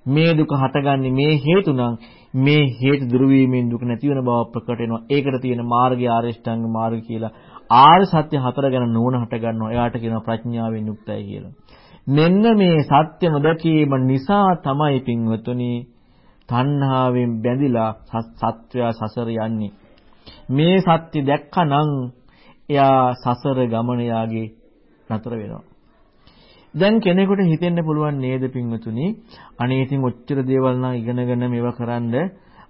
මේ දුක හටගන්නේ මේ හේතු නම් මේ හේතු දුරු වීමෙන් දුක නැති වෙන බව ප්‍රකට වෙනවා. ඒකට තියෙන මාර්ගය ආරෂ්ඨාංග මාර්ගය කියලා ආර්ය සත්‍ය හතර ගැන නුවණ හට ගන්නවා එයාට කියනවා ප්‍රඥාවෙන් යුක්තයි කියලා. මෙන්න මේ සත්‍ය නොදැකීම නිසා තමයි පින්වතුනි තණ්හාවෙන් බැඳිලා සත්වයා සසර යන්නේ මේ සත්‍ය දැක්කනම් එයා සසර ගමන යාගේ නතර වෙනවා. දැන් කෙනෙකුට හිතෙන්න පුළුවන් නේද පින්වතුනි අනේ ඉතින් ඔච්චර දේවල් නම් ඉගෙනගෙන මේවා කරන්ද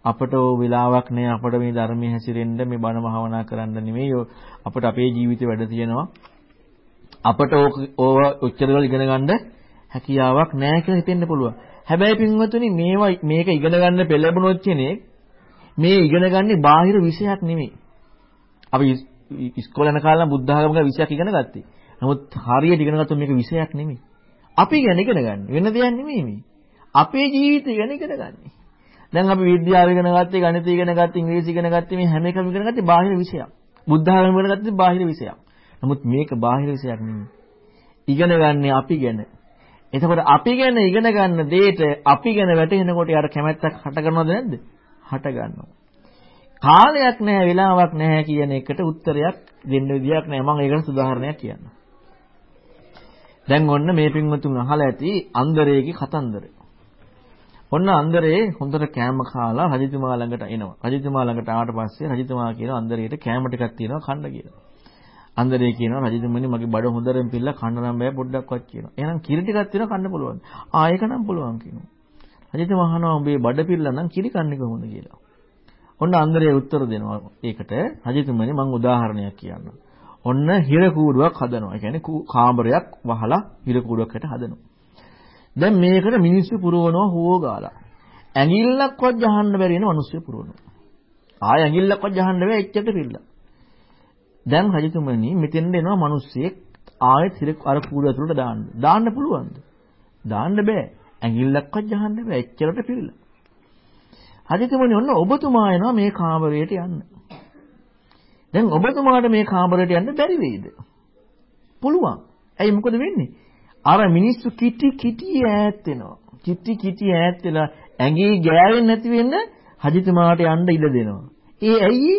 අපට ඕ වෙලාවක් නෑ අපට මේ ධර්මයේ හැසිරෙන්න මේ බණ භාවනා කරන්න නෙමෙයි අපට අපේ ජීවිතේ වැඩ තියෙනවා අපට ඕව ඔච්චර දේවල් ඉගෙන ගන්න හැකියාවක් නෑ කියලා හිතෙන්න පුළුවන් හැබැයි පින්වතුනි මේවා මේක ඉගෙන ගන්න පෙළඹුණොත් කෙනෙක් මේ ඉගෙන ගන්නේ බාහිර විෂයක් නෙමෙයි අපි ඉස්කෝලේ යන කාලේ බුද්ධ ආගමක විෂයක් ඉගෙන ගත්තේ නමුත් හරියට ඉගෙන ගත්තොත් මේක විෂයක් නෙමෙයි. අපි ගැන ඉගෙන ගන්න. වෙන දෙයක් නෙමෙයි මේ. අපේ ජීවිතය ගැන ඉගෙන ගන්න. දැන් අපි විද්‍යාව ඉගෙන ගත්තේ, ගණිතය ඉගෙන ගත්තේ, ඉංග්‍රීසි ඉගෙන ගත්තේ මේ හැම එකම ඉගෙන ගත්තේ බාහිර විෂයක්. බුද්ධ ධර්ම ඉගෙන ගත්තේ බාහිර විෂයක්. නමුත් මේක බාහිර විෂයක් නෙමෙයි. ඉගෙන ගන්නේ අපි ගැන. එතකොට අපි ගැන ඉගෙන ගන්න දෙයට අපි ගැන වැටහෙනකොට යාර කැමැත්තක් හට ගන්නවද නැද්ද? හට ගන්නවා. කාලයක් නැහැ වෙලාවක් නැහැ කියන එකට උත්තරයක් දෙන්න විදියක් නැහැ මම ඒකට උදාහරණයක් කියන්නම් දැන් ඔන්න මේ පින්වතුන් අහලා ඇති අන්දරේගේ කතන්දරය ඔන්න අන්දරේ හොඳට කෑම කාලා රජතුමා ළඟට එනවා. රජතුමා ළඟට ආවට පස්සේ රජතුමා කියනවා අන්දරේට කෑම ටිකක් තියෙනවා කන්න කියලා. අන්දරේ කියනවා රජතුමනි මගේ බඩ හොඳටම පිළලා කන්න නම් බෑ පොඩ්ඩක්වත් කියනවා. එහෙනම් කිරි ටිකක් තියෙනවා කන්න පුළුවන්. ආ ඒක නම් පුළුවන් කියනවා. රජතුමා අහනවා උඹේ බඩ පිළලා නම් කිරි කන්නේ කොහොමද කියලා. ඔන්න අන්දරේ උත්තර දෙනවා ඒකට රජතුමනි මම උදාහරණයක් කියන්නම්. ඔන්න හිර කූඩුවක් හදනවා. ඒ කියන්නේ කාමරයක් වහලා හිර කූඩුවකට හදනවා. දැන් මේකට මිනිස්සු පුරවනවා හුවෝ ගාලා. ඇඟිල්ලක්වත් ගහන්න බැරි වෙන මිනිස්සු පුරවනවා. ආය ඇඟිල්ලක්වත් ගහන්න බැහැ එච්චරට පිළලා. දැන් රජතුමනි මෙතෙන්ද එනවා මිනිස්සෙක් ආයෙත් හිර අර කූඩුව ඇතුළට දාන්න. දාන්න පුළුවන්ද? දාන්න බෑ. ඇඟිල්ලක්වත් ගහන්න බෑ එච්චරට පිළලා. රජතුමනි ඔන්න ඔබතුමා එනවා මේ කාමරයට යන්න. දැන් ඔබතුමාට මේ කාමරයට යන්න බැරි වෙයිද? පුළුවන්. ඇයි මොකද වෙන්නේ? අර මිනිස්සු කිටි කිටි ඈත් වෙනවා. කිටි කිටි ඈත් වෙලා ඇඟේ ගෑවෙන්නේ නැති වෙන්න හජිතුමාට යන්න ඉඩ දෙනවා. ඒ ඇයි?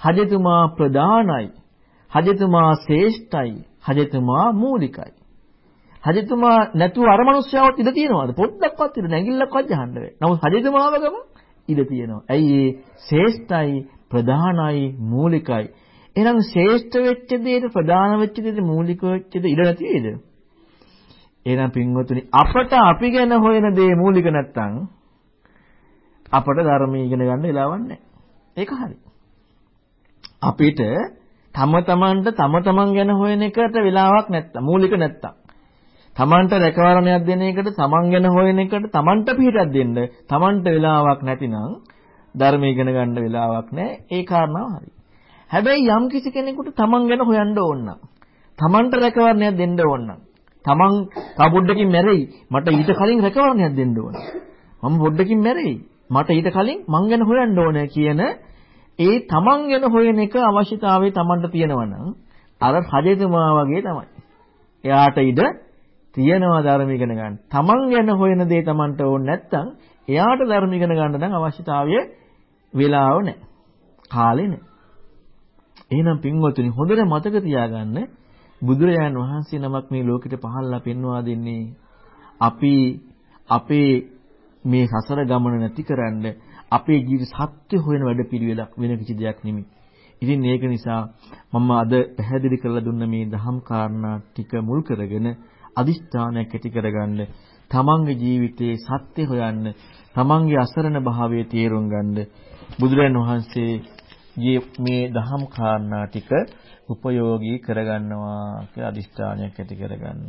හජිතුමා ප්‍රධානයි. හජිතුමා ශ්‍රේෂ්ඨයි. හජිතුමා මූලිකයි. හජිතුමා නැතුව අර මිනිස්සයාවත් ඉඩ තියනවාද? පොඩ්ඩක්වත් ඉඩ නැගිල්ලක්වත් යහන්න බෑ. නමුත් හජිතුමාවගම ඉඩ තියෙනවා. ඇයි ඒ ශ්‍රේෂ්ඨයි, ප්‍රධානයි, මූලිකයි. එහෙනම් ශ්‍රේෂ්ඨ වෙච්ච දෙයට ප්‍රධාන වෙච්ච දෙයට මූලික වෙච්ච දෙයට ඉඩ නැති වේද? එහෙනම් පින්වතුනි අපට අපි ගැන හොයන දේ මූලික නැත්තම් අපට ධර්මය ඉගෙන ගන්න වෙලාවක් නැහැ. ඒක හරි. අපිට තම තමන්ට තම තමන් ගැන හොයන එකට වෙලාවක් නැත්තම් මූලික නැත්තම් තමන්ට රැකවරණයක් දෙන එකට තමන් ගැන හොයන එකට තමන්ට පිටක් දෙන්න තමන්ට වෙලාවක් නැතිනම් ධර්මය ඉගෙන ගන්න වෙලාවක් නැහැ. ඒ කාරණාව හරි. හැබැයි යම් කිසි කෙනෙකුට තමන් ගැන හොයන්න ඕන නම් තමන්ට රැකවරණයක් දෙන්න ඕන නම් තමන් තා පොඩ්ඩකින් මැරෙයි. මට ඊට කලින් රැකවරණයක් දෙන්න ඕනේ. මම පොඩ්ඩකින් මැරෙයි. මට ඊට කලින් මං ගැන හොයන්න ඕනේ කියන ඒ තමන් ගැන හොයන එක අවශ්‍යතාවය තමන්ට තියෙනවා නම් අර රජතුමා වගේ තමයි. එයාට ඉඩ තියෙනවා ධර්ම ඉගෙන ගන්න. තමන් ගැන හොයන දේ තමන්ට ඕනේ නැත්නම් එයාට ධර්ම ඉගෙන ගන්න නම් අවශ්‍යතාවය වෙලාව නැහැ. කාලේ නැහැ. එහෙනම් පින්වතුනි හොඳට මතක තියාගන්න බුදුරජාන් වහන්සේ නමක් මේ ලෝකෙට පහළලා පෙන්වා දෙන්නේ අපි අපේ මේ සසර ගමන නැතිකරන්න අපේ ජීවිත සත්‍ය හොයන වැඩපිළිවෙලක් වෙන කිසි දෙයක් නෙමෙයි. ඉතින් ඒක නිසා මම අද පැහැදිලි කරලා දුන්න මේ දහම් කාරණා ටික මුල් කරගෙන අදිෂ්ඨානයක් ඇති කරගන්න තමන්ගේ ජීවිතයේ සත්‍ය හොයන්න තමන්ගේ අසරණ භාවය තේරුම් ගන්න බුදුරන් වහන්සේ මේ දහම් කාරණා ටික උපයෝගී කරගන්නවා කියලා අදිෂ්ඨානයක් ඇති කරගන්න.